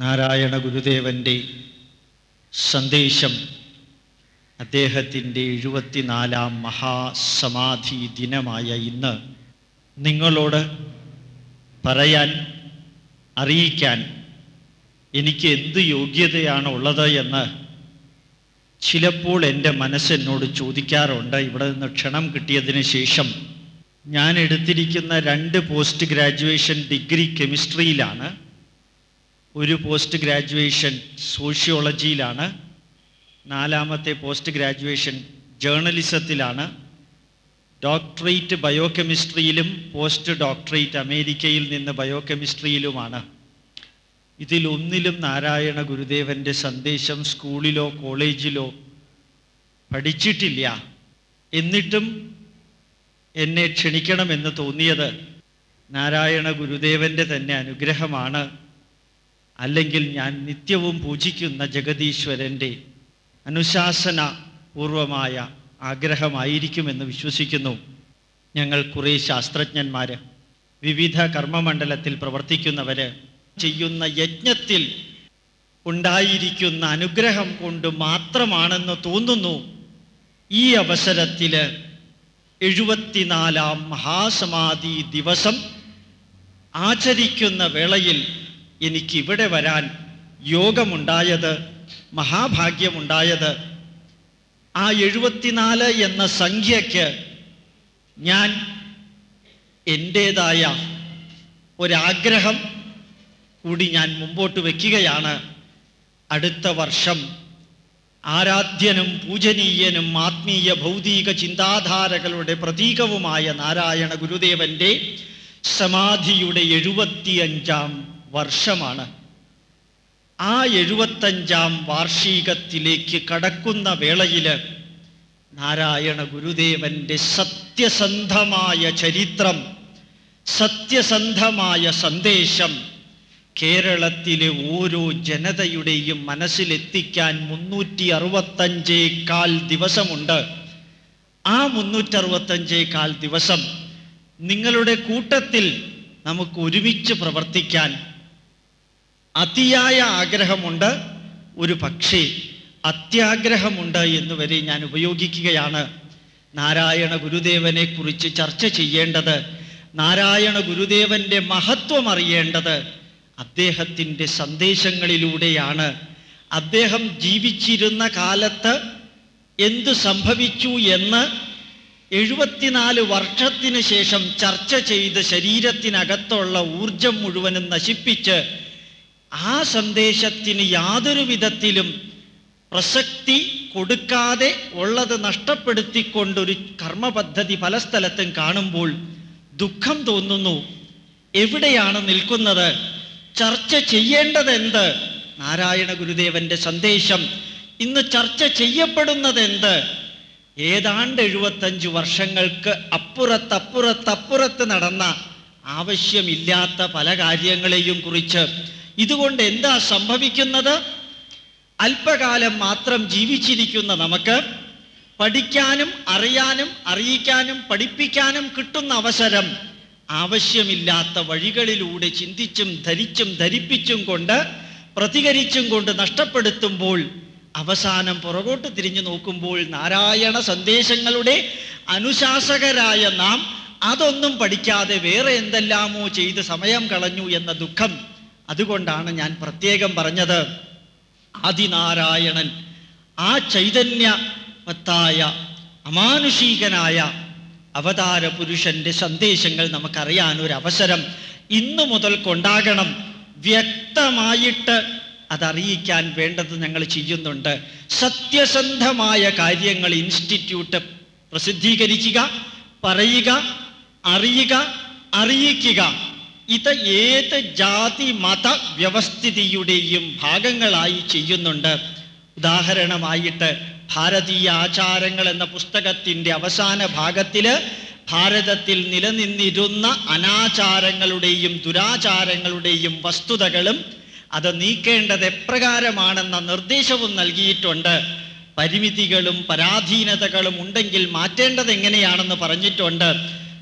നാരായണ ഗുരുദേവന്റെ സന്ദേശം അദ്ദേഹത്തിന്റെ എഴുപത്തിനാലാം മഹാസമാധി ദിനമായ ഇന്ന് നിങ്ങളോട് പറയാൻ അറിയിക്കാൻ എനിക്ക് എന്ത് യോഗ്യതയാണ് ഉള്ളത് എന്ന് ചിലപ്പോൾ എന്റെ മനസ്സെന്നോട് ചോദിക്കാറുണ്ട്. ഇവിടെ നിന്ന് ക്ഷണം കിട്ടിയതിന് ശേഷം ഞാൻ എടുത്തിരിക്കുന്ന രണ്ട് പോസ്റ്റ് ഗ്രാജുവേഷൻ ഡിഗ്രി കെമിസ്ട്രിയിലാണ്. ഒരു പോസ്റ്റ് ഗ്രാജുവേഷൻ സോഷ്യോളജിയിലാണ്. നാലാമത്തെ പോസ്റ്റ് ഗ്രാജുവേഷൻ ജേർണലിസത്തിലാണ്. ഡോക്ടറേറ്റ് ബയോകെമിസ്ട്രിയിലും പോസ്റ്റ് ഡോക്ടറേറ്റ് അമേരിക്കയിൽ നിന്ന് ബയോകെമിസ്ട്രിയിലുമാണ്. ഇതിലൊന്നിലും നാരായണ ഗുരുദേവന്റെ സന്ദേശം സ്കൂളിലോ കോളേജിലോ പഠിച്ചിട്ടില്ല. എന്നിട്ടും എന്നെ ക്ഷണിക്കണമെന്ന് തോന്നിയത് നാരായണ ഗുരുദേവന്റെ തന്നെ അനുഗ്രഹമാണ്. അല്ലെങ്കിൽ ഞാൻ നിത്യവും പൂജിക്കുന്ന ജഗതീശ്വരന്റെ അനുശാസന പൂർവമായ ആഗ്രഹമായിരിക്കുമെന്ന് വിശ്വസിക്കുന്നു. ഞങ്ങൾ കുറേ ശാസ്ത്രജ്ഞന്മാർ വിവിധ കർമ്മമണ്ഡലത്തിൽ പ്രവർത്തിക്കുന്നവർ ചെയ്യുന്ന യജ്ഞത്തിൽ ഉണ്ടായിരിക്കുന്ന അനുഗ്രഹം കൊണ്ട് മാത്രമാണെന്ന് തോന്നുന്നു. ഈ അവസരത്തിൽ എഴുപത്തിനാലാം മഹാസമാധി ദിവസം ആചരിക്കുന്ന വേളയിൽ എനിക്ക് ഇവിടെ വരാൻ യോഗമുണ്ടായത് മഹാഭാഗ്യമുണ്ടായത് ആ എഴുപത്തിനാല് എന്ന സംഖ്യയ്ക്ക് ഞാൻ എന്റേതായ ഒരാഗ്രഹം കൂടി ഞാൻ മുമ്പോട്ട് വയ്ക്കുകയാണ് അടുത്ത വർഷം ആരാധ്യനും പൂജനീയനും ആത്മീയ ഭൗതിക ചിന്താധാരകളുടെ പ്രതീകവുമായ നാരായണ ഗുരുദേവന്റെ സമാധിയുടെ എഴുപത്തിയഞ്ചാം വർഷമാണ്. ആ എഴുപത്തഞ്ചാം വാർഷികത്തിലേക്ക് കടക്കുന്ന വേളയിൽ നാരായണ ഗുരുദേവന്റെ സത്യസന്ധമായ ചരിത്രം സത്യസന്ധമായ സന്ദേശം കേരളത്തിലെ ഓരോ ജനതയുടെയും മനസ്സിലെത്തിക്കാൻ മുന്നൂറ്റി അറുപത്തഞ്ചേക്കാൽ ദിവസമുണ്ട്. ആ മുന്നൂറ്ററുപത്തഞ്ചേക്കാൽ ദിവസം നിങ്ങളുടെ കൂട്ടത്തിൽ നമുക്ക് ഒരുമിച്ച് പ്രവർത്തിക്കാൻ അതിയായ ആഗ്രഹമുണ്ട് ഒരു പക്ഷേ അത്യാഗ്രഹമുണ്ട് എന്ന് വരെ ഞാൻ ഉപയോഗിക്കുകയാണ്. നാരായണ ഗുരുദേവനെ കുറിച്ച് ചർച്ച ചെയ്യേണ്ടത് നാരായണ ഗുരുദേവന്റെ മഹത്വം അറിയേണ്ടത് അദ്ദേഹത്തിന്റെ സന്ദേശങ്ങളിലൂടെയാണ്. അദ്ദേഹം ജീവിച്ചിരുന്ന കാലത്ത് എന്തു സംഭവിച്ചു എന്ന് എഴുപത്തിനാല് വർഷത്തിന് ശേഷം ചർച്ച ചെയ്ത് ശരീരത്തിനകത്തുള്ള ഊർജം മുഴുവനും നശിപ്പിച്ച് ആ സന്ദേശത്തിന് യാതൊരു വിധത്തിലും പ്രസക്തി കൊടുക്കാതെ ഉള്ളത് നഷ്ടപ്പെടുത്തിക്കൊണ്ടൊരു കർമ്മപദ്ധതി പല സ്ഥലത്തും കാണുമ്പോൾ ദുഃഖം തോന്നുന്നു. എവിടെയാണ് നിൽക്കുന്നത്? ചർച്ച ചെയ്യേണ്ടത് എന്ത് നാരായണ ഗുരുദേവന്റെ സന്ദേശം. ഇന്ന് ചർച്ച ചെയ്യപ്പെടുന്നത് എന്ത് ഏതാണ്ട് എഴുപത്തഞ്ച് വർഷങ്ങൾക്ക് അപ്പുറത്തപ്പുറത്തപ്പുറത്ത് നടന്ന ആവശ്യമില്ലാത്ത പല കാര്യങ്ങളെയും കുറിച്ച് ഇതുകൊണ്ട് എന്താ സംഭവിക്കുന്നത്? അല്പകാലം മാത്രം ജീവിച്ചിരിക്കുന്ന നമുക്ക് പഠിക്കാനും അറിയാനും അറിയിക്കാനും പഠിപ്പിക്കാനും കിട്ടുന്ന അവസരം ആവശ്യമില്ലാത്ത വഴികളിലൂടെ ചിന്തിച്ചും ധരിച്ചും ധരിപ്പിച്ചും കൊണ്ട് പ്രതികരിച്ചും കൊണ്ട് നഷ്ടപ്പെടുത്തുമ്പോൾ അവസാനം പുറകോട്ട് തിരിഞ്ഞു നോക്കുമ്പോൾ നാരായണ സന്ദേശങ്ങളുടെ അനുശാസകരായ നാം അതൊന്നും പഠിക്കാതെ വേറെ എന്തെല്ലാമോ ചെയ്ത് സമയം കളഞ്ഞു എന്ന ദുഃഖം അതുകൊണ്ടാണ് ഞാൻ പ്രത്യേകം പറഞ്ഞത്. ആദിനാരായണൻ ആ ചൈതന്യവത്തായ അമാനുഷീകനായ അവതാര പുരുഷന്റെ സന്ദേശങ്ങൾ നമുക്കറിയാൻ ഒരു അവസരം ഇന്നു മുതൽ കൊണ്ടാകണം. വ്യക്തമായിട്ട് അതറിയിക്കാൻ വേണ്ടത് ഞങ്ങൾ ചെയ്യുന്നുണ്ട്. സത്യസന്ധമായ കാര്യങ്ങൾ ഇൻസ്റ്റിറ്റ്യൂട്ട് പ്രസിദ്ധീകരിക്കുക പറയുക അറിയുക അറിയിക്കുക. ഇത് ഏത് ജാതി മത വ്യവസ്ഥിതിയുടെയും ഭാഗങ്ങളായി ചെയ്യുന്നുണ്ട്. ഉദാഹരണമായിട്ട് ഭാരതീയ ആചാരങ്ങൾ എന്ന പുസ്തകത്തിന്റെ അവസാന ഭാഗത്തിൽ ഭാരതത്തിൽ നിലനിന്നിരുന്ന അനാചാരങ്ങളുടെയും ദുരാചാരങ്ങളുടെയും വസ്തുതകളും അത് നീക്കേണ്ടത് എപ്രകാരമാണെന്ന നിർദ്ദേശവും നൽകിയിട്ടുണ്ട്. പരിമിതികളും പരാധീനതകളും ഉണ്ടെങ്കിൽ മാറ്റേണ്ടത് എങ്ങനെയാണെന്ന് പറഞ്ഞിട്ടുണ്ട്.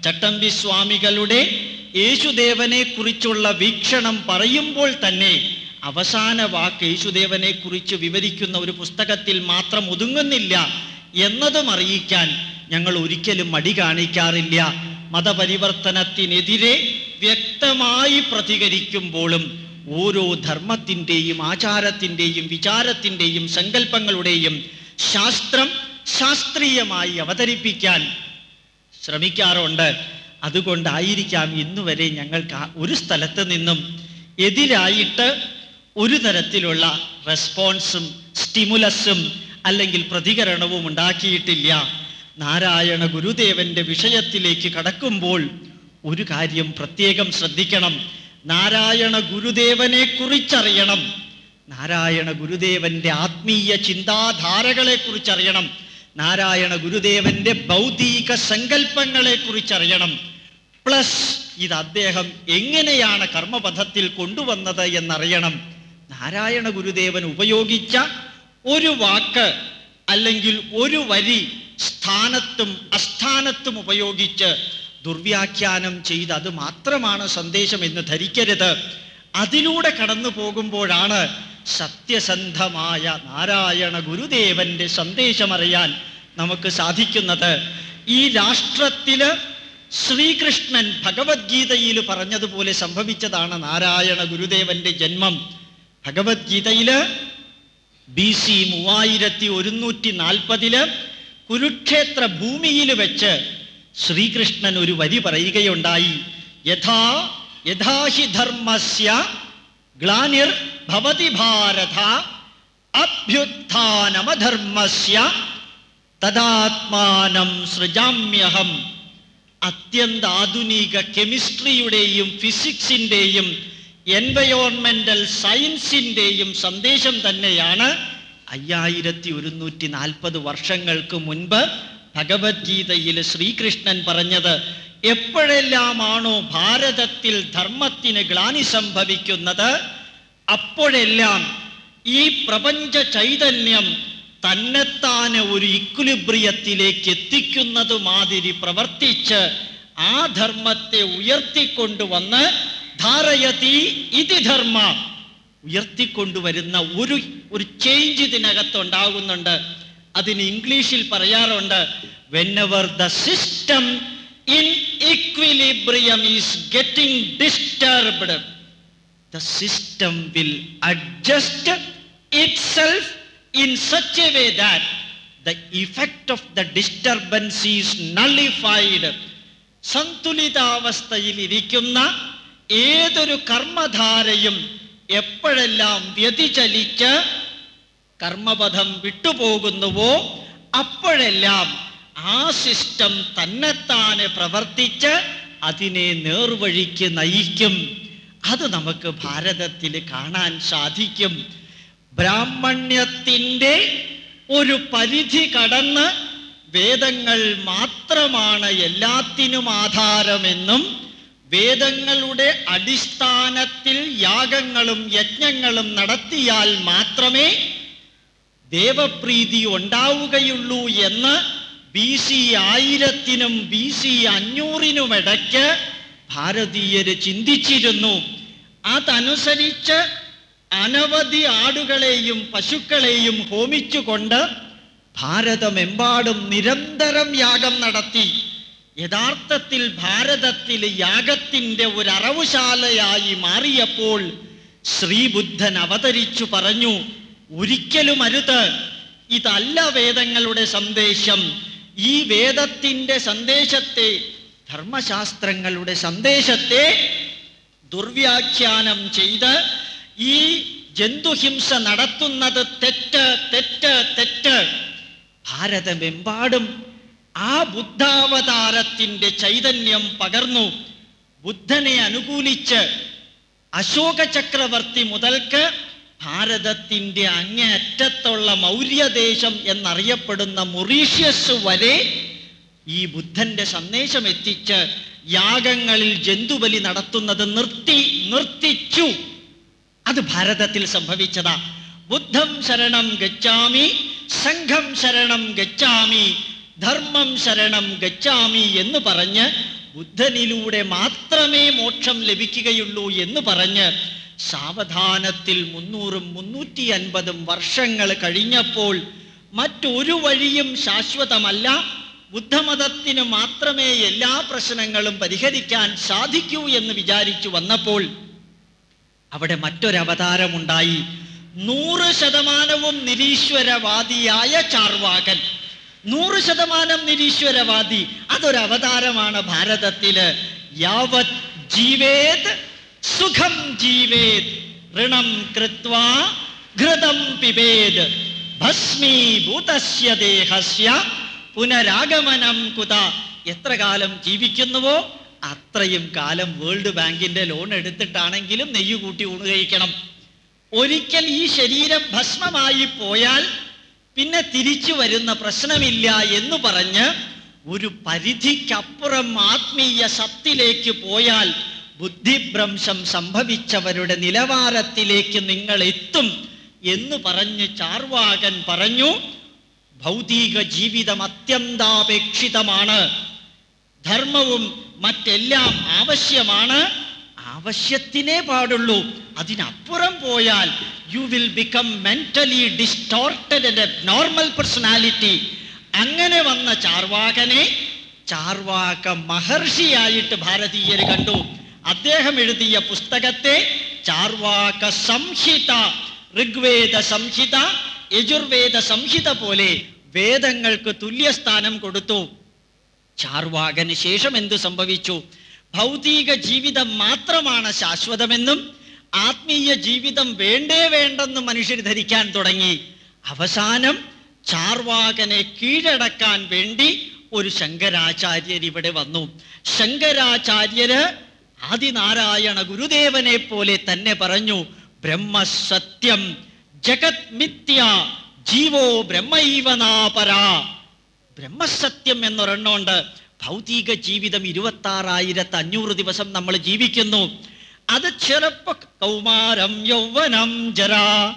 ചട്ടമ്പി സ്വാമികളുടെ യേശുദേവനെ കുറിച്ചുള്ള വീക്ഷണം പറയുമ്പോൾ തന്നെ അവസാന വാക്ക് യേശുദേവനെ കുറിച്ച് വിവരിക്കുന്ന ഒരു പുസ്തകത്തിൽ മാത്രം ഒതുങ്ങുന്നില്ല എന്നതും അറിയിക്കാൻ ഞങ്ങൾ ഒരിക്കലും മടി കാണിക്കാറില്ല. മതപരിവർത്തനത്തിനെതിരെ വ്യക്തമായി പ്രതികരിക്കുമ്പോഴും ഓരോ ധർമ്മത്തിന്റെയും ആചാരത്തിന്റെയും വിചാരത്തിന്റെയും സങ്കല്പങ്ങളുടെയും ശാസ്ത്രം ശാസ്ത്രീയമായി അവതരിപ്പിക്കാൻ ശ്രമിക്കാറുണ്ട്. അതുകൊണ്ടായിരിക്കാം ഇന്നുവരെ ഞങ്ങൾക്ക് ഒരു സ്ഥലത്ത് നിന്നും എതിരായിട്ട് ഒരു തരത്തിലുള്ള റെസ്പോൺസും സ്റ്റിമുലസും അല്ലെങ്കിൽ പ്രതികരണവും ഉണ്ടാക്കിയിട്ടില്ല. നാരായണ ഗുരുദേവന്റെ വിഷയത്തിലേക്ക് കടക്കുമ്പോൾ ഒരു കാര്യം പ്രത്യേകം ശ്രദ്ധിക്കണം. നാരായണ ഗുരുദേവനെ കുറിച്ചറിയണം. നാരായണ ഗുരുദേവന്റെ ആത്മീയ ചിന്താധാരകളെ കുറിച്ചറിയണം. നാരായണ ഗുരുദേവന്റെ ഭൗതിക സങ്കല്പങ്ങളെ കുറിച്ചറിയണം. പ്ലസ് ഇത് അദ്ദേഹം എങ്ങനെയാണ് കർമ്മപഥത്തിൽ കൊണ്ടുവന്നത് എന്നറിയണം. നാരായണ ഗുരുദേവൻ ഉപയോഗിച്ച ഒരു വാക്ക് അല്ലെങ്കിൽ ഒരു വരി സ്ഥാനത്തും അസ്ഥാനത്തും ഉപയോഗിച്ച് ദുർവ്യാഖ്യാനം ചെയ്ത് അത് മാത്രമാണ് സന്ദേശം എന്ന് ധരിക്കരുത്. അതിലൂടെ കടന്നു പോകുമ്പോഴാണ് സത്യസന്ധമായ നാരായണ ഗുരുദേവന്റെ സന്ദേശമറിയാൻ നമുക്ക് സാധിക്കുന്നത്. ഈ രാഷ്ട്രത്തിൽ ശ്രീകൃഷ്ണൻ ഭഗവത്ഗീതയിൽ പറഞ്ഞതുപോലെ സംഭവിച്ചതാണ് നാരായണ ഗുരുദേവന്റെ ജന്മം. ഭഗവത്ഗീതയിൽ ബി സി മൂവായിരത്തി ഒരുന്നൂറ്റി നാൽപ്പതിൽ കുരുക്ഷേത്ര ഭൂമിയിൽ വെച്ച് ശ്രീകൃഷ്ണൻ ഒരു വരി പറയുകയുണ്ടായി. യഥാ യഥാഹി ധർമ്മസ്യ ഗ്ലാനിർ ഭവതി ഭാരത അഭ്യുത്ഥാനമധർമ്മസ്യ തദാത്മാനം സൃജാമ്യഹം. അത്യന്താധുനിക കെമിസ്ട്രിയുടെയും ഫിസിക്സിന്റെയും എൻവയോൺമെന്റൽ സയൻസിന്റെയും സന്ദേശം തന്നെയാണ് അയ്യായിരത്തി ഒരുന്നൂറ്റി നാൽപ്പത് വർഷങ്ങൾക്ക് മുൻപ് ഭഗവത്ഗീതയിൽ ശ്രീകൃഷ്ണൻ പറഞ്ഞത് എപ്പോഴെല്ലാമാണോ ഭാരതത്തിൽ ധർമ്മത്തിന് ഗ്ലാനി സംഭവിക്കുന്നത് അപ്പോഴെല്ലാം ഈ പ്രപഞ്ച ചൈതന്യം തന്നെത്താനെ ഒരു ഇക്വിലിബ്രിയത്തിലേക്ക് എത്തിക്കുന്നത് മാതിരി പ്രവർത്തിച്ച് ആ ധർമ്മത്തെ ഉയർത്തിക്കൊണ്ടുവന്ന് ധാരയതി ഇതി ധർമ്മ. ഉയർത്തിക്കൊണ്ടുവരുന്ന ഒരു ഒരു ചേഞ്ച് ഇതിനകത്ത് ഉണ്ടാകുന്നുണ്ട്. അതിന് ഇംഗ്ലീഷിൽ പറയാറുണ്ട് when the system in equilibrium is getting disturbed the system will adjust it itself in such a way that the effect of the disturbance is nullified. സന്തുലിതാവസ്ഥയിൽ ഇരിക്കുന്ന ഏതൊരു കർമ്മധാരയും എപ്പോഴെല്ലാം വ്യതിചലിച്ച് കർമ്മപഥം വിട്ടുപോകുന്നുവോ അപ്പോഴെല്ലാം ആ സിസ്റ്റം തന്നെത്താനെ പ്രവർത്തിച്ച് അതിനെ നേർവഴിക്ക് നയിക്കും. അത് നമുക്ക് ഭാരതത്തിൽ കാണാൻ സാധിക്കും. ബ്രാഹ്മണ്യത്തിന്റെ ഒരു പരിധി കടന്ന് വേദങ്ങൾ മാത്രമാണ് എല്ലാത്തിനും ആധാരമെന്നും വേദങ്ങളുടെ അടിസ്ഥാനത്തിൽ യാഗങ്ങളും യജ്ഞങ്ങളും നടത്തിയാൽ മാത്രമേ ദേവപ്രീതി ഉണ്ടാവുകയുള്ളൂ എന്ന് ബി സി ആയിരത്തിനും ബി സി അഞ്ഞൂറിനുമിടയ്ക്ക് ഭാരതീയര് ചിന്തിച്ചിരുന്നു. അതനുസരിച്ച് അനവധി ആടുകളെയും പശുക്കളെയും ഹോമിച്ചുകൊണ്ട് ഭാരതമെമ്പാടും നിരന്തരം യാഗം നടത്തി. യഥാർത്ഥത്തിൽ ഭാരതത്തിൽ യാഗത്തിന്റെ ഒരു അറവുശാലയായി മാറിയപ്പോൾ ശ്രീബുദ്ധൻ അവതരിച്ചു പറഞ്ഞു ഒരിക്കലും അരുത്. ഇതല്ല വേദങ്ങളുടെ സന്ദേശം. ഈ വേദത്തിന്റെ സന്ദേശത്തെ ധർമ്മശാസ്ത്രങ്ങളുടെ സന്ദേശത്തെ ദുർവ്യാഖ്യാനം ചെയ്ത് ഈ ജന്തുഹിംസ നടത്തുന്നത് തെറ്റ് തെറ്റ് തെറ്റ്. ഭാരതമെമ്പാടും ആ ബുദ്ധാവതാരത്തിന്റെ ചൈതന്യം പകർന്നു. ബുദ്ധനെ അനുകൂലിച്ച് അശോക ചക്രവർത്തി മുതൽക്ക് ഭാരതത്തിന്റെ അങ്ങേയറ്റത്തുള്ള മൗര്യദേശം എന്നറിയപ്പെടുന്ന മൊറീഷ്യസ് വരെ ഈ ബുദ്ധന്റെ സന്ദേശം എത്തിച്ച് യാഗങ്ങളിൽ ജന്തുബലി നടത്തുന്നത് നിർത്തി നിർത്തിച്ചു. അത് ഭാരതത്തിൽ സംഭവിച്ചതാ. ബുദ്ധം ശരണം ഗച്ഛാമി സംഘം ശരണം ഗച്ഛാമി ധർമ്മം ശരണം ഗച്ഛാമി എന്ന് പറഞ്ഞ് ബുദ്ധനിലൂടെ മാത്രമേ മോക്ഷം ലഭിക്കുകയുള്ളൂ എന്ന് പറഞ്ഞ് സാവധാനത്തിൽ മുന്നൂറും മുന്നൂറ്റി അൻപതും വർഷങ്ങൾ കഴിഞ്ഞപ്പോൾ മറ്റൊരു വഴിയും ശാശ്വതമല്ല. ബുദ്ധമതത്തിന് മാത്രമേ എല്ലാ പ്രശ്നങ്ങളും പരിഹരിക്കാൻ സാധിക്കൂ എന്ന് വിചാരിച്ചു വന്നപ്പോൾ അവിടെ മറ്റൊരവതാരമുണ്ടായി. നൂറ് ശതമാനവും നിരീശ്വരവാദിയായ ചാർവാകൻ. നൂറ് ശതമാനം നിരീശ്വരവാദി. അതൊരവതാരമാണ് ഭാരതത്തിൽ. യാവത് ജീവേത് സുഖം ജീവേത്. ഋണം കൃത്വാ ഘൃതം പിബേത്. ഭസ്മീഭൂതസ്യ ദേഹസ്യ പുനരാഗമനം കുത. എത്ര കാലം ജീവിക്കുന്നുവോ? അത്രയും കാലം വേൾഡ് ബാങ്കിന്റെ ലോൺ എടുത്തിട്ടാണെങ്കിലും നെയ്യ് കൂട്ടി ഊണ് കഴിക്കണം. ഒരിക്കൽ ഈ ശരീരം ഭസ്മമായി പോയാൽ പിന്നെ തിരിച്ചു വരുന്ന പ്രശ്നമില്ല എന്ന് പറഞ്ഞ് ഒരു പരിധിക്കപ്പുറം ആത്മീയ സത്തിലേക്ക് പോയാൽ ബുദ്ധിഭ്രംശം സംഭവിച്ചവരുടെ നിലവാരത്തിലേക്ക് നിങ്ങൾ എത്തും എന്ന് പറഞ്ഞ് ചാർവാകൻ പറഞ്ഞു ഭൗതിക ജീവിതം അത്യന്താപേക്ഷിതമാണ്. ധർമ്മവും മറ്റെല്ലാം ആവശ്യമാണ്. ആവശ്യത്തിനേ പാടുള്ളൂ. അതിനപ്പുറം പോയാൽ you will become mentally distorted normal personality അങ്ങനെ വന്ന ചാർവാകനെ ചാർവാക മഹർഷിയായിട്ട് ഭാരതീയർ കണ്ടു. അദ്ദേഹം എഴുതിയ പുസ്തകത്തെ ചാർവാക സംഹിത ഋഗ്വേദ സംഹിത യജുർവേദ സംഹിത പോലെ വേദങ്ങൾക്ക് തുല്യസ്ഥാനം കൊടുത്തു. ചാർവാകന് ശേഷം എന്ത് സംഭവിച്ചു? ഭൗതിക ജീവിതം മാത്രമാണ് ശാശ്വതമെന്നും ആത്മീയ ജീവിതം വേണ്ടേ വേണ്ടെന്നും മനുഷ്യർ ധരിക്കാൻ തുടങ്ങി. അവസാനം ചാർവാകനെ കീഴടക്കാൻ വേണ്ടി ഒരു ശങ്കരാചാര്യർ ഇവിടെ വന്നു. ശങ്കരാചാര്യര് ആദിനാരായണ ഗുരുദേവനെ പോലെ തന്നെ പറഞ്ഞു ബ്രഹ്മസത്യം ജഗത് മിഥ്യ ജീവോ ബ്രഹ്മൈവനാപര ബ്രഹ്മസത്യം എന്നൊരെണ്ണമുണ്ട്. ഭൗതിക ജീവിതം ഇരുപത്തി ആറായിരത്തി അഞ്ഞൂറ് ദിവസം നമ്മൾ ജീവിക്കുന്നു. അത് ചെറുപ്പ കൗമാരം യൗവനം ജരാ.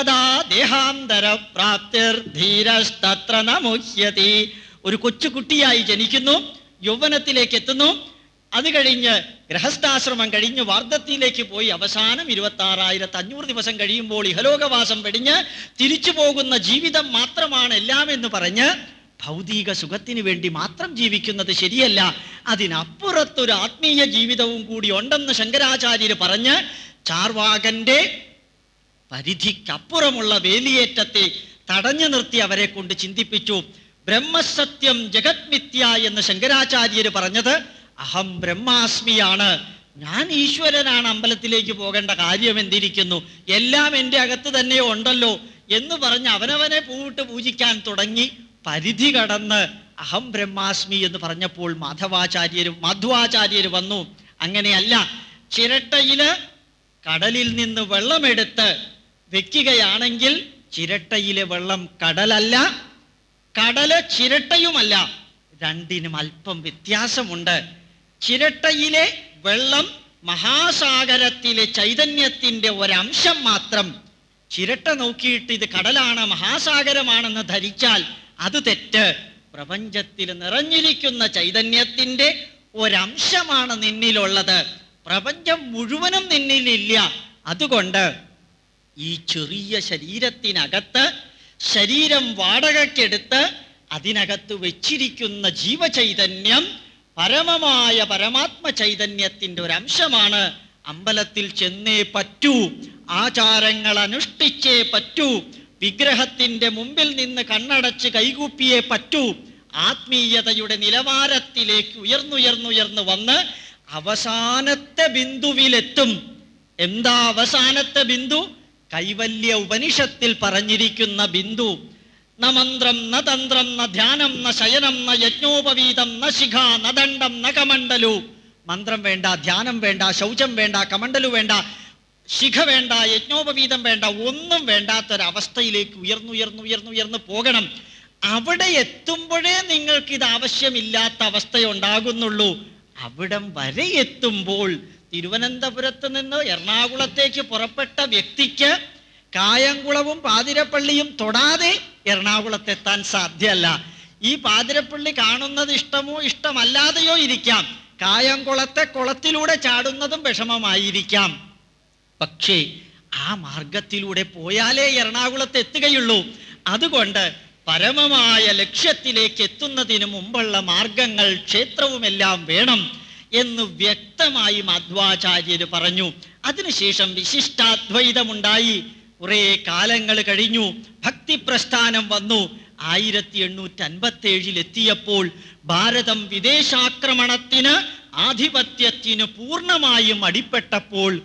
തഥാ ദേഹാന്തര പ്രാപ്തിർ ധീരസ്തത്ര നമുഹ്യതി. ഒരു കൊച്ചുകുട്ടിയായി ജനിക്കുന്നു. യൗവനത്തിലേക്ക് എത്തുന്നു. അത് കഴിഞ്ഞ് ഗൃഹസ്ഥാശ്രമം കഴിഞ്ഞ് വാർദ്ധത്തിലേക്ക് പോയി അവസാനം ഇരുപത്തി ആറായിരത്തി അഞ്ഞൂറ് ദിവസം കഴിയുമ്പോൾ ഇഹലോകവാസം വെടിഞ്ഞ് തിരിച്ചു പോകുന്ന ജീവിതം മാത്രമാണ് എല്ലാം എന്ന് പറഞ്ഞ് ഭൗതിക സുഖത്തിന് വേണ്ടി മാത്രം ജീവിക്കുന്നത് ശരിയല്ല. അതിനപ്പുറത്തൊരു ആത്മീയ ജീവിതവും കൂടി ഉണ്ടെന്ന് ശങ്കരാചാര്യർ പറഞ്ഞ് ചാർവാകന്റെ പരിധിക്കപ്പുറമുള്ള വേലിയേറ്റത്തെ തടഞ്ഞു നിർത്തി അവരെ കൊണ്ട് ചിന്തിപ്പിച്ചു. ബ്രഹ്മസത്യം ജഗത്മിത്യ എന്ന് ശങ്കരാചാര്യർ പറഞ്ഞത് അഹം ബ്രഹ്മാസ്മിയാണ്. ഞാൻ ഈശ്വരനാണ് അമ്പലത്തിലേക്ക് പോകേണ്ട കാര്യം എന്തിരിക്കുന്നു? എല്ലാം എന്റെ അകത്ത് തന്നെ ഉണ്ടല്ലോ എന്ന് പറഞ്ഞ് അവനവനെ പൂവിട്ട് പൂജിക്കാൻ തുടങ്ങി. പരിധി കടന്ന് അഹം ബ്രഹ്മാസ്മി എന്ന് പറഞ്ഞപ്പോൾ മാധവാചാര്യർ മാധ്വാചാര്യർ വന്നു. അങ്ങനെയല്ല ചിരട്ടയിൽ കടലിൽ നിന്ന് വെള്ളമെടുത്ത് വെക്കുകയാണെങ്കിൽ ചിരട്ടയിലെ വെള്ളം കടലല്ല കടൽ ചിരട്ടയുമല്ല. രണ്ടിനും അല്പം വ്യത്യാസമുണ്ട്. ചിരട്ടയിലെ വെള്ളം മഹാസാഗരത്തിലെ ചൈതന്യത്തിന്റെ ഒരംശം മാത്രം. ചിരട്ട നോക്കിയിട്ട് ഇത് കടലാണ് മഹാസാഗരമാണെന്ന് ധരിച്ചാൽ അത് തെറ്റ്. പ്രപഞ്ചത്തിൽ നിറഞ്ഞിരിക്കുന്ന ചൈതന്യത്തിന്റെ ഒരംശമാണ് നിന്നിലുള്ളത്. പ്രപഞ്ചം മുഴുവനും നിന്നിലില്ല. അതുകൊണ്ട് ഈ ചെറിയ ശരീരത്തിനകത്ത് ശരീരം വാടകയ്ക്കെടുത്ത് അതിനകത്ത് വെച്ചിരിക്കുന്ന ജീവചൈതന്യം പരമമായ പരമാത്മ ചൈതന്യത്തിന്റെ ഒരു അംശമാണ് അമ്പലത്തിൽ ചെന്നേ പറ്റൂ. ആചാരങ്ങൾ അനുഷ്ഠിച്ചേ പറ്റൂ. വിഗ്രഹത്തിന്റെ മുമ്പിൽ നിന്ന് കണ്ണടച്ച് കൈകൂപ്പിയേ പറ്റൂ. ആത്മീയതയുടെ നിലവാരത്തിലേക്ക് ഉയർന്നുയർന്നുയർന്നു വന്ന് അവസാനത്തെ ബിന്ദുവിലെത്തും. എന്താ അവസാനത്തെ ബിന്ദു? കൈവല്യ ഉപനിഷത്തിൽ പറഞ്ഞിരിക്കുന്ന ബിന്ദു. ന മന്ത്രം ന തന്ത്രം ന ധ്യാനം ന ശയനം ന യജ്ഞോപവീതം ന ശിഖ ന ദണ്ഡം ന കമണ്ഡലു. മന്ത്രം വേണ്ട ധ്യാനം വേണ്ട ശൗചം വേണ്ട കമണ്ഡലു വേണ്ട. ശിഖ വേണ്ട യജ്ഞോപവീതം വേണ്ട ഒന്നും വേണ്ടാത്തൊരവസ്ഥയിലേക്ക് ഉയർന്നുയർന്നുയർന്നുയർന്ന് പോകണം. അവിടെ എത്തുമ്പോഴേ നിങ്ങൾക്ക് ഇത് ആവശ്യമില്ലാത്ത അവസ്ഥയുണ്ടാകുന്നുള്ളൂ അവിടം വരെ എത്തുമ്പോൾ തിരുവനന്തപുരത്ത് നിന്ന് എറണാകുളത്തേക്ക് പുറപ്പെട്ട വ്യക്തിക്ക് കായംകുളവും പാതിരപ്പള്ളിയും തൊടാതെ എറണാകുളത്തെത്താൻ സാധ്യമല്ല ഈ പാതിരപ്പള്ളി കാണുന്നത് ഇഷ്ടമോ ഇഷ്ടമല്ലാതെയോ ഇരിക്കാം. കായംകുളത്തെ കുളത്തിലൂടെ ചാടുന്നതും വിഷമമായിരിക്കാം. പക്ഷേ ആ മാർഗത്തിലൂടെ പോയാലേ എറണാകുളത്ത് എത്തുകയുള്ളൂ. അതുകൊണ്ട് പരമമായ ലക്ഷ്യത്തിലേക്ക് എത്തുന്നതിന് മുമ്പുള്ള മാർഗങ്ങൾ ക്ഷേത്രവുമെല്ലാം വേണം എന്ന് വ്യക്തമായി മധ്വാചാര്യര് പറഞ്ഞു. അതിനുശേഷം വിശിഷ്ടാദ്വൈതമുണ്ടായി. കുറെ കാലങ്ങൾ കഴിഞ്ഞു. ഭക്തി പ്രസ്ഥാനം വന്നു. ആയിരത്തി എണ്ണൂറ്റി അൻപത്തി ഏഴിൽ എത്തിയപ്പോൾ ഭാരതം വിദേശാക്രമണത്തിന് ആധിപത്യത്തിന് പൂർണമായും അടിപ്പെട്ടപ്പോൾ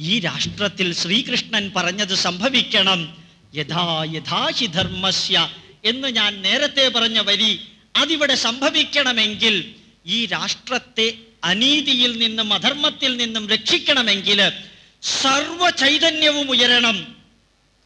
ഈ രാഷ്ട്രത്തിൽ ശ്രീകൃഷ്ണൻ പറഞ്ഞത് സംഭവിക്കണം. യഥാ യഥാഹി ധർമ്മസ്യ എന്ന് ഞാൻ നേരത്തെ പറഞ്ഞ വരി അതിവിടെ സംഭവിക്കണമെങ്കിൽ ഈ രാഷ്ട്രത്തെ അനീതിയിൽ നിന്നും അധർമ്മത്തിൽ നിന്നും രക്ഷിക്കണമെങ്കിൽ സർവ ചൈതന്യവും ഉയരണം.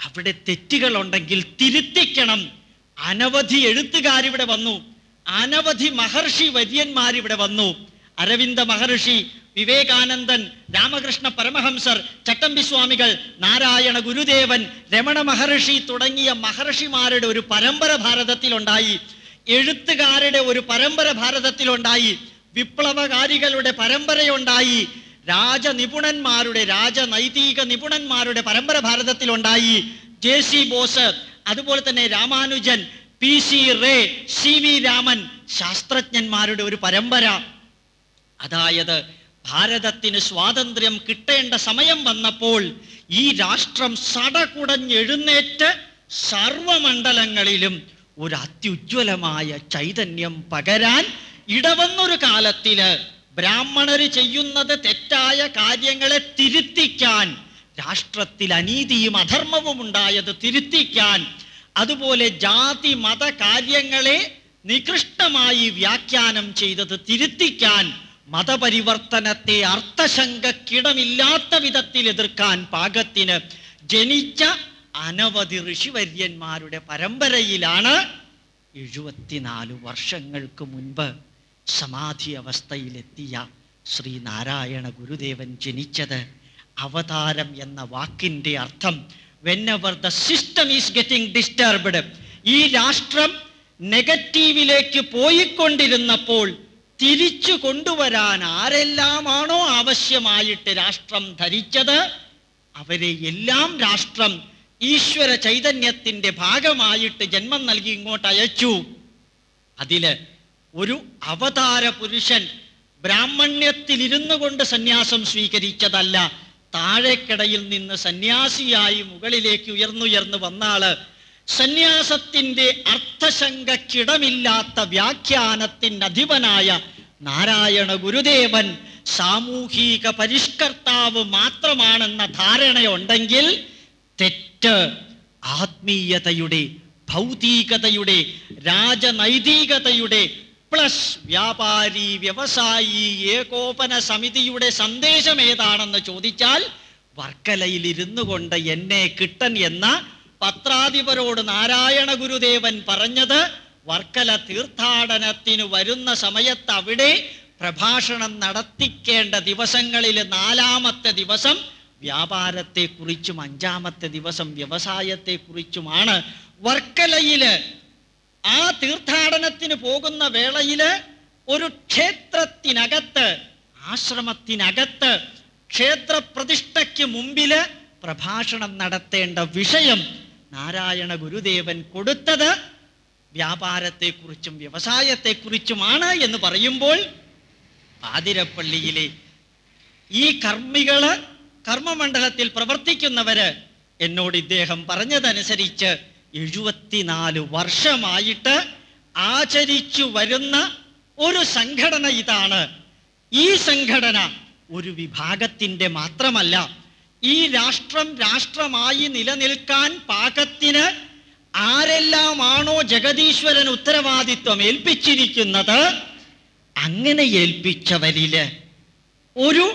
അവിടെ തെറ്റുകളുണ്ടെങ്കിൽ തിരുത്തിക്കണം. അനവധി എഴുത്തുകാരിവിടെ വന്നു. അനവധി മഹർഷി വര്യന്മാരിവിടെ വന്നു. അരവിന്ദ മഹർഷി വിവേകാനന്ദൻ രാമകൃഷ്ണ പരമഹംസർ ചട്ടമ്പിസ്വാമികൾ നാരായണ ഗുരുദേവൻ രമണ മഹർഷി തുടങ്ങിയ മഹർഷിമാരുടെ ഒരു പരമ്പര ഭാരതത്തിലുണ്ടായി. എഴുത്തുകാരുടെ ഒരു പരമ്പര ഭാരതത്തിലുണ്ടായി. വിപ്ലവകാരികളുടെ പരമ്പരയുണ്ടായി. രാജനിപുണന്മാരുടെ രാജനൈതിക നിപുണന്മാരുടെ പരമ്പര ഭാരതത്തിലുണ്ടായി. ജെ സി ബോസ് അതുപോലെ തന്നെ Ramanujan P C Ray C V Raman ശാസ്ത്രജ്ഞന്മാരുടെ ഒരു പരമ്പര. അതായത് ഭാരതത്തിന് സ്വാതന്ത്ര്യം കിട്ടേണ്ട സമയം വന്നപ്പോൾ ഈ രാഷ്ട്രം സടകുടഞ്ഞെഴുന്നേറ്റ് സർവമണ്ഡലങ്ങളിലും ഒരു അത്യുജ്വലമായ ചൈതന്യം പകരാൻ ഇടവന്നൊരു കാലത്തിൽ ബ്രാഹ്മണര് ചെയ്യുന്നത് തെറ്റായ കാര്യങ്ങളെ തിരുത്തിക്കാൻ രാഷ്ട്രത്തിൽ അനീതിയും അധർമ്മവും ഉണ്ടായത് തിരുത്തിക്കാൻ അതുപോലെ ജാതി മത കാര്യങ്ങളെ നികൃഷ്ടമായി വ്യാഖ്യാനം ചെയ്തത് തിരുത്തിക്കാൻ മതപരിവർത്തനത്തെ അർത്ഥശങ്കക്കിടമില്ലാത്ത വിധത്തിൽ എതിർക്കാൻ പാകത്തിന് ജനിച്ച അനവധി ഋഷിവര്യന്മാരുടെ പരമ്പരയിലാണ് എഴുപത്തിനാല് വർഷങ്ങൾക്ക് മുൻപ് സമാധി അവസ്ഥയിലെത്തിയ ശ്രീനാരായണ ഗുരുദേവൻ ജനിച്ചത് അവതാരം എന്ന വാക്കിന്റെ അർത്ഥം whenever the system is getting disturbed ഈ രാഷ്ട്രം നെഗറ്റീവിലേക്ക് പോയിക്കൊണ്ടിരുന്നപ്പോൾ തിരിച്ചു കൊണ്ടുവരാൻ ആരെല്ലാമാണോ ആവശ്യമായിട്ട് രാഷ്ട്രം ധരിച്ചത്? അവരെ എല്ലാം രാഷ്ട്രം ഈശ്വര ചൈതന്യത്തിന്റെ ഭാഗമായിട്ട് ജന്മം നൽകി ഇങ്ങോട്ട് അയച്ചു. അതിൽ ഒരു അവതാര പുരുഷൻ ബ്രാഹ്മണ്യത്തിൽ ഇരുന്നു കൊണ്ട് സന്യാസം സ്വീകരിച്ചതല്ല താഴെക്കിടയിൽ നിന്ന് സന്യാസിയായി മുകളിലേക്ക് ഉയർന്നുയർന്നു വന്നാൾ സന്യാസത്തിന്റെ അർത്ഥശങ്കക്കിടമില്ലാത്ത വ്യാഖ്യാനത്തിന്റെ അധിപനായ നാരായണ ഗുരുദേവൻ സാമൂഹിക പരിഷ്കർത്താവ് മാത്രമാണെന്ന ധാരണയുണ്ടെങ്കിൽ തെറ്റ് ആത്മീയതയുടെ ഭൗതികതയുടെ രാജനൈതികതയുടെ പ്ലസ് വ്യാപാരി വ്യവസായി ഏകോപന സമിതിയുടെ സന്ദേശം ഏതാണെന്ന് ചോദിച്ചാൽ വർക്കലയിൽ ഇരുന്നു കൊണ്ട് എന്നെ കിട്ടൻ എന്ന പത്രാധിപരോട് നാരായണ ഗുരുദേവൻ പറഞ്ഞത് വർക്കല തീർത്ഥാടനത്തിന് വരുന്ന സമയത്ത് അവിടെ പ്രഭാഷണം നടത്തിക്കേണ്ട ദിവസങ്ങളിൽ നാലാമത്തെ ദിവസം വ്യാപാരത്തെക്കുറിച്ചും അഞ്ചാമത്തെ ദിവസം വ്യവസായത്തെക്കുറിച്ചുമാണ്. വർക്കലയിൽ ആ തീർത്ഥാടനത്തിന് പോകുന്ന വേളയിൽ ഒരു ക്ഷേത്രത്തിനകത്ത് ആശ്രമത്തിനകത്ത് ക്ഷേത്രപ്രതിഷ്ഠയ്ക്ക് മുമ്പിൽ പ്രഭാഷണം നടത്തേണ്ട വിഷയം നാരായണ ഗുരുദേവൻ കൊടുത്തത് വ്യാപാരത്തെക്കുറിച്ചും വ്യവസായത്തെക്കുറിച്ചുമാണ് എന്ന് പറയുമ്പോൾ പാതിരപ്പള്ളിയിലെ ഈ കർമ്മികൾ കർമ്മമണ്ഡലത്തിൽ പ്രവർത്തിക്കുന്നവര് എന്നോട് ഇദ്ദേഹം പറഞ്ഞതനുസരിച്ച് എഴുപത്തിനാല് വർഷമായിട്ട് ആചരിച്ചു വരുന്ന ഒരു സംഘടന ഇതാണ്. ഈ സംഘടന ഒരു വിഭാഗത്തിന്റെ മാത്രമല്ല ഈ രാഷ്ട്രം രാഷ്ട്രമായി നിലനിൽക്കാൻ പാകത്തിന് ആരെല്ലാമാണോ ജഗദീശ്വരൻ ഉത്തരവാദിത്വം ഏൽപ്പിച്ചിരിക്കുന്നത് അങ്ങനെ ഏൽപ്പിച്ചവരിൽ ഒരു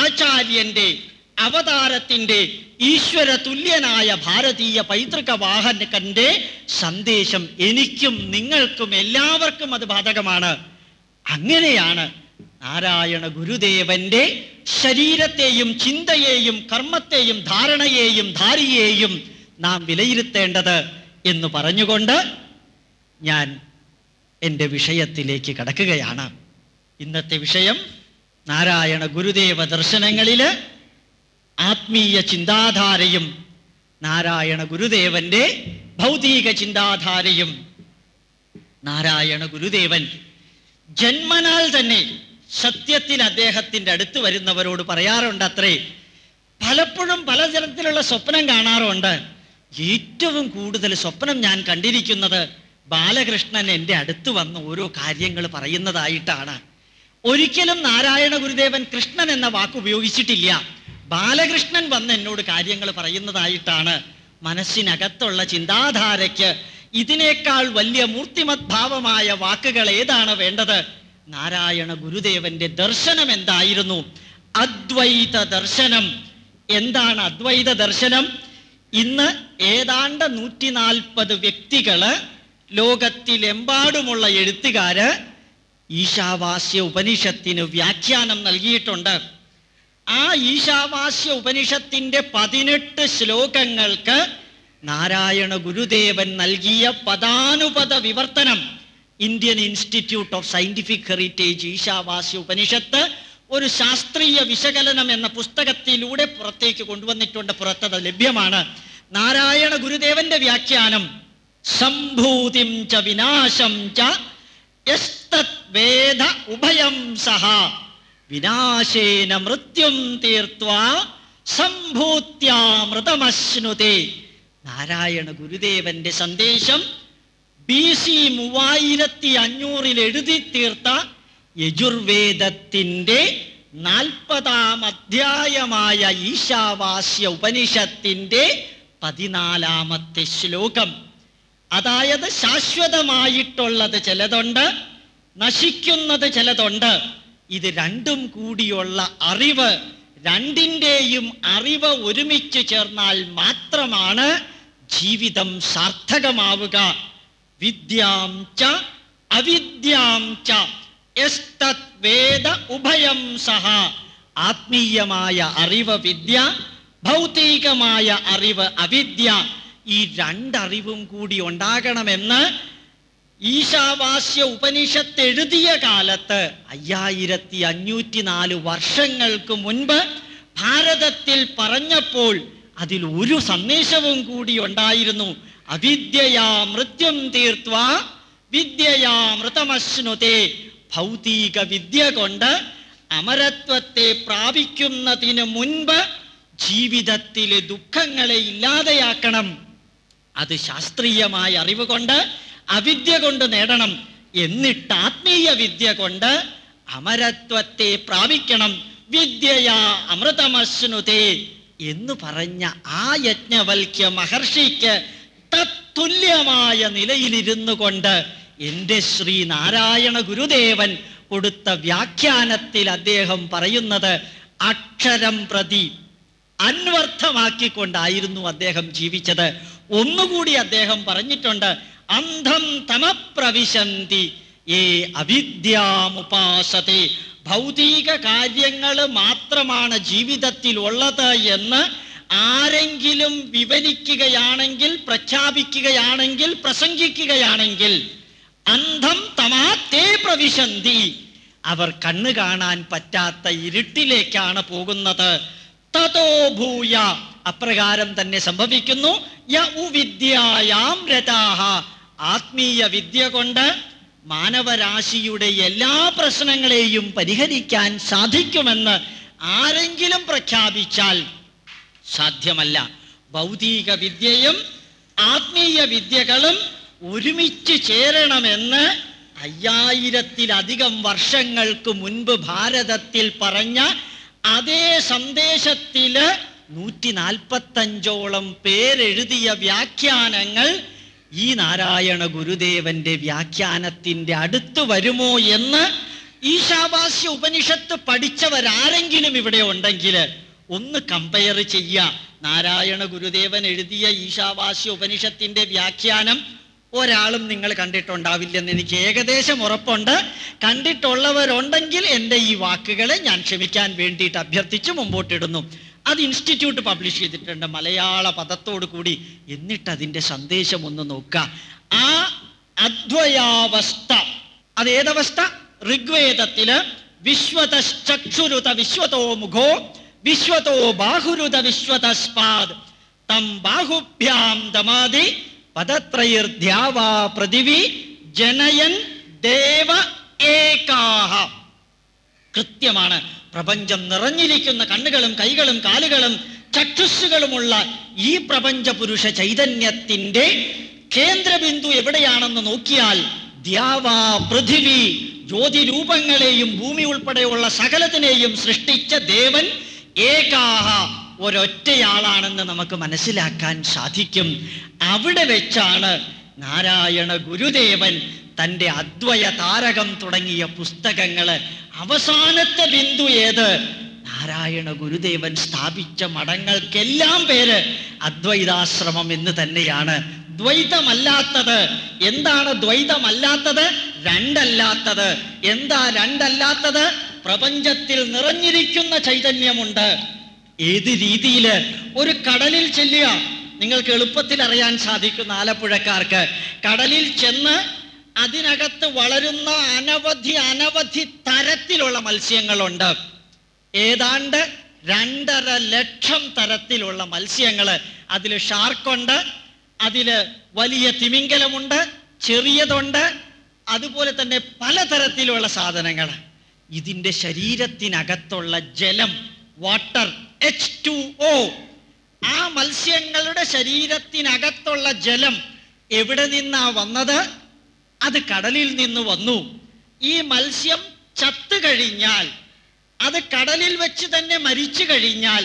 ആചാര്യന്റെ അവതാരത്തിന്റെ ഈശ്വര തുല്യനായ ഭാരതീയ പൈതൃക വാഹനകന്റെ സന്ദേശം എനിക്കും നിങ്ങൾക്കും എല്ലാവർക്കും അത് ബാധകമാണ്. അങ്ങനെയാണ് നാരായണ ഗുരുദേവന്റെ ശരീരത്തെയും ചിന്തയെയും കർമ്മത്തെയും ധാരണയെയും ധാരിയെയും നാം വിലയിരുത്തേണ്ടത് എന്ന് പറഞ്ഞുകൊണ്ട് ഞാൻ എന്റെ വിഷയത്തിലേക്ക് കടക്കുകയാണ്. ഇന്നത്തെ വിഷയം നാരായണ ഗുരുദേവ ദർശനങ്ങളിൽ ആത്മീയ ചിന്താധാരയും നാരായണ ഗുരുദേവന്റെ ഭൗതിക ചിന്താധാരയും നാരായണ ഗുരുദേവൻ ജന്മനാൽ തന്നെ സത്യത്തിൽ അദ്ദേഹത്തിന്റെ അടുത്ത് വരുന്നവരോട് പറയാറുണ്ട് അത്രേ പലപ്പോഴും പലതരത്തിലുള്ള സ്വപ്നം കാണാറുണ്ട്. ഏറ്റവും കൂടുതൽ സ്വപ്നം ഞാൻ കണ്ടിരിക്കുന്നത് ബാലകൃഷ്ണൻ എന്റെ അടുത്ത് വന്ന് ഓരോ കാര്യങ്ങൾ പറയുന്നതായിട്ടാണ്. ഒരിക്കലും നാരായണ ഗുരുദേവൻ കൃഷ്ണൻ എന്ന വാക്ക് ഉപയോഗിച്ചിട്ടില്ല. ബാലകൃഷ്ണൻ വന്ന് എന്നോട് കാര്യങ്ങൾ പറയുന്നതായിട്ടാണ് മനസ്സിനകത്തുള്ള ചിന്താധാരയ്ക്ക് ഇതിനേക്കാൾ വലിയ മൂർത്തിമദ്ഭാവമായ വാക്കുകൾ ഏതാണ് വേണ്ടത്? നാരായണ ഗുരുദേവന്റെ ദർശനം എന്തായിരുന്നു? അദ്വൈത ദർശനം. എന്താണ് അദ്വൈത ദർശനം? ഇന്ന് ഏതാണ്ട് നൂറ്റി നാൽപ്പത് വ്യക്തികൾ ലോകത്തിലെമ്പാടുമുള്ള എഴുത്തുകാര് ഈശാവാസ്യ ഉപനിഷത്തിന് വ്യാഖ്യാനം നൽകിയിട്ടുണ്ട്. ആ ഈശാവാസ്യ ഉപനിഷത്തിന്റെ പതിനെട്ട് ശ്ലോകങ്ങൾക്ക് നാരായണ ഗുരുദേവൻ നൽകിയ പദാനുപത വിവർത്തനം. Indian Institute of Scientific Heritage Isavasya Upanishad ഒരു ശാസ്ത്രീയ വിശകലനം എന്ന പുസ്തകത്തിലൂടെ പുറത്തേക്ക് കൊണ്ടുവന്നിട്ടുണ്ട്. പുറത്തത് ലഭ്യമാണ്. നാരായണ ഗുരുദേവന്റെ വ്യാഖ്യാനം സംഭൂതിം ച വിനാശം ച യസ്തത് വേദ ഉഭയം സഹ വിനാശേന മൃത്യും തീർത്വാ സംഭൂത്യാമൃതമശ്നുതേ. നാരായണ ഗുരുദേവന്റെ സന്ദേശം ബി സി മൂവായിരത്തി അഞ്ഞൂറിൽ എഴുതി തീർത്ത യജുർവേദത്തിന്റെ നാൽപ്പതാം അധ്യായമായ ഈശാവാസ്യ ഉപനിഷത്തിന്റെ പതിനാലാമത്തെ ശ്ലോകം. അതായത് ശാശ്വതമായിട്ടുള്ളത് ചിലതുണ്ട് നശിക്കുന്നത് ചിലതുണ്ട്. ഇത് രണ്ടും കൂടിയുള്ള അറിവ് രണ്ടിന്റെയും അറിവ് ഒരുമിച്ച് ചേർന്നാൽ മാത്രമാണ് ജീവിതം സാർത്ഥകമാവുക. വിദ്യാം ച അവിദ്യാം ച. വേദ ഉഭയം സഹ. ആത്മീയമായ അറിവ് വിദ്യ ഭൗതികമായ അറിവ് അവിദ്യ. ഈ രണ്ടറിവും കൂടി ഉണ്ടാകണമെന്ന് ഈശാവാസ്യ ഉപനിഷത്ത് എഴുതിയ കാലത്ത് അയ്യായിരത്തി അഞ്ഞൂറ്റി നാല് വർഷങ്ങൾക്ക് മുൻപ് ഭാരതത്തിൽ പറഞ്ഞപ്പോൾ അതിൽ ഒരു സന്ദേശവും കൂടി ഉണ്ടായിരുന്നു. അവിദ്യയാ മൃത്യും തീർത്വ വിദ്യയാ മൃതമശ്നുതേ. ഭൗതിക വിദ്യ കൊണ്ട് അമരത്വത്തെ പ്രാപിക്കുന്നതിന് മുൻപ് ജീവിതത്തിലെ ദുഃഖങ്ങളെ ഇല്ലാതെയാക്കണം. അത് ശാസ്ത്രീയമായ അറിവ് കൊണ്ട് അവിദ്യ കൊണ്ട് നേടണം. എന്നിട്ട് ആത്മീയ വിദ്യ കൊണ്ട് അമരത്വത്തെ പ്രാപിക്കണം. വിദ്യയാ അമൃതമശ്നുതേ എന്ന് പറഞ്ഞ ആ യജ്ഞവൽക്യ മഹർഷിക്ക് തത്തുല്യമായ നിലയിലിരുന്നു കൊണ്ട് എന്റെ ശ്രീ നാരായണ ഗുരുദേവൻ കൊടുത്ത വ്യാഖ്യാനത്തിൽ അദ്ദേഹം പറയുന്നത് അക്ഷരം പ്രതി അന്വർത്ഥമാക്കിക്കൊണ്ടായിരുന്നു അദ്ദേഹം ജീവിച്ചത്. ഒന്നുകൂടി അദ്ദേഹം പറഞ്ഞിട്ടുണ്ട് അന്ധം തമപ്രവിശന്തി ഏ അവിദ്യാമുപാസത്തെ ഭൗതിക കാര്യങ്ങൾ മാത്രമാണ് ജീവിതത്തിൽ ഉള്ളത് എന്ന് ആരെങ്കിലും വിവരിക്കുകയാണെങ്കിൽ പ്രഖ്യാപിക്കുകയാണെങ്കിൽ പ്രസംഗിക്കുകയാണെങ്കിൽ അന്ധം തമാത്തേ പ്രവിശന്തി. അവർ കണ്ണു കാണാൻ പറ്റാത്ത ഇരുട്ടിലേക്കാണ് പോകുന്നത്. തതോ ഭൂയ. അപ്രകാരം തന്നെ സംഭവിക്കുന്നു. യ ഉവിദ്യായാം രഥാഹ. ആത്മീയ വിദ്യ കൊണ്ട് മാനവരാശിയുടെ എല്ലാ പ്രശ്നങ്ങളെയും പരിഹരിക്കാൻ സാധിക്കുമെന്ന് ആരെങ്കിലും പ്രഖ്യാപിച്ചാൽ സാധ്യമല്ല. ഭൗതിക വിദ്യയും ആത്മീയ വിദ്യകളും ഒരുമിച്ച് ചേരണമെന്ന് അയ്യായിരത്തിലധികം വർഷങ്ങൾക്ക് മുൻപ് ഭാരതത്തിൽ പറഞ്ഞ അതേ സന്ദേശത്തിൽ നൂറ്റി നാൽപ്പത്തഞ്ചോളം പേരെഴുതിയ വ്യാഖ്യാനങ്ങൾ ഈ നാരായണ ഗുരുദേവന്റെ വ്യാഖ്യാനത്തിന്റെ അടുത്ത് വരുമോ എന്ന് ഈശാവാസ്യ ഉപനിഷത്ത് പഠിച്ചവരാരെങ്കിലും ഇവിടെ ഉണ്ടെങ്കിൽ ഒന്ന് കമ്പയർ ചെയ്യുക. നാരായണ ഗുരുദേവൻ എഴുതിയ ഈശാവാസ്യ ഉപനിഷത്തിന്റെ വ്യാഖ്യാനം ഒരാളും നിങ്ങൾ കണ്ടിട്ടുണ്ടാവില്ലെന്ന് എനിക്ക് ഏകദേശം ഉറപ്പുണ്ട്. കണ്ടിട്ടുള്ളവരുണ്ടെങ്കിൽ എന്റെ ഈ വാക്കുകളെ ഞാൻ ക്ഷമിക്കാൻ വേണ്ടിയിട്ട് അഭ്യർത്ഥിച്ച് മുമ്പോട്ടിടുന്നു. അത് ഇൻസ്റ്റിറ്റ്യൂട്ട് പബ്ലിഷ് ചെയ്തിട്ടുണ്ട്. മലയാള പദത്തോടു കൂടി എന്നിട്ട് അതിന്റെ സന്ദേശം ഒന്ന് നോക്കുക. ആ അദ്വയാവസ്ഥ അത് ഏതവസ്ഥ? ഋഗ്വേദത്തിൽ വിശ്വതശ്ചക്ഷുരുത വിശ്വതോ മുഖോ വിശ്വതോ ബാഹുരുത വിശ്വതസ്പാദ്. തം ബാഹുഭ്യാം ദമാതി പദത്രൈർധ്യാവാ പൃഥിവി ജനയൻ ദേവ ഏകാഹ. കൃത്യമാണ്. പ്രപഞ്ചം നിറഞ്ഞിരിക്കുന്ന കണ്ണുകളും കൈകളും കാലുകളും ചക്ഷുസ്സുകളുമുള്ള ഈ പ്രപഞ്ച പുരുഷ ചൈതന്യത്തിന്റെ കേന്ദ്രബിന്ദു എവിടെയാണെന്ന് നോക്കിയാൽ ദ്യാവാ പൃഥിവി ജ്യോതിരൂപങ്ങളെയും ഭൂമി ഉൾപ്പെടെയുള്ള സകലത്തിനെയും സൃഷ്ടിച്ച ദേവൻ ഏകാഹ ഒരൊറ്റയാളാണെന്ന് നമുക്ക് മനസ്സിലാക്കാൻ സാധിക്കും. അവിടെ വെച്ചാണ് നാരായണ ഗുരുദേവൻ തന്റെ അദ്വയ താരകം തുടങ്ങിയ പുസ്തകങ്ങൾ അവസാനത്തെ ബിന്ദു ഏത്? നാരായണ ഗുരുദേവൻ സ്ഥാപിച്ച മഠങ്ങൾക്കെല്ലാം പേര് അദ്വൈതാശ്രമം എന്ന് തന്നെയാണ്. ദ്വൈതമല്ലാത്തത് എന്താണ് ദ്വൈതമല്ലാത്തത്? രണ്ടല്ലാത്തത്. എന്താ രണ്ടല്ലാത്തത്? പ്രപഞ്ചത്തിൽ നിറഞ്ഞിരിക്കുന്ന ചൈതന്യമുണ്ട്. ഏത് രീതിയിൽ ഒരു കടലിൽ ചെല്ലുക. നിങ്ങൾക്ക് എളുപ്പത്തിൽ അറിയാൻ സാധിക്കുന്ന ആലപ്പുഴക്കാർക്ക്. കടലിൽ ചെന്ന് അതിനകത്ത് വളരുന്ന അനവധി അനവധി തരത്തിലുള്ള മത്സ്യങ്ങളുണ്ട്. ഏതാണ്ട് രണ്ടര ലക്ഷം തരത്തിലുള്ള മത്സ്യങ്ങൾ അതിൽ ഷാർക്കുണ്ട് അതിൽ വലിയ തിമിംഗലമുണ്ട് ചെറിയതുണ്ട് അതുപോലെ തന്നെ പലതരത്തിലുള്ള സാധനങ്ങൾ ഇതിന്റെ ശരീരത്തിനകത്തുള്ള ജലം വാട്ടർ എച്ച് ടു ആ മത്സ്യങ്ങളുടെ ശരീരത്തിനകത്തുള്ള ജലം എവിടെ നിന്നാ വന്നത്? അത് കടലിൽ നിന്ന് വന്നു. ഈ മത്സ്യം ചത്തു കഴിഞ്ഞാൽ അത് കടലിൽ വെച്ച് തന്നെ മരിച്ചു കഴിഞ്ഞാൽ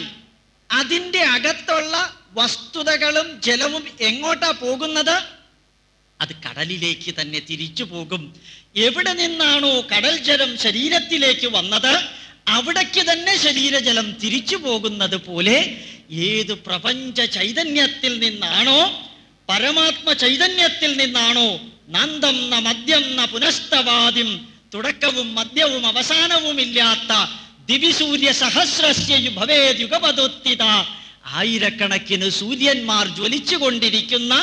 അതിന്റെ അകത്തുള്ള വസ്തുതകളും ജലവും എങ്ങോട്ടാ പോകുന്നത്? അത് കടലിലേക്ക് തന്നെ തിരിച്ചു പോകും. എവിടെ നിന്നാണോ കടൽ ജലം ശരീരത്തിലേക്ക് വന്നത് അവിടേക്ക് തന്നെ ശരീരജലം തിരിച്ചു പോകുന്നത് പോലെ ഏത് പ്രപഞ്ച ചൈതന്യത്തിൽ നിന്നാണോ പരമാത്മ ചൈതന്യത്തിൽ നിന്നാണോ നന്ദം ന മദ്യം ന പുനസ്തവാദ്യം തുടക്കവും മദ്യവും അവസാനവുമില്ലാത്ത ദിവിസൂര്യ സഹസ്രസ്യ ഭവേദ് യുഗപദോത്തിത ആയിരക്കണക്കിന് സൂര്യന്മാർ ജ്വലിച്ചുകൊണ്ടിരിക്കുന്ന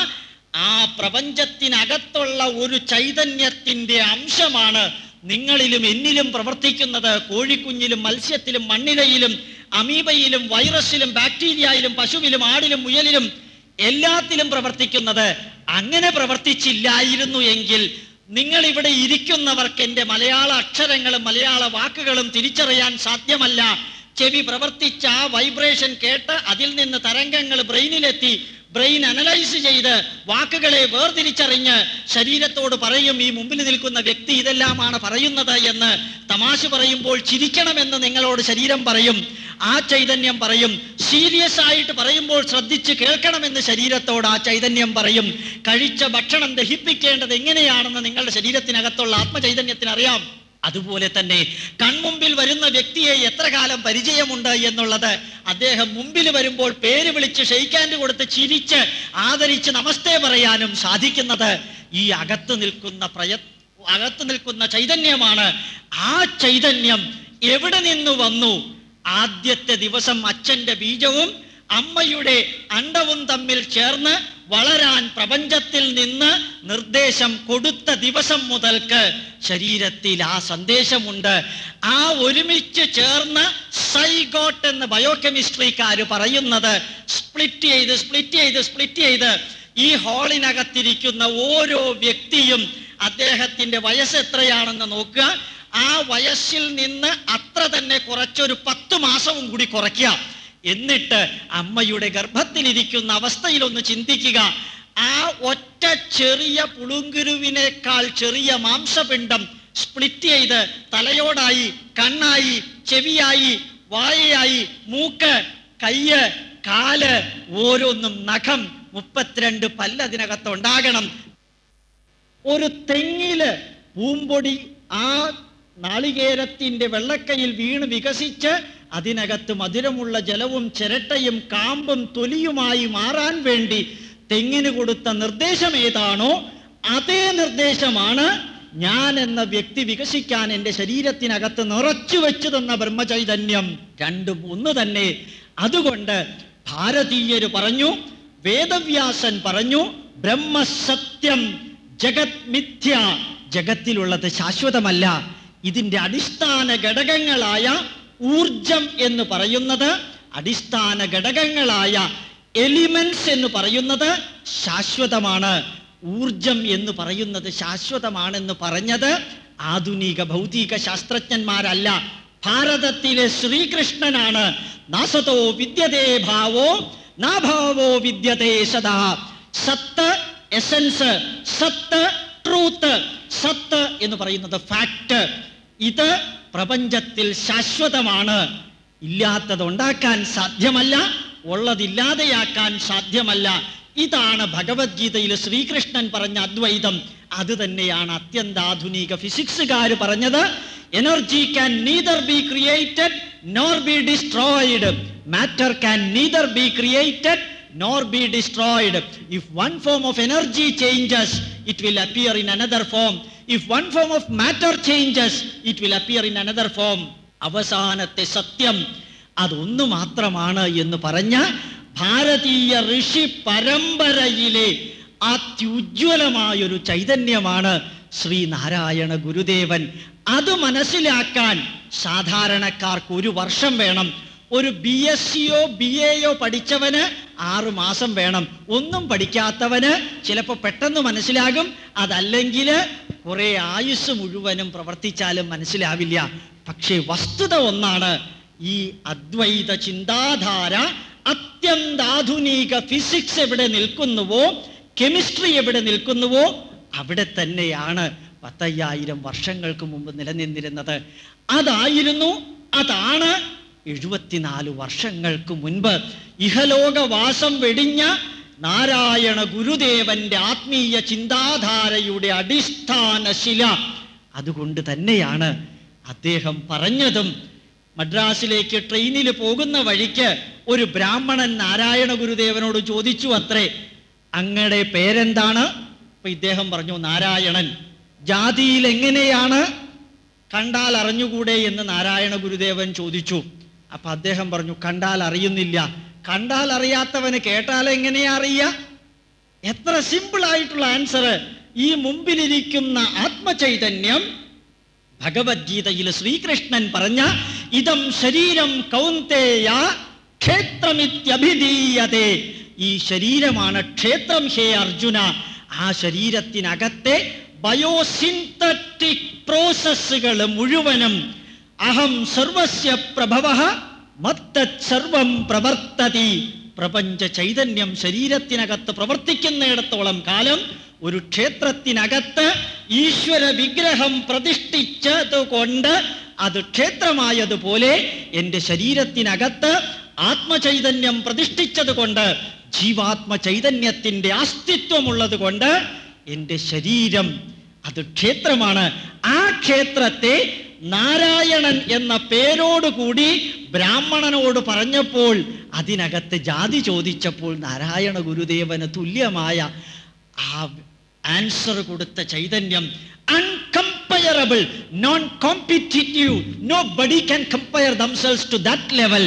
ആ പ്രപഞ്ചത്തിനകത്തുള്ള ഒരു ചൈതന്യത്തിന്റെ അംശമാണ് നിങ്ങളിലും എന്നിലും പ്രവർത്തിക്കുന്നത്. കോഴിക്കുഞ്ഞിലും മത്സ്യത്തിലും മണ്ണിലയിലും അമീബയിലും വൈറസിലും ബാക്ടീരിയയിലും പശുവിലും ആടിലും മുയലിലും എല്ലാത്തിലും പ്രവർത്തിക്കുന്നത്. അങ്ങനെ പ്രവർത്തിച്ചില്ലായിരുന്നു എങ്കിൽ നിങ്ങൾ ഇവിടെ ഇരിക്കുന്നവർക്ക് എന്റെ മലയാള അക്ഷരങ്ങളും മലയാള വാക്കുകളും തിരിച്ചറിയാൻ സാധ്യമല്ല. ചെവി പ്രവർത്തിച്ച ആ വൈബ്രേഷൻ കേട്ട് അതിൽ നിന്ന് തരംഗങ്ങൾ ബ്രെയിനിലെത്തി ബ്രെയിൻ അനലൈസ് ചെയ്ത് വാക്കുകളെ വേർതിരിച്ചറിഞ്ഞ് ശരീരത്തോട് പറയും ഈ മുമ്പിൽ നിൽക്കുന്ന വ്യക്തി ഇതെല്ലാമാണ് പറയുന്നത് എന്ന് തമാശ പറയുമ്പോൾ ചിരിക്കണമെന്ന് നിങ്ങളോട് ശരീരം പറയും ആ ചൈതന്യം പറയും. സീരിയസ് ആയിട്ട് പറയുമ്പോൾ ശ്രദ്ധിച്ച് കേൾക്കണമെന്ന് ശരീരത്തോട് ആ ചൈതന്യം പറയും. കഴിച്ച ഭക്ഷണം ദഹിപ്പിക്കേണ്ടത് എങ്ങനെയാണെന്ന് നിങ്ങളുടെ ശരീരത്തിനകത്തുള്ള ആത്മചൈതന്യത്തിന് അറിയാം. അതുപോലെ തന്നെ കൺമുമ്പിൽ വരുന്ന വ്യക്തിയെ എത്ര കാലം പരിചയമുണ്ട് എന്നുള്ളത് അദ്ദേഹം മുമ്പിൽ വരുമ്പോൾ പേര് വിളിച്ച് ഷെയ്ക്കാൻഡ് കൊടുത്ത് ചിരിച്ച് ആദരിച്ച് നമസ്തേ പറയാനും സാധിക്കുന്നത് ഈ അകത്ത് നിൽക്കുന്ന പ്രയ അകത്ത് നിൽക്കുന്ന ചൈതന്യമാണ്. ആ ചൈതന്യം എവിടെ നിന്ന് വന്നു? ആദ്യത്തെ ദിവസം അച്ഛന്റെ ബീജവും അമ്മയുടെ അണ്ടവും തമ്മിൽ ചേർന്ന് വളരാൻ പ്രപഞ്ചത്തിൽ നിന്ന് നിർദ്ദേശം കൊടുത്ത ദിവസം മുതൽക്ക് ശരീരത്തിൽ ആ സന്ദേശമുണ്ട്. ആ ഒരുമിച്ച് ചേർന്ന് സൈഗോട്ട് എന്ന് ബയോകെമിസ്ട്രിക്കാർ പറയുന്നത് സ്പ്ലിറ്റ് ചെയ്ത് സ്പ്ലിറ്റ് ചെയ്ത് സ്പ്ലിറ്റ് ചെയ്ത് ഈ ഹാളിനകത്തിരിക്കുന്ന ഓരോ വ്യക്തിയും അദ്ദേഹത്തിന്റെ വയസ്സ് എത്രയാണെന്ന് നോക്കുക. ആ വയസ്സിൽ നിന്ന് അത്ര തന്നെ കുറച്ചൊരു പത്ത് മാസവും കൂടി കുറയ്ക്കുക. എന്നിട്ട് അമ്മയുടെ ഗർഭത്തിലിരിക്കുന്ന അവസ്ഥയിൽ ഒന്ന് ചിന്തിക്കുക. ആ ഒറ്റ ചെറിയ പുളുങ്കുരുവിനേക്കാൾ ചെറിയ മാംസപിണ്ഡം സ്പ്ലിറ്റ് ചെയ്ത് തലയോടായി കണ്ണായി ചെവിയായി വായയായി മൂക്ക് കയ്യ് കാൽ ഓരോന്നും നഖം മുപ്പത്തിരണ്ട് പല്ല് അതിനകത്ത് ഉണ്ടാകണം. ഒരു തെങ്ങിൽ പൂമ്പൊടി ആ നാളികേരത്തിന്റെ വെള്ളക്കയിൽ വീണ് വികസിച്ച് അതിനകത്ത് മധുരമുള്ള ജലവും ചിരട്ടയും കാമ്പും തൊലിയുമായി മാറാൻ വേണ്ടി തെങ്ങിന് കൊടുത്ത നിർദ്ദേശം ഏതാണോ അതേ നിർദ്ദേശമാണ് ഞാൻ എന്ന വ്യക്തി വികസിക്കാൻ എന്റെ ശരീരത്തിനകത്ത് നിറച്ചു വെച്ചു തന്ന ബ്രഹ്മചൈതന്യം രണ്ടും ഒന്ന് തന്നെ. അതുകൊണ്ട് ഭാരതീയര് പറഞ്ഞു വേദവ്യാസൻ പറഞ്ഞു ബ്രഹ്മസത്യം ജഗത് മിഥ്യ. ജഗത്തിലുള്ളത് ശാശ്വതമല്ല. ഇതിന്റെ അടിസ്ഥാന ഘടകങ്ങളായ ഊർജം എന്ന് പറയുന്നത് അടിസ്ഥാന ഘടകങ്ങളായ എലിമെന്റ്സ് എന്ന് പറയുന്നത് ശാശ്വതമാണ്. ഊർജം എന്ന് പറയുന്നത് ശാശ്വതമാണെന്ന് പറഞ്ഞത് ആധുനിക ഭൗതിക ശാസ്ത്രജ്ഞന്മാരല്ല. ഭാരതത്തിലെ ശ്രീകൃഷ്ണനാണ്. നാസതോ വിദ്യതേ ഭാവോ നാഭാവോ വിദ്യതേ സദാ. സത്ത് എസൻസ് സത്ത് ട്രൂത്ത് സത്ത് എന്ന് പറയുന്നത് ഫാക്ട്. ഇത് പ്രപഞ്ചത്തിൽ ശാശ്വതമാണ്. ഇല്ലാത്തത് ഉണ്ടാക്കാൻ സാധ്യമല്ല ഉള്ളതില്ലാതെയാക്കാൻ സാധ്യമല്ല. ഇതാണ് ഭഗവത്ഗീതയിൽ ശ്രീകൃഷ്ണൻ പറഞ്ഞ അദ്വൈതം. അത് തന്നെയാണ് അത്യന്താധുനിക ഫിസിക്സുകാർ പറഞ്ഞത്. Energy can neither be created nor be destroyed matter can neither be created nor be destroyed. If one form of energy changes, it will appear in another form. If one form of matter changes, it will appear in another form. അവസാനത്തെ സത്യം അതൊന്നു മാത്രമാണ് എന്ന് പറഞ്ഞ ഭാരതീയ ഋഷി പരമ്പരയിലെ അത്യുജ്വലമായൊരു ചൈതന്യമാണ് ശ്രീനാരായണ ഗുരുദേവൻ അത് മനസ്സിലാക്കാൻ സാധാരണക്കാർക്ക് ഒരു വർഷം വേണം ഒരു ബി എസ് സിയോ ബി എയോ പഠിച്ചവന് ആറു മാസം വേണം. ഒന്നും പഠിക്കാത്തവന് ചിലപ്പോൾ പെട്ടെന്ന് മനസ്സിലാകും. അതല്ലെങ്കിൽ കുറേ ആയുസ് മുഴുവനും പ്രവർത്തിച്ചാലും മനസ്സിലാവില്ല. പക്ഷേ വസ്തുത ഒന്നാണ് ഈ അദ്വൈത ചിന്താധാര. അത്യന്താധുനിക ഫിസിക്സ് എവിടെ നിൽക്കുന്നുവോ കെമിസ്ട്രി എവിടെ നിൽക്കുന്നുവോ അവിടെ തന്നെയാണ് പത്തയ്യായിരം വർഷങ്ങൾക്ക് മുമ്പ് നിലനിന്നിരുന്നത്. അതായിരുന്നു അതാണ് എഴുപത്തിനാല് വർഷങ്ങൾക്ക് മുൻപ് ഇഹലോകവാസം വെടിഞ്ഞ നാരായണ ഗുരുദേവന്റെ ആത്മീയ ചിന്താധാരയുടെ അടിസ്ഥാന ശില. അതുകൊണ്ട് തന്നെയാണ് അദ്ദേഹം പറഞ്ഞതും മദ്രാസിലേക്ക് ട്രെയിനിൽ പോകുന്ന വഴിക്ക് ഒരു ബ്രാഹ്മണൻ നാരായണ ഗുരുദേവനോട് ചോദിച്ചു അത്രേ. അങ്ങയുടെ പേരെന്താണ്? അപ്പൊ ഇദ്ദേഹം പറഞ്ഞു നാരായണൻ. ജാതിയിൽ എങ്ങനെയാണ് കണ്ടാൽ അറിഞ്ഞുകൂടെ എന്ന് നാരായണ ഗുരുദേവൻ ചോദിച്ചു. അപ്പൊ അദ്ദേഹം പറഞ്ഞു കണ്ടാൽ അറിയുന്നില്ല. കണ്ടാൽ അറിയാത്തവന് കേട്ടാൽ എങ്ങനെയാ അറിയുക? എത്ര സിമ്പിൾ ആയിട്ടുള്ള ആൻസർ ഈ മുമ്പിലിരിക്കുന്ന ആത്മചൈതന്യം ഭഗവത്ഗീതയിൽ ശ്രീകൃഷ്ണൻ പറഞ്ഞ ഇതം ശരീരം കൗന്തേയ ക്ഷേത്രമിത്യഭിധീയതേ. ഈ ശരീരമാണ് ക്ഷേത്രം ഹേ അർജുന. ആ ശരീരത്തിനകത്തെ ബയോസിന്തറ്റിക് പ്രോസസ്സുകൾ മുഴുവനും അഹം സർവസ്യ പ്രഭവ മത്തത് സർവം പ്രവർത്തതി. പ്രപഞ്ച ചൈതന്യം ശരീരത്തിനകത്ത് പ്രവർത്തിക്കുന്നിടത്തോളം കാലം ഒരു ക്ഷേത്രത്തിനകത്ത് ഈശ്വര വിഗ്രഹം പ്രതിഷ്ഠിച്ചത് കൊണ്ട് അത് ക്ഷേത്രമായതുപോലെ എന്റെ ശരീരത്തിനകത്ത് ആത്മചൈതന്യം പ്രതിഷ്ഠിച്ചത് കൊണ്ട് ജീവാത്മ ചൈതന്യത്തിന്റെ അസ്തിത്വമുള്ളത് കൊണ്ട് എന്റെ ശരീരം അത് ക്ഷേത്രമാണ്. ആ ക്ഷേത്രത്തെ നാരായണൻ എന്ന പേരോടുകൂടി ബ്രാഹ്മണനോട് പറഞ്ഞപ്പോൾ അതിനകത്ത് ജാതി ചോദിച്ചപ്പോൾ നാരായണ ഗുരുദേവന് തുല്യമായ ആ ആൻസർ കൊടുത്ത ചൈതന്യം uncomparable non competitive nobody can compare themselves to that level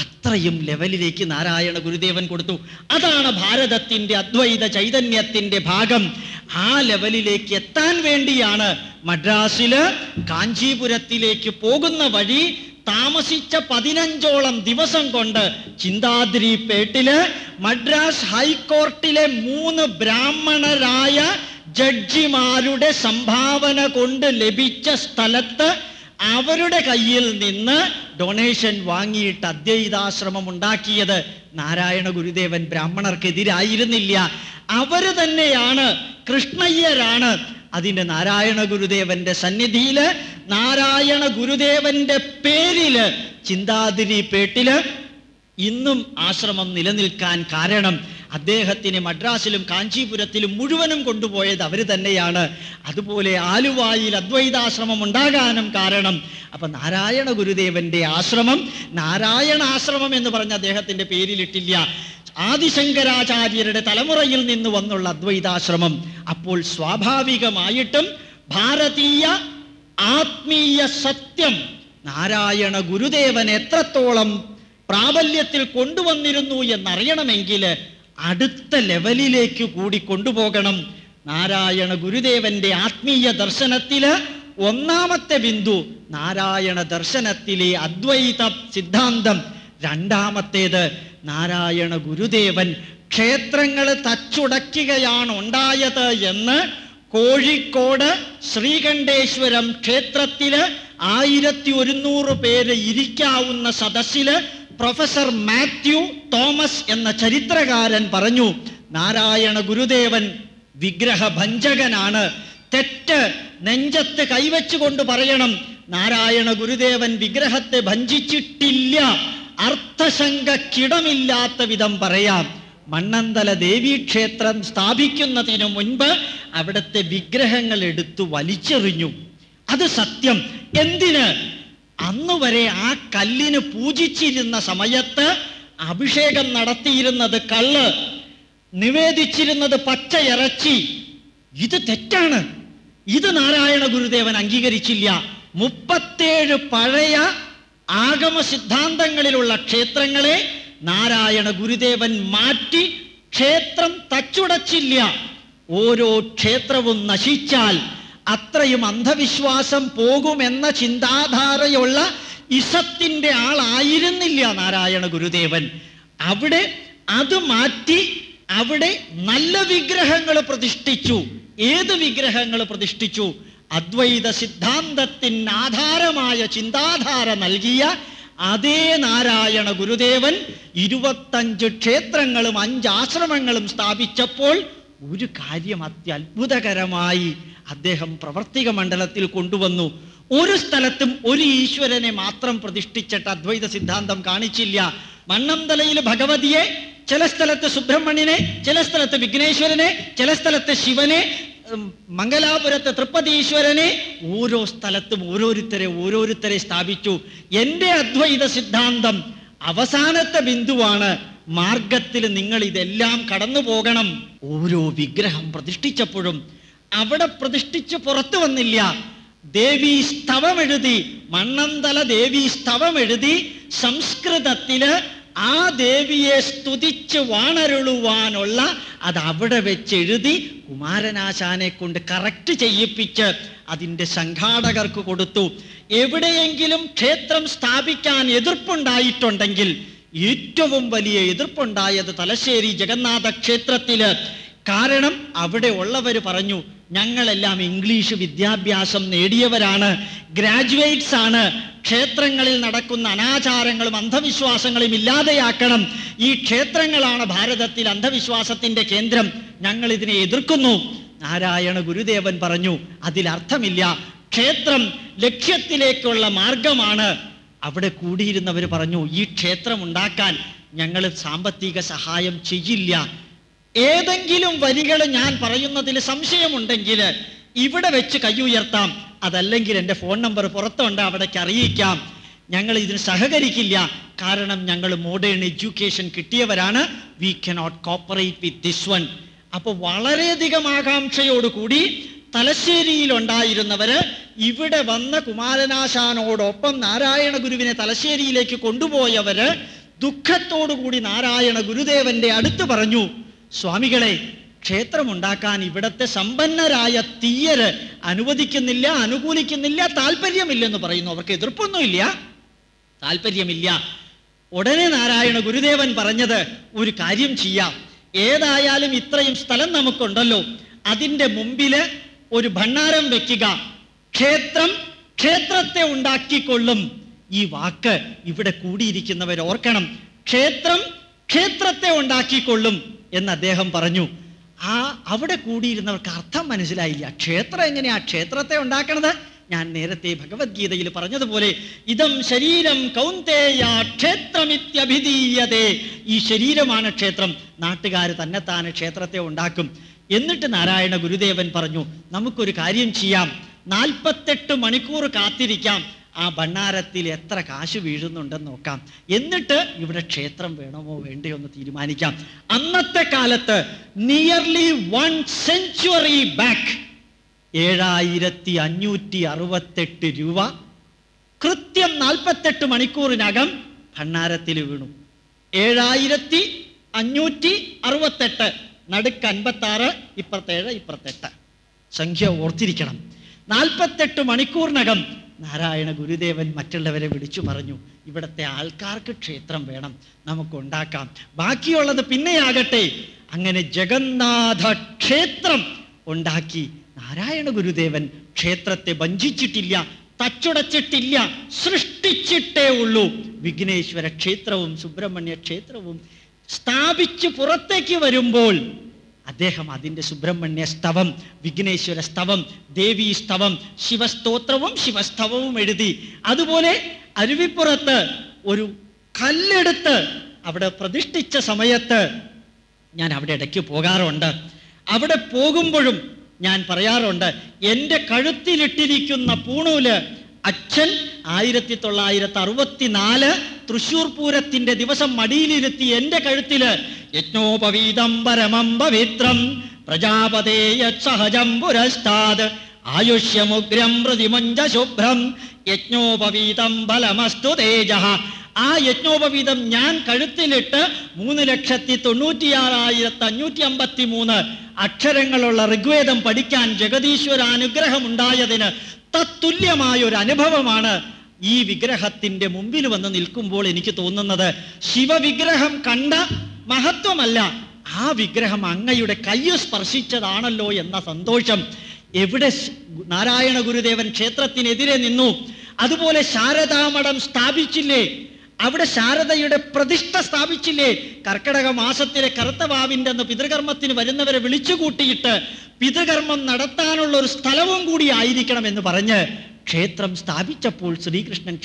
അത്രയും ലെവലിലേക്ക് നാരായണ ഗുരുദേവൻ കൊടുത്തു. അതാണ് ഭാരതത്തിന്റെ അദ്വൈത ചൈതന്യത്തിന്റെ ഭാഗം. ആ ലെവലിലേക്ക് എത്താൻ വേണ്ടിയാണ് മദ്രാസിൽ കാഞ്ചീപുരത്തിലേക്ക് പോകുന്ന വഴി താമസിച്ച പതിനഞ്ചോളം ദിവസം കൊണ്ട് ചിന്താദ്രി പേട്ടിൽ മദ്രാസ് ഹൈക്കോർട്ടിലെ മൂന്ന് ബ്രാഹ്മണരായ ജഡ്ജിമാരുടെ സംഭാവന കൊണ്ട് ലഭിച്ച സ്ഥലത്ത് അവരുടെ കയ്യിൽ നിന്ന് ഡൊണേഷൻ വാങ്ങിയിട്ട് അദ്വൈതാശ്രമം ഉണ്ടാക്കിയത് നാരായണ ഗുരുദേവൻ ബ്രാഹ്മണർക്കെതിരായിരുന്നില്ല. അവർ തന്നെയാണ് കൃഷ്ണയ്യരാണ് അതിന്റെ നാരായണ ഗുരുദേവന്റെ സന്നിധിയിൽ നാരായണ ഗുരുദേവന്റെ പേരിൽ ചിന്താതിരി പേട്ടിൽ ഇന്നും ആശ്രമം നിലനിൽക്കാൻ കാരണം അദ്ദേഹത്തിന് മദ്രാസിലും കാഞ്ചീപുരത്തിലും മുഴുവനും കൊണ്ടുപോയത് അവർ തന്നെയാണ്. അതുപോലെ ആലുവായിൽ അദ്വൈതാശ്രമം ഉണ്ടാകാനും കാരണം. അപ്പൊ നാരായണ ഗുരുദേവന്റെ ആശ്രമം നാരായണ ആശ്രമം എന്ന് പറഞ്ഞ അദ്ദേഹത്തിന്റെ പേരിലിട്ടില്ല. ആദിശങ്കരാചാര്യരുടെ തലമുറയിൽ നിന്ന് വന്നുള്ള അദ്വൈതാശ്രമം. അപ്പോൾ സ്വാഭാവികമായിട്ടും ഭാരതീയ ആത്മീയ സത്യം നാരായണ ഗുരുദേവൻ എത്രത്തോളം പ്രാബല്യത്തിൽ കൊണ്ടുവന്നിരുന്നു എന്നറിയണമെങ്കിൽ അടുത്ത ലെവലിലേക്ക് കൂടി കൊണ്ടുപോകണം. നാരായണ ഗുരുദേവന്റെ ആത്മീയ ദർശനത്തിൽ ഒന്നാമത്തെ ബിന്ദു നാരായണ ദർശനത്തിലെ അദ്വൈത സിദ്ധാന്തം. രണ്ടാമത്തേത് നാരായണ ഗുരുദേവൻ ക്ഷേത്രങ്ങൾ തച്ചുടയ്ക്കുകയാണ് ഉണ്ടായത് എന്ന് കോഴിക്കോട് ശ്രീകണ്ഠേശ്വരം ക്ഷേത്രത്തിൽ ആയിരത്തി ഒരുന്നൂറ് പേര് ഇരിക്കാവുന്ന സദസ്സിൽ പ്രൊഫസർ മാത്യു തോമസ് എന്ന ചരിത്രകാരൻ പറഞ്ഞു നാരായണ ഗുരുദേവൻ വിഗ്രഹഭഞ്ചകനാണ് തെറ്റ് നെഞ്ചത്ത് കൈവച്ചുകൊണ്ട് പറയണം. നാരായണ ഗുരുദേവൻ വിഗ്രഹത്തെ ഭഞ്ചിച്ചിട്ടില്ല അർത്ഥശങ്കക്കിടമില്ലാത്ത വിധം പറയാം. മണ്ണന്തല ദേവീക്ഷേത്രം സ്ഥാപിക്കുന്നതിനു മുൻപ് അവിടുത്തെ വിഗ്രഹങ്ങൾ എടുത്തു വലിച്ചെറിഞ്ഞു. അത് സത്യം. എന്തിന്? അന്ന് വരെ ആ കല്ലിന് പൂജിച്ചിരുന്ന സമയത്ത് അഭിഷേകം നടത്തിയിരുന്നത് കള്ള് നിവേദിച്ചിരുന്നത് പച്ച ഇറച്ചി. ഇത് തെറ്റാണ്. ഇത് നാരായണ ഗുരുദേവൻ അംഗീകരിച്ചില്ല. മുപ്പത്തേഴ് പഴയ ആഗമ സിദ്ധാന്തങ്ങളിലുള്ള ക്ഷേത്രങ്ങളെ നാരായണ ഗുരുദേവൻ മാറ്റി ക്ഷേത്രം തച്ചുടച്ചില്ല. ഓരോ ക്ഷേത്രവും നശിച്ചാൽ അത്രയും അന്ധവിശ്വാസം പോകുമെന്ന ചിന്താധാരയുള്ള ഇസത്തിന്റെ ആളായിരുന്നില്ല നാരായണ ഗുരുദേവൻ. അവിടെ അത് മാറ്റി അവിടെ നല്ല വിഗ്രഹങ്ങൾ പ്രതിഷ്ഠിച്ചു. ഏത് വിഗ്രഹങ്ങൾ പ്രതിഷ്ഠിച്ചു? അദ്വൈത സിദ്ധാന്തത്തിന് ആധാരമായ ചിന്താധാര നൽകിയ അതേ നാരായണ ഗുരുദേവൻ ഇരുപത്തഞ്ച് ക്ഷേത്രങ്ങളും അഞ്ചാശ്രമങ്ങളും സ്ഥാപിച്ചപ്പോൾ ഒരു കാര്യം അത്യത്ഭുതകരമായി അദ്ദേഹം പ്രവർത്തിക മണ്ഡലത്തിൽ കൊണ്ടുവന്നു. ഒരു സ്ഥലത്തും ഒരു ഈശ്വരനെ മാത്രം പ്രതിഷ്ഠിച്ചിട്ട് അദ്വൈത സിദ്ധാന്തം കാണിച്ചില്ല. മണ്ണന്തലയിൽ ഭഗവതിയെ ചില സ്ഥലത്ത് സുബ്രഹ്മണ്യനെ ചില സ്ഥലത്ത് വിഘ്നേശ്വരനെ ചില സ്ഥലത്ത് ശിവനെ മംഗലാപുരത്ത് തൃപ്പതീശ്വരനെ ഓരോ സ്ഥലത്തും ഓരോരുത്തരെ ഓരോരുത്തരെ സ്ഥാപിച്ചു. എന്റെ അദ്വൈത സിദ്ധാന്തം അവസാനത്തെ ബിന്ദുവാണ്. മാർഗത്തിൽ നിങ്ങൾ ഇതെല്ലാം കടന്നു പോകണം. ഓരോ വിഗ്രഹം പ്രതിഷ്ഠിച്ചപ്പോഴും അവിടെ പ്രതിഷ്ഠിച്ച് പുറത്തു വന്നില്ല. ദേവി സ്തവം എഴുതി മണ്ണന്തല ദേവി സ്തവം എഴുതി സംസ്കൃതത്തിൽ ആ ദേവിയെ സ്തുതിച്ച് വാണരുളുവാനുള്ള അത് അവിടെ വെച്ച് എഴുതി കുമാരനാശാനെ കൊണ്ട് കറക്റ്റ് ചെയ്യിപ്പിച്ച് അതിന്റെ സംഘാടകർക്ക് കൊടുത്തു. എവിടെയെങ്കിലും ക്ഷേത്രം സ്ഥാപിക്കാൻ എതിർപ്പുണ്ടായിട്ടുണ്ടെങ്കിൽ ഏറ്റവും വലിയ എതിർപ്പുണ്ടായത് തലശ്ശേരി ജഗന്നാഥ ക്ഷേത്രത്തിൽ. കാരണം അവിടെ ഉള്ളവർ പറഞ്ഞു ഞങ്ങളെല്ലാം ഇംഗ്ലീഷ് വിദ്യാഭ്യാസം നേടിയവരാണ്. ഗ്രാജുവേറ്റ്സ് ആണ്. ക്ഷേത്രങ്ങളിൽ നടക്കുന്ന അനാചാരങ്ങളും അന്ധവിശ്വാസങ്ങളും ഇല്ലാതെയാക്കണം. ഈ ക്ഷേത്രങ്ങളാണ് ഭാരതത്തിൽ അന്ധവിശ്വാസത്തിന്റെ കേന്ദ്രം. ഞങ്ങൾ ഇതിനെ എതിർക്കുന്നു. നാരായണ ഗുരുദേവൻ പറഞ്ഞു അതിലർത്ഥമില്ല. ക്ഷേത്രം ലക്ഷ്യത്തിലേക്കുള്ള മാർഗമാണ്. അവിടെ കൂടിയിരുന്നവർ പറഞ്ഞു ഈ ക്ഷേത്രം ഉണ്ടാക്കാൻ ഞങ്ങൾ സാമ്പത്തിക സഹായം ചെയ്യില്ല. ഏതെങ്കിലും വരികൾ ഞാൻ പറയുന്നതിൽ സംശയമുണ്ടെങ്കിൽ ഇവിടെ വെച്ച് കൈ ഉയർത്താം. അതല്ലെങ്കിൽ എന്റെ ഫോൺ നമ്പർ പുറത്തുണ്ട് അവിടേക്ക് അറിയിക്കാം. ഞങ്ങൾ ഇതിന് സഹകരിക്കില്ല. കാരണം ഞങ്ങൾ modern education കിട്ടിയവരാണ്. We cannot cooperate with this one അപ്പോൾ വളരെയധികം ആകാംക്ഷയോടുകൂടി തലശ്ശേരിയിൽ ഉണ്ടായിരുന്നവര് ഇവിടെ വന്ന കുമാരനാശാനോടൊപ്പം നാരായണ ഗുരുവിനെ തലശ്ശേരിയിലേക്ക് കൊണ്ടുപോയവര് ദുഃഖത്തോടുകൂടി നാരായണ ഗുരുദേവന്റെ അടുത്ത് പറഞ്ഞു സ്വാമികളെ ക്ഷേത്രമുണ്ടാക്കാൻ ഇവിടത്തെ സമ്പന്നരായ തീയര് അനുവദിക്കുന്നില്ല അനുകൂലിക്കുന്നില്ല താല്പര്യമില്ലെന്ന് പറയുന്നു. അവർക്ക് എതിർപ്പൊന്നുമില്ല താല്പര്യമില്ല ഉടനെ നാരായണ ഗുരുദേവൻ പറഞ്ഞത് ഒരു കാര്യം ചെയ്യാം. ഏതായാലും ഇത്രയും സ്ഥലം നമുക്കുണ്ടല്ലോ. അതിന്റെ മുമ്പിൽ ഒരു ഭണ്ണാരം വെക്കുക. ക്ഷേത്രം ക്ഷേത്രത്തെ ഉണ്ടാക്കിക്കൊള്ളും. ഈ വാക്ക് ഇവിടെ കൂടിയിരിക്കുന്നവർ ഓർക്കണം. ക്ഷേത്രം ക്ഷേത്രത്തെ ഉണ്ടാക്കിക്കൊള്ളും എന്ന് അദ്ദേഹം പറഞ്ഞു. ആ അവിടെ കൂടിയിരുന്നവർക്ക് അർത്ഥം മനസ്സിലായില്ല. ക്ഷേത്രം എങ്ങനെയാ ക്ഷേത്രത്തെ ഉണ്ടാക്കണത്? ഞാൻ നേരത്തെ ഭഗവത്ഗീതയിൽ പറഞ്ഞതുപോലെ ഇതം ശരീരം കൗന്തേയ ക്ഷേത്രമിത്യഭിധീയതേ. ഈ ശരീരമാണ് ക്ഷേത്രം. നാട്ടുകാർ തന്നെത്താനെ ക്ഷേത്രത്തെ ഉണ്ടാക്കും. എന്നിട്ട് നാരായണ ഗുരുദേവൻ പറഞ്ഞു നമുക്കൊരു കാര്യം ചെയ്യാം. നാൽപ്പത്തെട്ട് മണിക്കൂർ കാത്തിരിക്കാം. ആ ഭണ്ണാരത്തിൽ എത്ര കാശ് വീഴുന്നുണ്ടെന്ന് നോക്കാം. എന്നിട്ട് ഇവിടെ ക്ഷേത്രം വേണമോ വേണ്ടയോ എന്ന് തീരുമാനിക്കാം. അന്നത്തെ കാലത്ത് നിയർലി വൺ സെഞ്ച്വറി ബാക്ക് ഏഴായിരത്തി അഞ്ഞൂറ്റി അറുപത്തെട്ട് രൂപ കൃത്യം നാൽപ്പത്തെട്ട് മണിക്കൂറിനകം ഭണ്ണാരത്തിൽ വീണു. ഏഴായിരത്തി അഞ്ഞൂറ്റി അറുപത്തെട്ട് നടുക്ക് അൻപത്താറ് ഇപ്പുറത്തേഴ് ഇപ്പുറത്തെട്ട്. സംഖ്യ ഓർത്തിരിക്കണം. നാൽപ്പത്തെട്ട് മണിക്കൂറിനകം നാരായണ ഗുരുദേവൻ മറ്റുള്ളവരെ വിളിച്ചു പറഞ്ഞു ഇവിടുത്തെ ആൾക്കാർക്ക് ക്ഷേത്രം വേണം നമുക്കുണ്ടാക്കാം. ബാക്കിയുള്ളത് പിന്നെയാകട്ടെ. അങ്ങനെ ജഗന്നാഥ ക്ഷേത്രം ഉണ്ടാക്കി നാരായണ ഗുരുദേവൻ ക്ഷേത്രത്തെ വഞ്ചിച്ചിട്ടില്ല തച്ചുടച്ചിട്ടില്ല സൃഷ്ടിച്ചിട്ടേ ഉള്ളൂ. വിഘ്നേശ്വര ക്ഷേത്രവും സുബ്രഹ്മണ്യ ക്ഷേത്രവും സ്ഥാപിച്ച് പുറത്തേക്ക് വരുമ്പോൾ അദ്ദേഹം അതിന്റെ സുബ്രഹ്മണ്യ സ്തവം വിഘ്നേശ്വര സ്തവം ദേവീ സ്തവം ശിവസ്തോത്രവും ശിവസ്തവവും എഴുതി അതുപോലെ അരുവിപ്പുറത്ത് ഒരു കല്ലെടുത്ത് അവിടെ പ്രതിഷ്ഠിച്ച സമയത്ത് ഞാൻ അവിടെ ഇടയ്ക്ക് പോകാറുണ്ട്. അവിടെ പോകുമ്പോഴും ഞാൻ പറയാറുണ്ട് എന്റെ കഴുത്തിലിട്ടിരിക്കുന്ന പൂണൂൽ അച്ഛൻ ആയിരത്തി തൊള്ളായിരത്തി അറുപത്തിനാല് തൃശൂർ പൂരത്തിന്റെ ദിവസം മടിയിലിരുത്തി എന്റെ കഴുത്തിൽ യജ്ഞോപവീതം പരമം പവിത്രം പ്രജാപതേയ സഹജം പുരസ്താത് ആയുഷ്യമുഗ്രം പ്രതിമഞ്ച ശുഭ്രം യജ്ഞോപവീതം ബലമസ്തു തേജ. ആ യജ്ഞോപവീതം ഞാൻ കഴുത്തിലിട്ട് മൂന്ന് ലക്ഷത്തി തൊണ്ണൂറ്റിയാറായിരത്തി അഞ്ഞൂറ്റി അമ്പത്തി മൂന്ന് അക്ഷരങ്ങളുള്ള ഋഗ്വേദം പഠിക്കാൻ ജഗദീശ്വര അനുഗ്രഹം ഉണ്ടായതിന് തത്തുല്യമായ ഒരു അനുഭവമാണ് ഈ വിഗ്രഹത്തിന്റെ മുമ്പിൽ വന്ന് നിൽക്കുമ്പോൾ എനിക്ക് തോന്നുന്നത്. ശിവവിഗ്രഹം കണ്ട മഹത്വമല്ല. ആ വിഗ്രഹം അങ്ങയുടെ കയ്യ് സ്പർശിച്ചതാണല്ലോ എന്ന സന്തോഷം. എവിടെ നാരായണ ഗുരുദേവൻ ക്ഷേത്രത്തിനെതിരെ നിന്നു. അതുപോലെ ശാരദാമഠം സ്ഥാപിച്ചില്ലേ? അവിടെ ശാരദയുടെ പ്രതിഷ്ഠ സ്ഥാപിച്ചില്ലേ? കർക്കിടക മാസത്തിലെ കറുത്തവാവിന്റെ അന്ന് പിതൃകർമ്മത്തിന് വരുന്നവരെ വിളിച്ചുകൂട്ടിയിട്ട് പിതൃകർമ്മം നടത്താനുള്ള ഒരു സ്ഥലവും കൂടി ആയിരിക്കണം എന്ന് പറഞ്ഞ് ക്ഷേത്രം സ്ഥാപിച്ചപ്പോൾ ശ്രീകൃഷ്ണൻ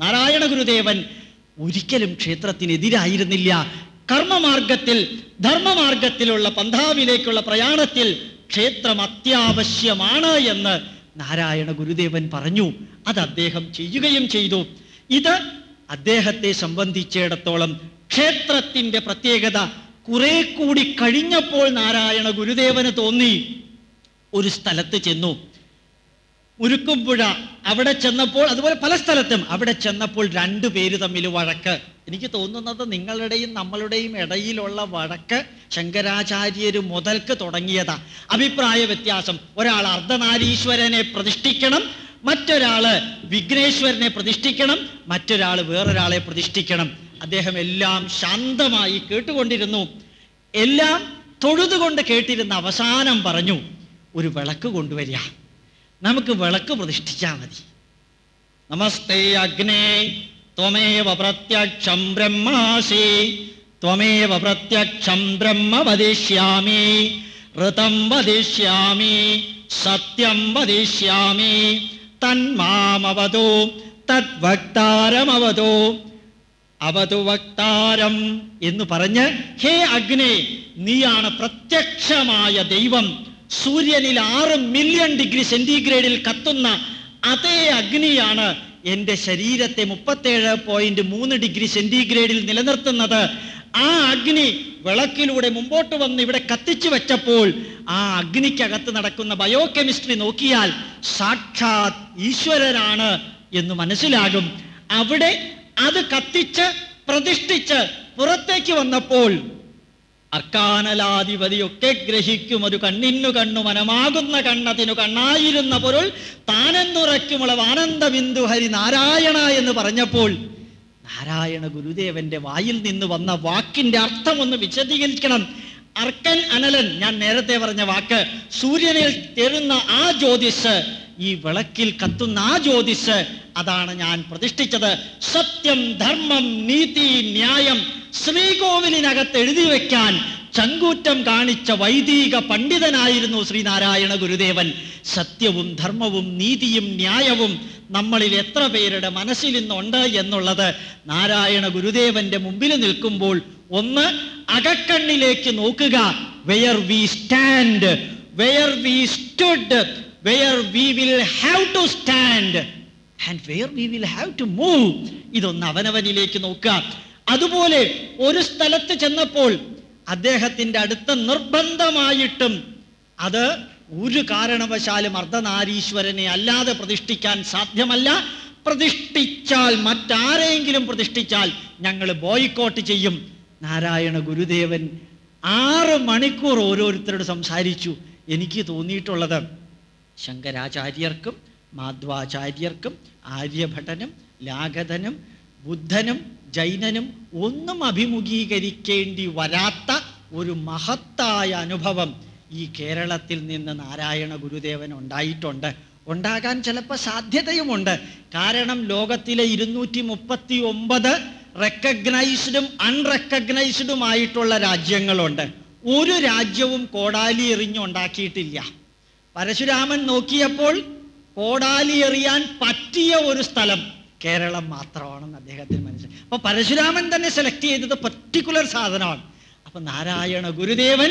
നാരായണ ഗുരുദേവൻ ഒരിക്കലും ക്ഷേത്രത്തിനെതിരായിരുന്നില്ല. കർമ്മമാർഗത്തിൽ ധർമ്മമാർഗത്തിലുള്ള പന്ഥാവിലേക്കുള്ള പ്രയാണത്തിൽ ക്ഷേത്രം അത്യാവശ്യമാണ് എന്ന് നാരായണ ഗുരുദേവൻ പറഞ്ഞു. അത് അദ്ദേഹം ചെയ്യുകയും ചെയ്തു. ഇത് അദ്ദേഹത്തെ സംബന്ധിച്ചിടത്തോളം ക്ഷേത്രത്തിന്റെ പ്രത്യേകത കുറെ കൂടി കഴിഞ്ഞപ്പോൾ നാരായണ ഗുരുദേവന് തോന്നി. ഒരു സ്ഥലത്ത് ചെന്നു. ഉരുക്കുംപുഴ അവിടെ ചെന്നപ്പോൾ അതുപോലെ പല സ്ഥലത്തും അവിടെ ചെന്നപ്പോൾ രണ്ടു പേര് തമ്മിൽ വഴക്ക്. എനിക്ക് തോന്നുന്നത് നിങ്ങളുടെയും നമ്മളുടെയും ഇടയിലുള്ള വഴക്ക് ശങ്കരാചാര്യർ മുതൽക്ക് തുടങ്ങിയതാ. അഭിപ്രായ വ്യത്യാസം. ഒരാൾ അർദ്ധനാരീശ്വരനെ പ്രതിഷ്ഠിക്കണം മറ്റൊരാൾ വിഘ്നേശ്വരനെ പ്രതിഷ്ഠിക്കണം മറ്റൊരാൾ വേറൊരാളെ പ്രതിഷ്ഠിക്കണം. അദ്ദേഹം എല്ലാം ശാന്തമായി കേട്ടുകൊണ്ടിരുന്നു. എല്ലാം തൊഴുതുകൊണ്ട് കേട്ടിരുന്ന അവസാനം പറഞ്ഞു ഒരു വിളക്ക് കൊണ്ടുവരിക. നമുക്ക് വിളക്ക് പ്രതിഷ്ഠിച്ചാൽ മതി. നമസ്തേ അഗ്നേ ത്വമേവ പ്രത്യക്ഷം ബ്രഹ്മാസി ത്വമേവ പ്രത്യക്ഷം ബ്രഹ്മ വദിഷ്യാമി ഋതം വദിഷ്യാമി സത്യം വദിഷ്യാമി തന്മാമവതോ തദ്വക്താരമവതോ. അവതു വക്താരം എന്ന് പറഞ്ഞ് ഹേ അഗ്നെ നീയാണ് പ്രത്യക്ഷമായ ദൈവം. സൂര്യനിൽ ആറ് മില്യൺ ഡിഗ്രി സെന്റിഗ്രേഡിൽ കത്തുന്ന അതേ അഗ്നിയാണ് എന്റെ ശരീരത്തെ മുപ്പത്തേഴ് പോയിന്റ് മൂന്ന് ഡിഗ്രി സെന്റിഗ്രേഡിൽ നിലനിർത്തുന്നത്. ആ അഗ്നി വിളക്കിലൂടെ മുമ്പോട്ട് വന്ന് ഇവിടെ കത്തിച്ചു വെച്ചപ്പോൾ ആ അഗ്നിക്കകത്ത് നടക്കുന്ന ബയോ കെമിസ്ട്രി നോക്കിയാൽ സാക്ഷാത് ഈശ്വരനാണ് എന്ന് മനസ്സിലാകും. അവിടെ അത് കത്തിച്ച് പ്രതിഷ്ഠിച്ച് പുറത്തേക്ക് വന്നപ്പോൾ അർക്കാനലാധിപതിയൊക്കെ ഗ്രഹിക്കും ഒരു കണ്ണിനു കണ്ണു മനമാകുന്ന കണ്ണതിനു കണ്ണായിരുന്ന പൊരുൾ താനെന്നുറയ്ക്കുമുള്ള ആനന്ദ ബിന്ദു ഹരി നാരായണ എന്ന് പറഞ്ഞപ്പോൾ നാരായണ ഗുരുദേവന്റെ വായിൽ നിന്ന് വന്ന വാക്കിന്റെ അർത്ഥം ഒന്ന് വിശദീകരിക്കണം. അർക്കൻ അനലൻ ഞാൻ നേരത്തെ പറഞ്ഞ വാക്ക് സൂര്യനിൽ തരുന്ന ആ ജ്യോതിസ് ഈ വിളക്കിൽ കത്തുന്ന ആ ജ്യോതിസ് അതാണ് ഞാൻ പ്രതിഷ്ഠിച്ചത്. സത്യം ധർമ്മം നീതി ന്യായം ശ്രീകോവിലിനകത്ത് എഴുതി വെക്കാൻ ചങ്കൂറ്റം കാണിച്ച വൈദിക പണ്ഡിതനായിരുന്നു ശ്രീനാരായണ ഗുരുദേവൻ. സത്യവും ധർമ്മവും നീതിയും ന്യായവും നമ്മളിൽ എത്ര പേരുടെ മനസ്സിൽ ഇന്നുണ്ട് എന്നുള്ളത് നാരായണ ഗുരുദേവന്റെ മുമ്പിൽ നിൽക്കുമ്പോൾ ഒന്ന് അകക്കണ്ണിലേക്ക് നോക്കുക. Where we stand where we stood where we will have to stand and where we will have to move ഇതൊന്ന് അവനവനിലേക്ക് നോക്കുക. അതുപോലെ ഒരു സ്ഥലത്ത് ചെന്നപ്പോൾ അദ്ദേഹത്തിന്റെ അടുത്ത് നിർബന്ധമായിട്ടും അത് ഒരു കാരണവശാലും അർദ്ധനാരീശ്വരനെ അല്ലാതെ പ്രതിഷ്ഠിക്കാൻ സാധ്യമല്ല. പ്രതിഷ്ഠിച്ചാൽ മറ്റാരെങ്കിലും പ്രതിഷ്ഠിച്ചാൽ ഞങ്ങൾ ബോയ്ക്കോട്ട് ചെയ്യും. നാരായണ ഗുരുദേവൻ ആറ് മണിക്കൂർ ഓരോരുത്തരോട് സംസാരിച്ചു. എനിക്ക് തോന്നിയിട്ടുള്ളത് ശങ്കരാചാര്യർക്കും മാധ്വാചാര്യർക്കും ആര്യഭട്ടനും ലാഘതനും ബുദ്ധനും ജൈനനും ഒന്നും അഭിമുഖീകരിക്കേണ്ടി വരാത്ത ഒരു മഹത്തായ അനുഭവം. ഈ കേരളത്തിൽ നിന്ന് നാരായണ ഗുരുദേവൻ ഉണ്ടായിട്ടുണ്ട്. ഉണ്ടാകാൻ ചിലപ്പോൾ സാധ്യതയുമുണ്ട്. കാരണം ലോകത്തിലെ ഇരുന്നൂറ്റി മുപ്പത്തി ഒമ്പത് റെക്കഗ്നൈസ്ഡും അൺറെക്കഗ്നൈസ്ഡുമായിട്ടുള്ള രാജ്യങ്ങളുണ്ട്. ഒരു രാജ്യവും കോടാലി എറിഞ്ഞുണ്ടാക്കിയിട്ടില്ല പരശുരാമൻ നോക്കിയപ്പോൾ കോടാലി എറിയാൻ പറ്റിയ ഒരു സ്ഥലം കേരളം മാത്രമാണെന്ന് അദ്ദേഹത്തിന് മനസ്സിലായി. അപ്പൊ പരശുരാമൻ തന്നെ സെലക്ട് ചെയ്തത് പർട്ടിക്കുലർ സാധനമാണ്. അപ്പൊ നാരായണ ഗുരുദേവൻ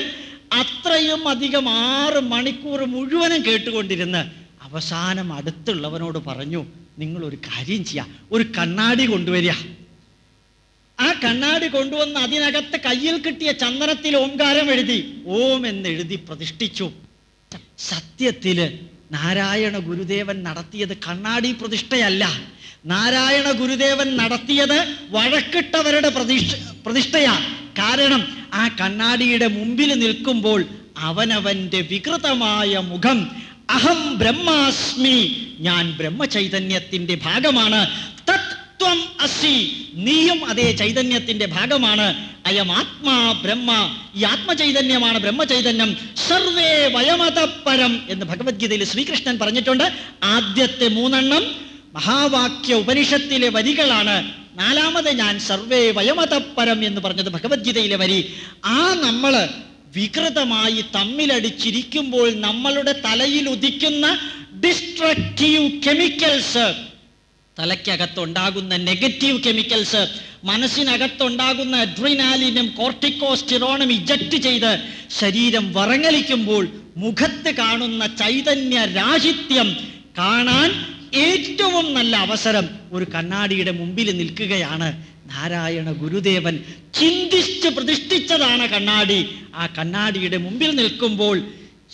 അത്രയും അധികം ആറ് മണിക്കൂർ മുഴുവനും കേട്ടുകൊണ്ടിരുന്ന് അവസാനം അടുത്തുള്ളവനോട് പറഞ്ഞു നിങ്ങൾ ഒരു കാര്യം ചെയ്യാ ഒരു കണ്ണാടി കൊണ്ടുവരിക. ആ കണ്ണാടി കൊണ്ടുവന്ന് അതിനകത്ത് കയ്യിൽ കിട്ടിയ ചന്ദനത്തിൽ ഓംകാരം എഴുതി ഓം എന്ന് എഴുതി പ്രതിഷ്ഠിച്ചു. സത്യത്തിൽ നാരായണ ഗുരുദേവൻ നടത്തിയത് കണ്ണാടി പ്രതിഷ്ഠയല്ല. നാരായണ ഗുരുദേവൻ നടത്തിയത് വഴക്കിട്ടവരുടെ പ്രതിഷ്ഠ പ്രതിഷ്ഠയാ. കാരണം ആ കണ്ണാടിയുടെ മുമ്പിൽ നിൽക്കുമ്പോൾ അവനവന്റെ വികൃതമായ മുഖം. അഹം ബ്രഹ്മാസ്മി. ഞാൻ ബ്രഹ്മചൈതന്യത്തിന്റെ ഭാഗമാണ്. തത്വം അസി. നീയും അതേ ചൈതന്യത്തിന്റെ ഭാഗമാണ്. അയം ആത്മാ ബ്രഹ്മ. ഈ ആത്മചൈതന്യമാണ് ബ്രഹ്മചൈതന്യം. സർവേ വയമതപരം എന്ന് ഭഗവത്ഗീതയിൽ ശ്രീകൃഷ്ണൻ പറഞ്ഞിട്ടുണ്ട്. ആദ്യത്തെ മൂന്നെണ്ണം മഹാവാക്യ ഉപനിഷത്തിലെ വരികളാണ്. നാലാമത് ഞാൻ സർവേ വയമതപരം എന്ന് പറഞ്ഞത് ഭഗവത്ഗീതയിലെ വരി. ആ നമ്മൾ വികൃതമായി തമ്മിലടിച്ചിരിക്കുമ്പോൾ നമ്മളുടെ തലയിൽ ഉദിക്കുന്ന ഡിസ്ട്രക്റ്റീവ് കെമിക്കൽസ് തലയ്ക്കകത്തുണ്ടാകുന്ന നെഗറ്റീവ് കെമിക്കൽസ് മനസ്സിനകത്തുണ്ടാകുന്ന അഡ്രിനാലിനും കോർട്ടിക്കോസ്റ്റിറോണും ഇജക്റ്റ് ചെയ്ത് ശരീരം വറങ്ങലിക്കുമ്പോൾ മുഖത്ത് കാണുന്ന ചൈതന്യ രാഹിത്യം കാണാൻ ഏറ്റവും നല്ല അവസരം ഒരു കണ്ണാടിയുടെ മുമ്പിൽ നിൽക്കുകയാണ് നാരായണ ഗുരുദേവൻ. ചിന്തിച്ച് പ്രതിഷ്ഠിച്ചതാണ് കണ്ണാടി. ആ കണ്ണാടിയുടെ മുമ്പിൽ നിൽക്കുമ്പോൾ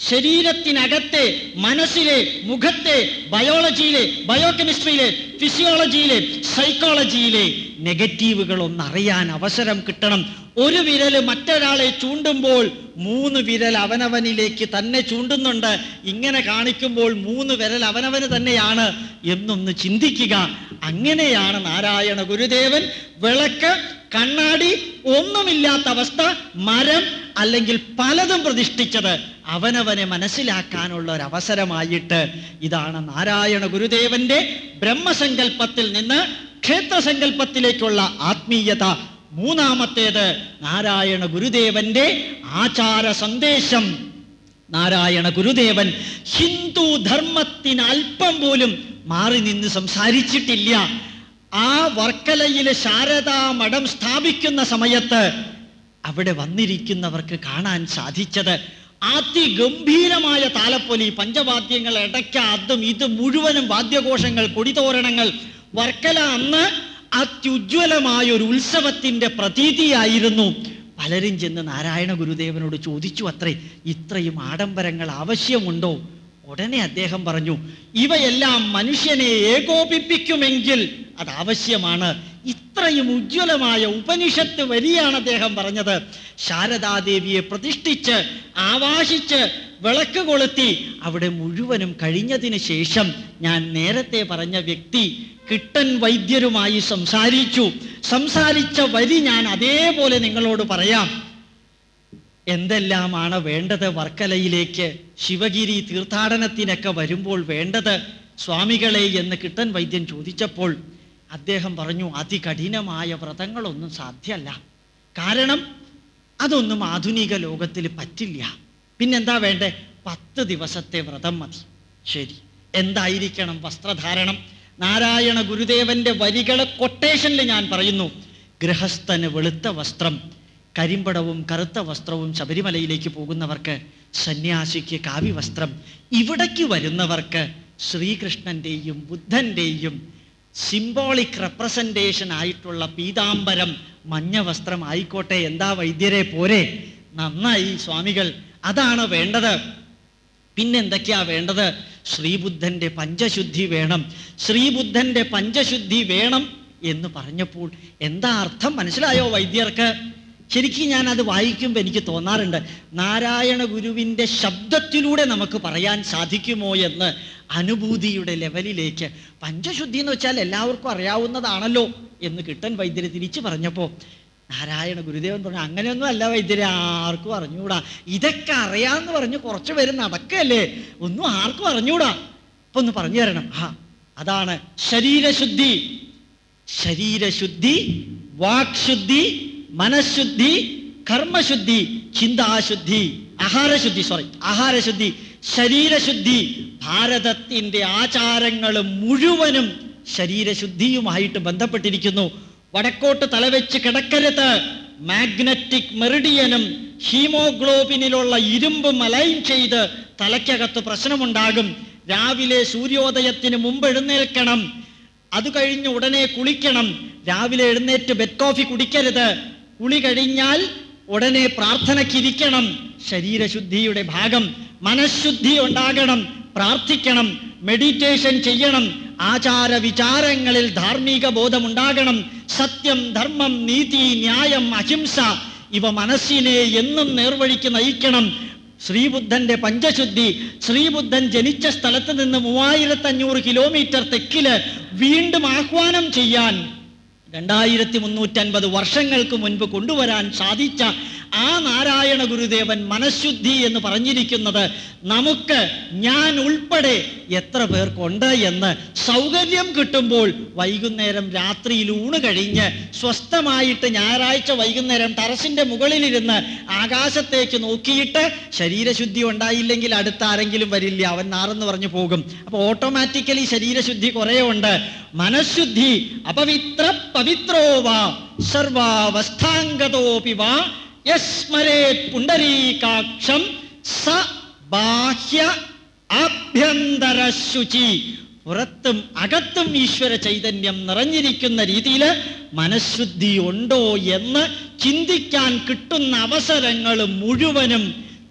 ശരീരത്തിനകത്തെ മനസ്സിലെ മുഖത്തെ ബയോളജിയിലെ ബയോകെമിസ്ട്രിയിലെ ഫിസിയോളജിയിലെ സൈക്കോളജിയിലെ നെഗറ്റീവുകൾ ഒന്നറിയാൻ അവസരം കിട്ടണം. ഒരു വിരൽ മറ്റൊരാളെ ചൂണ്ടുമ്പോൾ മൂന്ന് വിരൽ അവനവനിലേക്ക് തന്നെ ചൂണ്ടുന്നുണ്ട്. ഇങ്ങനെ കാണിക്കുമ്പോൾ മൂന്ന് വിരൽ അവനവന് തന്നെയാണ് എന്നൊന്ന് ചിന്തിക്കുക. അങ്ങനെയാണ് നാരായണ ഗുരുദേവൻ വിളക്ക് കണ്ണാടി ഒന്നുമില്ലാത്ത അവസ്ഥ മരം അല്ലെങ്കിൽ പലതും പ്രതിഷ്ഠിച്ചത് അവനവനെ മനസ്സിലാക്കാനുള്ള ഒരു അവസരമായിട്ട് ഇതാണ് നാരായണ ഗുരുദേവന്റെ ബ്രഹ്മസങ്കല്പത്തിൽ നിന്ന് ക്ഷേത്രസങ്കല്പത്തിലേക്കുള്ള ആത്മീയത. മൂന്നാമത്തേത് നാരായണ ഗുരുദേവന്റെ ആചാര സന്ദേശം നാരായണ ഗുരുദേവൻ ഹിന്ദു ധർമ്മത്തിന് അല്പം പോലും മാറി നിന്ന് സംസാരിച്ചിട്ടില്ല. ആ വർക്കലയിലെ ശാരദാ മഠം സ്ഥാപിക്കുന്ന സമയത്ത് അവിടെ വന്നിരിക്കുന്നവർക്ക് കാണാൻ സാധിച്ചത് അതിഗംഭീരമായ താലപ്പൊലി പഞ്ചവാദ്യങ്ങൾ ഇടയ്ക്ക അതും ഇത് മുഴുവനും വാദ്യഘോഷങ്ങൾ കൊടിതോരണങ്ങൾ. വർക്കല അന്ന് അത്യുജ്വലമായ ഒരു ഉത്സവത്തിന്റെ പ്രതീതിയായിരുന്നു. പലരും ചെന്ന് നാരായണ ഗുരുദേവനോട് ചോദിച്ചു അത്രേ ഇത്രയും ആഡംബരങ്ങൾ ആവശ്യമുണ്ടോ? ഉടനെ അദ്ദേഹം പറഞ്ഞു ഇവയെല്ലാം മനുഷ്യനെ ഏകോപിപ്പിക്കുമെങ്കിൽ അത് ആവശ്യമാണ് ഇത്രയും ഉജ്ജ്വലമായ ഉപനിഷത്ത് വരിയാണ് അദ്ദേഹം പറഞ്ഞത്. ശാരദാദേവിയെ പ്രതിഷ്ഠിച്ച് ആവാഹിച്ച് വിളക്ക് കൊളുത്തി അവിടെ മുഴുവനും കഴിഞ്ഞതിന് ശേഷം ഞാൻ നേരത്തെ പറഞ്ഞ വ്യക്തി കിട്ടൻ വൈദ്യരുമായി സംസാരിച്ചു. സംസാരിച്ച വരി ഞാൻ അതേപോലെ നിങ്ങളോട് പറയാം. എന്തെല്ലാമാണ് വേണ്ടത് വർക്കലയിലേക്ക്? ശിവഗിരി തീർത്ഥാടനത്തിനൊക്കെ വരുമ്പോൾ വേണ്ടത് സ്വാമികളെ എന്ന് കിട്ടൻ വൈദ്യൻ ചോദിച്ചപ്പോൾ അദ്ദേഹം പറഞ്ഞു അതികഠിനമായ വ്രതങ്ങളൊന്നും സാധ്യമല്ല. കാരണം അതൊന്നും ആധുനിക ലോകത്തിൽ പറ്റില്ല. പിന്നെന്താ വേണ്ടേ? പത്ത് ദിവസത്തെ വ്രതം മതി. ശരി. എന്തായിരിക്കണം വസ്ത്രധാരണം? നാരായണ ഗുരുദേവന്റെ വരികളെ കൊട്ടേഷനിൽ ഞാൻ പറയുന്നു ഗൃഹസ്ഥന് വെളുത്ത വസ്ത്രം കരിമ്പടവും കറുത്ത വസ്ത്രവും ശബരിമലയിലേക്ക് പോകുന്നവർക്ക് സന്യാസിക്ക് കാവ്യവസ്ത്രം. ഇവിടേക്ക് വരുന്നവർക്ക് ശ്രീകൃഷ്ണന്റെയും ബുദ്ധന്റെയും സിംബോളിക് റെപ്രസെന്റേഷൻ ആയിട്ടുള്ള പീതാംബരം മഞ്ഞ വസ്ത്രം ആയിക്കോട്ടെ എന്താ വൈദ്യരെ പോരെ? നന്നായി സ്വാമികൾ അതാണ് വേണ്ടത്? പിന്നെന്തൊക്കെയാ വേണ്ടത്? ശ്രീബുദ്ധന്റെ പഞ്ചശുദ്ധി വേണം. ശ്രീബുദ്ധന്റെ പഞ്ചശുദ്ധി വേണം എന്ന് പറഞ്ഞപ്പോൾ എന്താ അർത്ഥം മനസ്സിലായോ വൈദ്യർക്ക്? ശരിക്കും ഞാൻ അത് വായിക്കുമ്പോൾ എനിക്ക് തോന്നാറുണ്ട് നാരായണ ഗുരുവിന്റെ ശബ്ദത്തിലൂടെ നമുക്ക് പറയാൻ സാധിക്കുമോ എന്ന് അനുഭൂതിയുടെ ലെവലിലേക്ക്. പഞ്ചശുദ്ധി എന്ന് വെച്ചാൽ എല്ലാവർക്കും അറിയാവുന്നതാണല്ലോ എന്ന് കിട്ടൻ വൈദ്യര് തിരിച്ചു പറഞ്ഞപ്പോൾ നാരായണ ഗുരുദേവൻ പറഞ്ഞു അങ്ങനെയൊന്നും അല്ല വൈദ്യരെ ആർക്കും അറിഞ്ഞൂടാ. ഇതൊക്കെ അറിയാമെന്ന് പറഞ്ഞ് കുറച്ച് പേര് നടക്കല്ലേ? ഒന്നും ആർക്കും അറിഞ്ഞൂടാ. അപ്പൊ ഒന്ന് പറഞ്ഞു തരണം. ആ അതാണ് ശരീരശുദ്ധി. ശരീരശുദ്ധി വാക്ശുദ്ധി മനഃശുദ്ധി കർമ്മശുദ്ധി ചിന്താശുദ്ധി ആഹാരശുദ്ധി സോറി ആഹാരശുദ്ധി ശരീരശുദ്ധി ഭാരതത്തിന്റെ ആചാരങ്ങൾ മുഴുവനും ശരീരശുദ്ധിയുമായിട്ട് ബന്ധപ്പെട്ടിരിക്കുന്നു. വടക്കോട്ട് തലവെച്ച് കിടക്കരുത്. മാഗ്നറ്റിക് മെറിഡിയനും ഹീമോഗ്ലോബിനിലുള്ള ഇരുമ്പും അലൈൻ ചെയ്ത് തലയ്ക്കകത്ത് പ്രശ്നമുണ്ടാകും. രാവിലെ സൂര്യോദയത്തിന് മുമ്പ് എഴുന്നേൽക്കണം. അത് കഴിഞ്ഞ് ഉടനെ കുളിക്കണം. രാവിലെ എഴുന്നേറ്റ് ബെഡ് കോഫി കുടിക്കരുത്. കുളി കഴിഞ്ഞാൽ ഉടനെ പ്രാർത്ഥനയ്ക്കിരിക്കണം ശരീരശുദ്ധിയുടെ ഭാഗം മനഃശുദ്ധി ഉണ്ടാകണം. പ്രാർത്ഥിക്കണം. മെഡിറ്റേഷൻ ചെയ്യണം. ആചാര വിചാരങ്ങളിൽ ധാർമ്മിക ബോധമുണ്ടാകണം. സത്യം ധർമ്മം നീതി ന്യായം അഹിംസ ഇവ മനസ്സിനെ എന്നും നേർവഴിക്ക് നയിക്കണം. ശ്രീബുദ്ധന്റെ പഞ്ചശുദ്ധി ശ്രീബുദ്ധൻ ജനിച്ച സ്ഥലത്ത് നിന്ന് മൂവായിരത്തി അഞ്ഞൂറ് കിലോമീറ്റർ തെക്കിൽ വീണ്ടും ആഹ്വാനം ചെയ്യാൻ രണ്ടായിരത്തി മുന്നൂറ്റൻപത് വർഷങ്ങൾക്ക് മുൻപ് കൊണ്ടുവരാൻ സാധിച്ച ആ നാരായണ ഗുരുദേവൻ മനഃശുദ്ധി എന്ന് പറഞ്ഞിരിക്കുന്നത് നമുക്ക് ഞാൻ ഉൾപ്പെടെ എത്ര പേർക്കുണ്ട് എന്ന് സൗകര്യം കിട്ടുമ്പോൾ വൈകുന്നേരം രാത്രിയിൽ ഊണ് കഴിഞ്ഞ് സ്വസ്ഥമായിട്ട് ഞായറാഴ്ച വൈകുന്നേരം ടെറസിന്റെ മുകളിലിരുന്ന് ആകാശത്തേക്ക് നോക്കിയിട്ട് ശരീരശുദ്ധി ഉണ്ടായില്ലെങ്കിൽ അടുത്ത ആരെങ്കിലും വരില്ല അവൻ നാറെന്ന് പറഞ്ഞു പോകും. അപ്പോൾ ഓട്ടോമാറ്റിക്കലി ശരീരശുദ്ധി കുറേ ഉണ്ട് മനഃശുദ്ധി അപവിത്ര പവിത്രോ വാ സർവാവസ്ഥാംഗതോപി വാ യസ്മരേത് പുണ്ടരീകാക്ഷം സ ബാഹ്യ ആഭ്യന്തര ശുചി പുറത്തും അകത്തും ഈശ്വര ചൈതന്യം നിറഞ്ഞിരിക്കുന്ന രീതിയിൽ മനഃശുദ്ധി ഉണ്ടോ എന്ന് ചിന്തിക്കാൻ കിട്ടുന്ന അവസരങ്ങൾ മുഴുവനും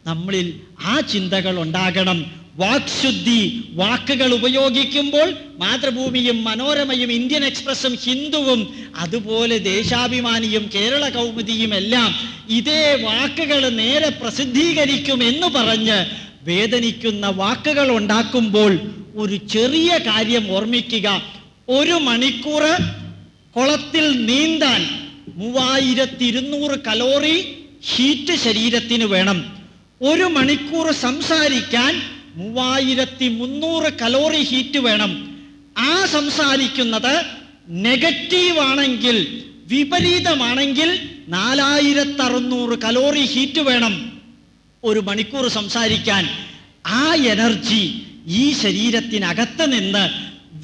നമ്മളിൽ ആ ചിന്തകൾ ഉണ്ടാകണം. വാക്ശുദ്ധി വാക്കുകൾ ഉപയോഗിക്കുമ്പോൾ മാതൃഭൂമിയും മനോരമയും ഇന്ത്യൻ എക്സ്പ്രസും ഹിന്ദുവും അതുപോലെ ദേശാഭിമാനിയും കേരള കൗമുദിയും എല്ലാം ഇതേ വാക്കുകൾ നേരെ പ്രസിദ്ധീകരിക്കും എന്ന് പറഞ്ഞ് വേദനിക്കുന്ന വാക്കുകൾ ഉണ്ടാക്കുമ്പോൾ ഒരു ചെറിയ കാര്യം ഓർമ്മിക്കുക. ഒരു മണിക്കൂർ കുളത്തിൽ നീന്താൻ മൂവായിരത്തി ഇരുന്നൂറ് കലോറി ഹീറ്റ് ശരീരത്തിന് വേണം. ഒരു മണിക്കൂർ സംസാരിക്കാൻ മൂവായിരത്തി മുന്നൂറ് കലോറി ഹീറ്റ് വേണം. ആ സംസാരിക്കുന്നത് നെഗറ്റീവ് ആണെങ്കിൽ വിപരീതമാണെങ്കിൽ നാലായിരത്തി അറുന്നൂറ് കലോറി ഹീറ്റ് വേണം. ഒരു മണിക്കൂർ സംസാരിക്കാൻ. ആ എനർജി ഈ ശരീരത്തിനകത്ത് നിന്ന്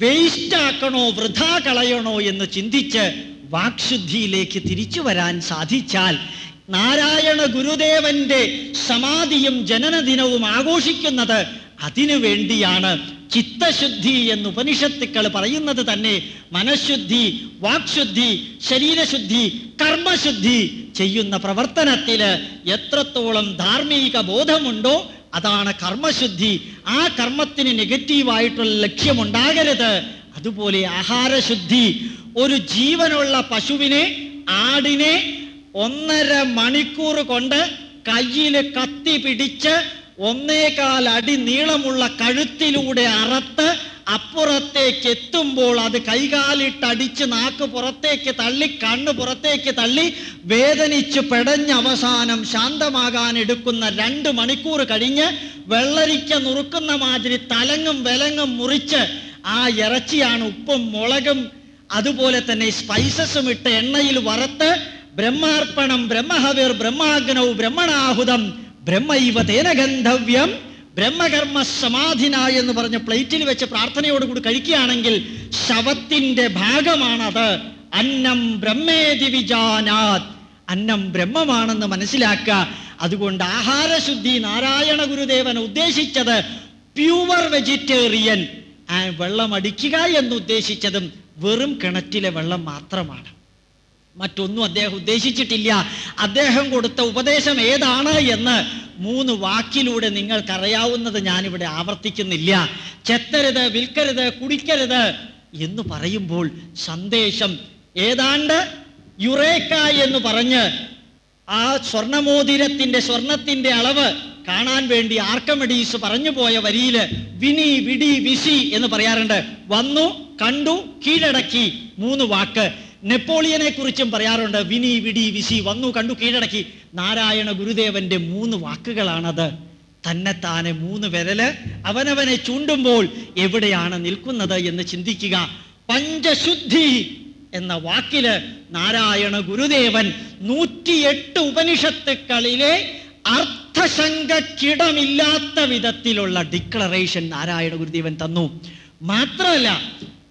വേസ്റ്റ് ആക്കണോ വൃഥാ കളയണോ എന്ന് ചിന്തിച്ച് വാക്ശുദ്ധിയിലേക്ക് തിരിച്ചു വരാൻ സാധിച്ചാൽ നാരായണ ഗുരുദേവന്റെ സമാധിയും ജനനദിനവും ആഘോഷിക്കുന്നത് അതിനു വേണ്ടിയാണ് ചിത്തശുദ്ധി എന്ന് ഉപനിഷത്തുക്കൾ പറയുന്നത് തന്നെ. മനഃശുദ്ധി വാക്ശുദ്ധി ശരീരശുദ്ധി കർമ്മശുദ്ധി ചെയ്യുന്ന പ്രവർത്തനത്തിൽ എത്രത്തോളം ധാർമ്മിക ബോധമുണ്ടോ അതാണ് കർമ്മശുദ്ധി. ആ കർമ്മത്തിന് നെഗറ്റീവായിട്ടുള്ള ലക്ഷ്യമുണ്ടാകരുത്. അതുപോലെ ആഹാരശുദ്ധി. ഒരു ജീവനുള്ള പശുവിനെ ആടിനെ ഒന്നര മണിക്കൂർ കൊണ്ട് കയ്യിൽ കത്തി പിടിച്ച് ഒന്നേകാൽ അടി നീളമുള്ള കഴുത്തിലൂടെ അറത്ത് അപ്പുറത്തേക്ക് എത്തുമ്പോൾ അത് കൈകാലിട്ടടിച്ച് നാക്ക് പുറത്തേക്ക് തള്ളി കണ്ണ് പുറത്തേക്ക് തള്ളി വേദനിച്ച് പെടഞ്ഞ് അവസാനം ശാന്തമാകാൻ എടുക്കുന്ന രണ്ട് മണിക്കൂർ കഴിഞ്ഞ് വെള്ളരിക്ക നുറുക്കുന്ന മാതിരി തലങ്ങും വിലങ്ങും മുറിച്ച് ആ ഇറച്ചിയാണ് ഉപ്പും മുളകും അതുപോലെ തന്നെ സ്പൈസസും ഇട്ട് എണ്ണയിൽ വറുത്ത് ബ്രഹ്മാർപ്പണം ബ്രഹ്മഹവിർ ബ്രഹ്മാഗ്നൗ ബ്രഹ്മണാഹുതം ബ്രഹ്മൈവ ഗന്ധവ്യം ബ്രഹ്മകർമ്മ സമാധിന എന്ന് പറഞ്ഞ പ്ലേറ്റിൽ വെച്ച് പ്രാർത്ഥനയോടുകൂടി കഴിക്കുകയാണെങ്കിൽ ശവത്തിന്റെ ഭാഗമാണത്. അന്നം ബ്രഹ്മേതി വിജാനാത്. അന്നം ബ്രഹ്മമാണെന്ന് മനസ്സിലാക്കുക. അതുകൊണ്ട് ആഹാരശുദ്ധി നാരായണ ഗുരുദേവൻ ഉദ്ദേശിച്ചത് പ്യുവർ വെജിറ്റേറിയൻ. വെള്ളം അടിക്കുക എന്ന് ഉദ്ദേശിച്ചതും വെറും കിണറ്റിലെ വെള്ളം മാത്രമാണ്. മറ്റൊന്നും അദ്ദേഹം ഉദ്ദേശിച്ചിട്ടില്ല. അദ്ദേഹം കൊടുത്ത ഉപദേശം ഏതാണ് എന്ന് മൂന്ന് വാക്കിലൂടെ നിങ്ങൾക്കറിയാവുന്നത് ഞാനിവിടെ ആവർത്തിക്കുന്നില്ല. ചെത്തരുത് വിൽക്കരുത് കുടിക്കരുത് എന്ന് പറയുമ്പോൾ സന്ദേശം ഏതാണ്ട് യുറേക്ക എന്ന് പറഞ്ഞ് ആ സ്വർണമോതിരത്തിന്റെ സ്വർണത്തിന്റെ അളവ് കാണാൻ വേണ്ടി ആർക്കമെഡീസ് പറഞ്ഞു പോയ വരിയിൽ വിനി വിടി വിശി എന്ന് പറയാറുണ്ട്. വന്നു കണ്ടു കീഴടക്കി മൂന്ന് വാക്ക്. നെപ്പോളിയനെ കുറിച്ചും പറയാറുണ്ട് വിനി വിടി വിശി വന്നു കണ്ടു കീഴടക്കി. നാരായണ ഗുരുദേവന്റെ മൂന്ന് വാക്കുകളാണത്. തന്നെത്താനെ മൂന്ന് വിരൽ അവനവനെ ചൂണ്ടുമ്പോൾ എവിടെയാണ് നിൽക്കുന്നത് എന്ന് ചിന്തിക്കുക. പഞ്ചശുദ്ധി എന്ന വാക്കിൽ നാരായണ ഗുരുദേവൻ നൂറ്റിയെട്ട് ഉപനിഷത്തുക്കളിലെ അർത്ഥശങ്കക്കിടമില്ലാത്ത വിധത്തിലുള്ള ഡിക്ലറേഷൻ നാരായണ ഗുരുദേവൻ തന്നു. മാത്രമല്ല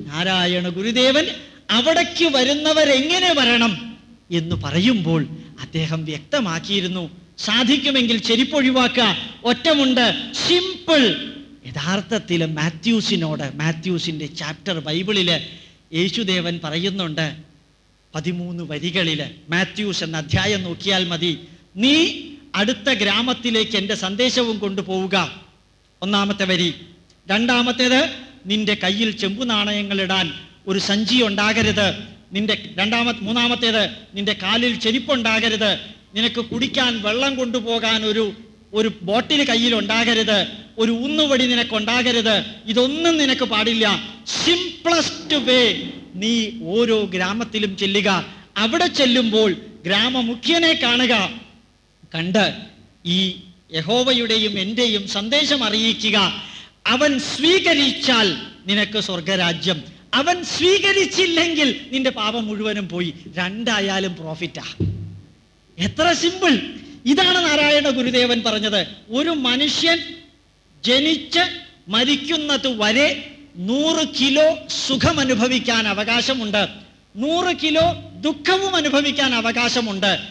നാരായണ ഗുരുദേവൻ അവിടേക്ക് വരുന്നവരെങ്ങനെ വരണം എന്ന് പറയുമ്പോൾ അദ്ദേഹം വ്യക്തമാക്കിയിരുന്നു. സാധിക്കുമെങ്കിൽ ചെരിപ്പൊഴിവാക്കുക. ഒറ്റമുണ്ട്. സിമ്പിൾ യഥാർത്ഥത്തിൽ മാത്യൂസിനോട് മാത്യൂസിന്റെ ചാപ്റ്റർ ബൈബിളിൽ യേശുദേവൻ പറയുന്നുണ്ട്. പതിമൂന്ന് വരികളിൽ മാത്യൂസ് എന്ന അധ്യായം നോക്കിയാൽ മതി. നീ അടുത്ത ഗ്രാമത്തിലേക്ക് എന്റെ സന്ദേശവും കൊണ്ടുപോവുക. ഒന്നാമത്തെ വരി. രണ്ടാമത്തേത് നിന്റെ കയ്യിൽ ചെമ്പു നാണയങ്ങൾ ഇടാൻ. ഒരു സഞ്ചി ഉണ്ടാകരുത്. നിന്റെ രണ്ടാമത്തെ മൂന്നാമത്തേത് നിന്റെ കാലിൽ ചെരിപ്പുണ്ടാകരുത് നിനക്ക് കുടിക്കാൻ വെള്ളം കൊണ്ടുപോകാൻ ഒരു ഒരു ബോട്ടിൽ കയ്യിൽ ഉണ്ടാകരുത്. ഒരു ഊന്നുവടി നിനക്ക് ഉണ്ടാകരുത് ഇതൊന്നും നിനക്ക് പാടില്ല. സിംപ്ലസ്റ്റ് വേ നീ ഓരോ ഗ്രാമത്തിലും ചെല്ലുക. അവിടെ ചെല്ലുമ്പോൾ ഗ്രാമമുഖ്യനെ കാണുക. കണ്ട് ഈ യഹോവയുടെയും എന്റെയും സന്ദേശം അറിയിക്കുക. അവൻ സ്വീകരിച്ചാൽ നിനക്ക് സ്വർഗരാജ്യം. അവൻ സ്വീകരിച്ചില്ലെങ്കിൽ നിന്റെ പാപം മുഴുവനും പോയി. രണ്ടായാലും പ്രോഫിറ്റാ എത്ര സിമ്പിൾ ഇതാണ് നാരായണ ഗുരുദേവൻ പറഞ്ഞത്. ഒരു മനുഷ്യൻ ജനിച്ച് മരിക്കുന്നത് വരെ നൂറ് കിലോ സുഖം അനുഭവിക്കാൻ അവകാശമുണ്ട്. നൂറ് കിലോ ദുഃഖവും അനുഭവിക്കാൻ അവകാശമുണ്ട്.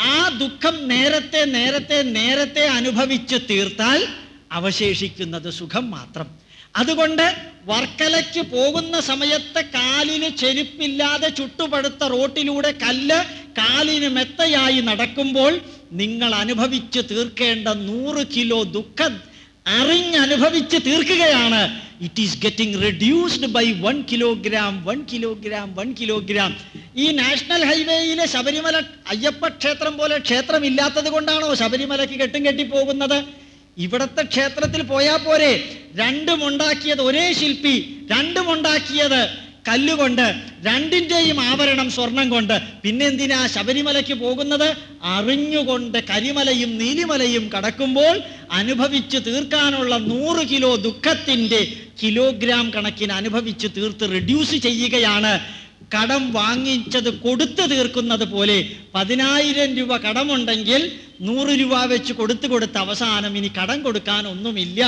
ആ ദുഃഖം നേരത്തെ നേരത്തെ നേരത്തെ അനുഭവിച്ച് തീർത്താൽ അവശേഷിക്കുന്നത് സുഖം മാത്രം. അതുകൊണ്ട് വർക്കലയ്ക്ക് പോകുന്ന സമയത്ത് കാലിന് ചെരുപ്പില്ലാതെ ചുട്ടുപടുത്ത റോട്ടിലൂടെ കല്ല് കാലിന് മെത്തയായി നടക്കുമ്പോൾ നിങ്ങൾ അനുഭവിച്ച് തീർക്കേണ്ട നൂറ് കിലോ ദുഃഖം അറിഞ്ഞനുഭവിച്ച് തീർക്കുകയാണ്. It is getting reduced by one kilogram one kilogram one kilogram ഈ നാഷണൽ ഹൈവേയിലെ ശബരിമല അയ്യപ്പ ക്ഷേത്രം പോലെ ക്ഷേത്രം ഇല്ലാത്തത് കൊണ്ടാണോ ശബരിമലയ്ക്ക് കെട്ടും കെട്ടി പോകുന്നത്? ഇവിടത്തെ ക്ഷേത്രത്തിൽ പോയാൽ പോരെ. രണ്ടും ഉണ്ടാക്കിയത് ഒരേ ശില്പി രണ്ടും ഉണ്ടാക്കിയത് കല്ലുകൊണ്ട് രണ്ടിന്റെയും ആവരണം സ്വർണം കൊണ്ട്. പിന്നെന്തിനാ ശബരിമലയ്ക്ക് പോകുന്നത്? അറിഞ്ഞുകൊണ്ട് കരിമലയും നീലിമലയും കടക്കുമ്പോൾ അനുഭവിച്ചു തീർക്കാനുള്ള നൂറ് കിലോ ദുഃഖത്തിന്റെ കിലോഗ്രാം കണക്കിന് അനുഭവിച്ചു തീർത്ത് റെഡ്യൂസ് ചെയ്യുകയാണ്. കടം വാങ്ങിച്ചത് കൊടുത്തു തീർക്കുന്നത് പോലെ പതിനായിരം രൂപ കടമുണ്ടെങ്കിൽ നൂറ് രൂപ വെച്ച് കൊടുത്തു കൊടുത്ത അവസാനം ഇനി കടം കൊടുക്കാൻ ഒന്നുമില്ല.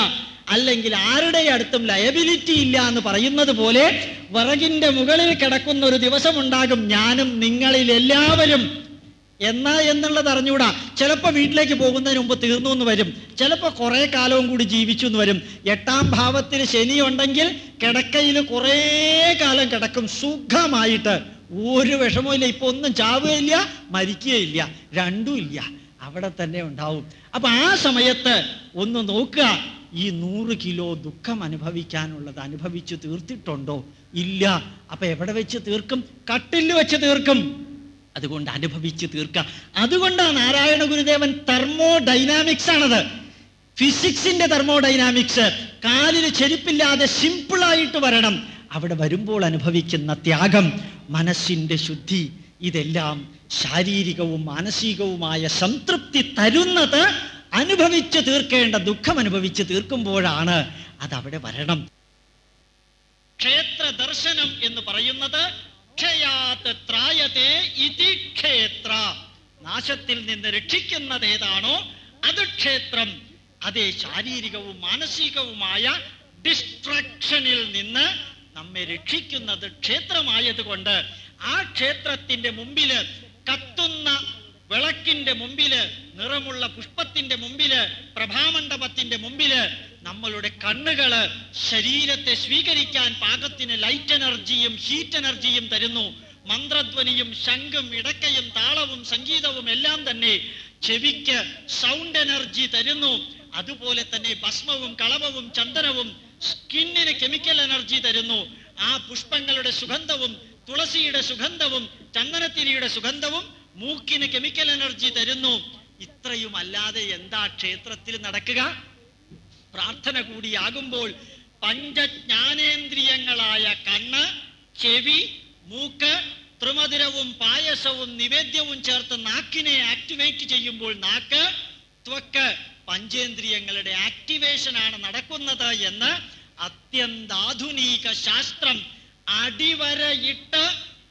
അല്ലെങ്കിൽ ആരുടെ അടുത്തും ലയബിലിറ്റി ഇല്ല എന്ന് പറയുന്നത് പോലെ വിറകിന്റെ മുകളിൽ കിടക്കുന്ന ഒരു ദിവസം ഉണ്ടാകും ഞാനും നിങ്ങളിൽ എല്ലാവരും എന്നാ എന്നുള്ളത് അറിഞ്ഞുകൂടാ ചിലപ്പോൾ വീട്ടിലേക്ക് പോകുന്നതിന് മുമ്പ് തീർന്നു എന്ന് വരും. ചിലപ്പോൾ കുറേ കാലവും കൂടി ജീവിച്ചു എന്ന് വരും. എട്ടാം ഭാവത്തിൽ ശനി ഉണ്ടെങ്കിൽ കിടക്കയിൽ കുറേ കാലം കിടക്കും. സുഖമായിട്ട്. ഒരു വിഷമവും ഇപ്പൊ ഒന്നും ചാവുകയില്ല മരിക്കുകയില്ല രണ്ടും ഇല്ല. അവിടെ തന്നെ ഉണ്ടാവും. അപ്പൊ ആ സമയത്ത് ഒന്ന് നോക്കുക. ഈ നൂറ് കിലോ ദുഃഖം അനുഭവിക്കാനുള്ളത് അനുഭവിച്ചു തീർത്തിട്ടുണ്ടോ? ഇല്ല. അപ്പൊ എവിടെ വെച്ച് തീർക്കും? കട്ടിൽ വെച്ച് തീർക്കും. അതുകൊണ്ട് അനുഭവിച്ച് തീർക്കാം. അതുകൊണ്ടാണ് നാരായണ ഗുരുദേവൻ തെർമോ ഡൈനാമിക്സ് ആണത്. ഫിസിക്സിന്റെ തെർമോ ഡൈനാമിക്സ് കാലിന് ചെരുപ്പില്ലാതെ സിമ്പിളായിട്ട് വരണം. അവിടെ വരുമ്പോൾ അനുഭവിക്കുന്ന ത്യാഗം മനസ്സിന്റെ ശുദ്ധി ഇതെല്ലാം ശാരീരികവും മാനസികവുമായ സംതൃപ്തി തരുന്നത് അനുഭവിച്ച് തീർക്കേണ്ട ദുഃഖം അനുഭവിച്ച് തീർക്കുമ്പോഴാണ് അതവിടെ വരണം. ക്ഷേത്ര ദർശനം എന്ന് പറയുന്നത് നാശത്തിൽ നിന്ന് രക്ഷിക്കുന്നത് ഏതാണോ അത് ക്ഷേത്രം. അതേ ശാരീരികവും മാനസികവുമായ ഡിസ്ട്രക്ഷനിൽ നിന്ന് നമ്മെ രക്ഷിക്കുന്നത് ക്ഷേത്രമായതുകൊണ്ട് ആ ക്ഷേത്രത്തിന്റെ മുമ്പിൽ കത്തുന്ന വിളക്കിന്റെ മുമ്പിൽ നിറമുള്ള പുഷ്പത്തിന്റെ മുമ്പിൽ പ്രഭാമണ്ഡപത്തിന്റെ മുമ്പിൽ നമ്മളുടെ കണ്ണുകൾ ശരീരത്തെ സ്വീകരിക്കാൻ പാകത്തിന് ലൈറ്റ് എനർജിയും ഹീറ്റ് എനർജിയും തരുന്നു. മന്ത്രധ്വനിയും ശംഖും ഇടക്കയും താളവും സംഗീതവും എല്ലാം തന്നെ ചെവിക്ക് സൗണ്ട് എനർജി തരുന്നു. അതുപോലെ തന്നെ ഭസ്മവും കളവവും ചന്ദനവും സ്കിന്നിന് കെമിക്കൽ എനർജി തരുന്നു. ആ പുഷ്പങ്ങളുടെ സുഗന്ധവും തുളസിയുടെ സുഗന്ധവും ചന്ദനത്തിരിയുടെ സുഗന്ധവും മൂക്കിന് കെമിക്കൽ എനർജി തരുന്നു. ഇത്രയും അല്ലാതെ എന്താ ക്ഷേത്രത്തിൽ നടക്കുക? പ്രാർത്ഥന കൂടിയാകുമ്പോൾ പഞ്ചജ്ഞാനേന്ദ്രിയങ്ങളായ കണ്ണ് ചെവി മൂക്ക് ത്രിമധുരവും പായസവും നിവേദ്യവും ചേർത്ത് നാക്കിനെ ആക്ടിവേറ്റ് ചെയ്യുമ്പോൾ നാക്ക് ത്വക്ക് പഞ്ചേന്ദ്രിയങ്ങളുടെ ആക്ടിവേഷൻ ആണ് നടക്കുന്നത് എന്ന് അത്യന്താധുനിക ശാസ്ത്രം അടിവരയിട്ട്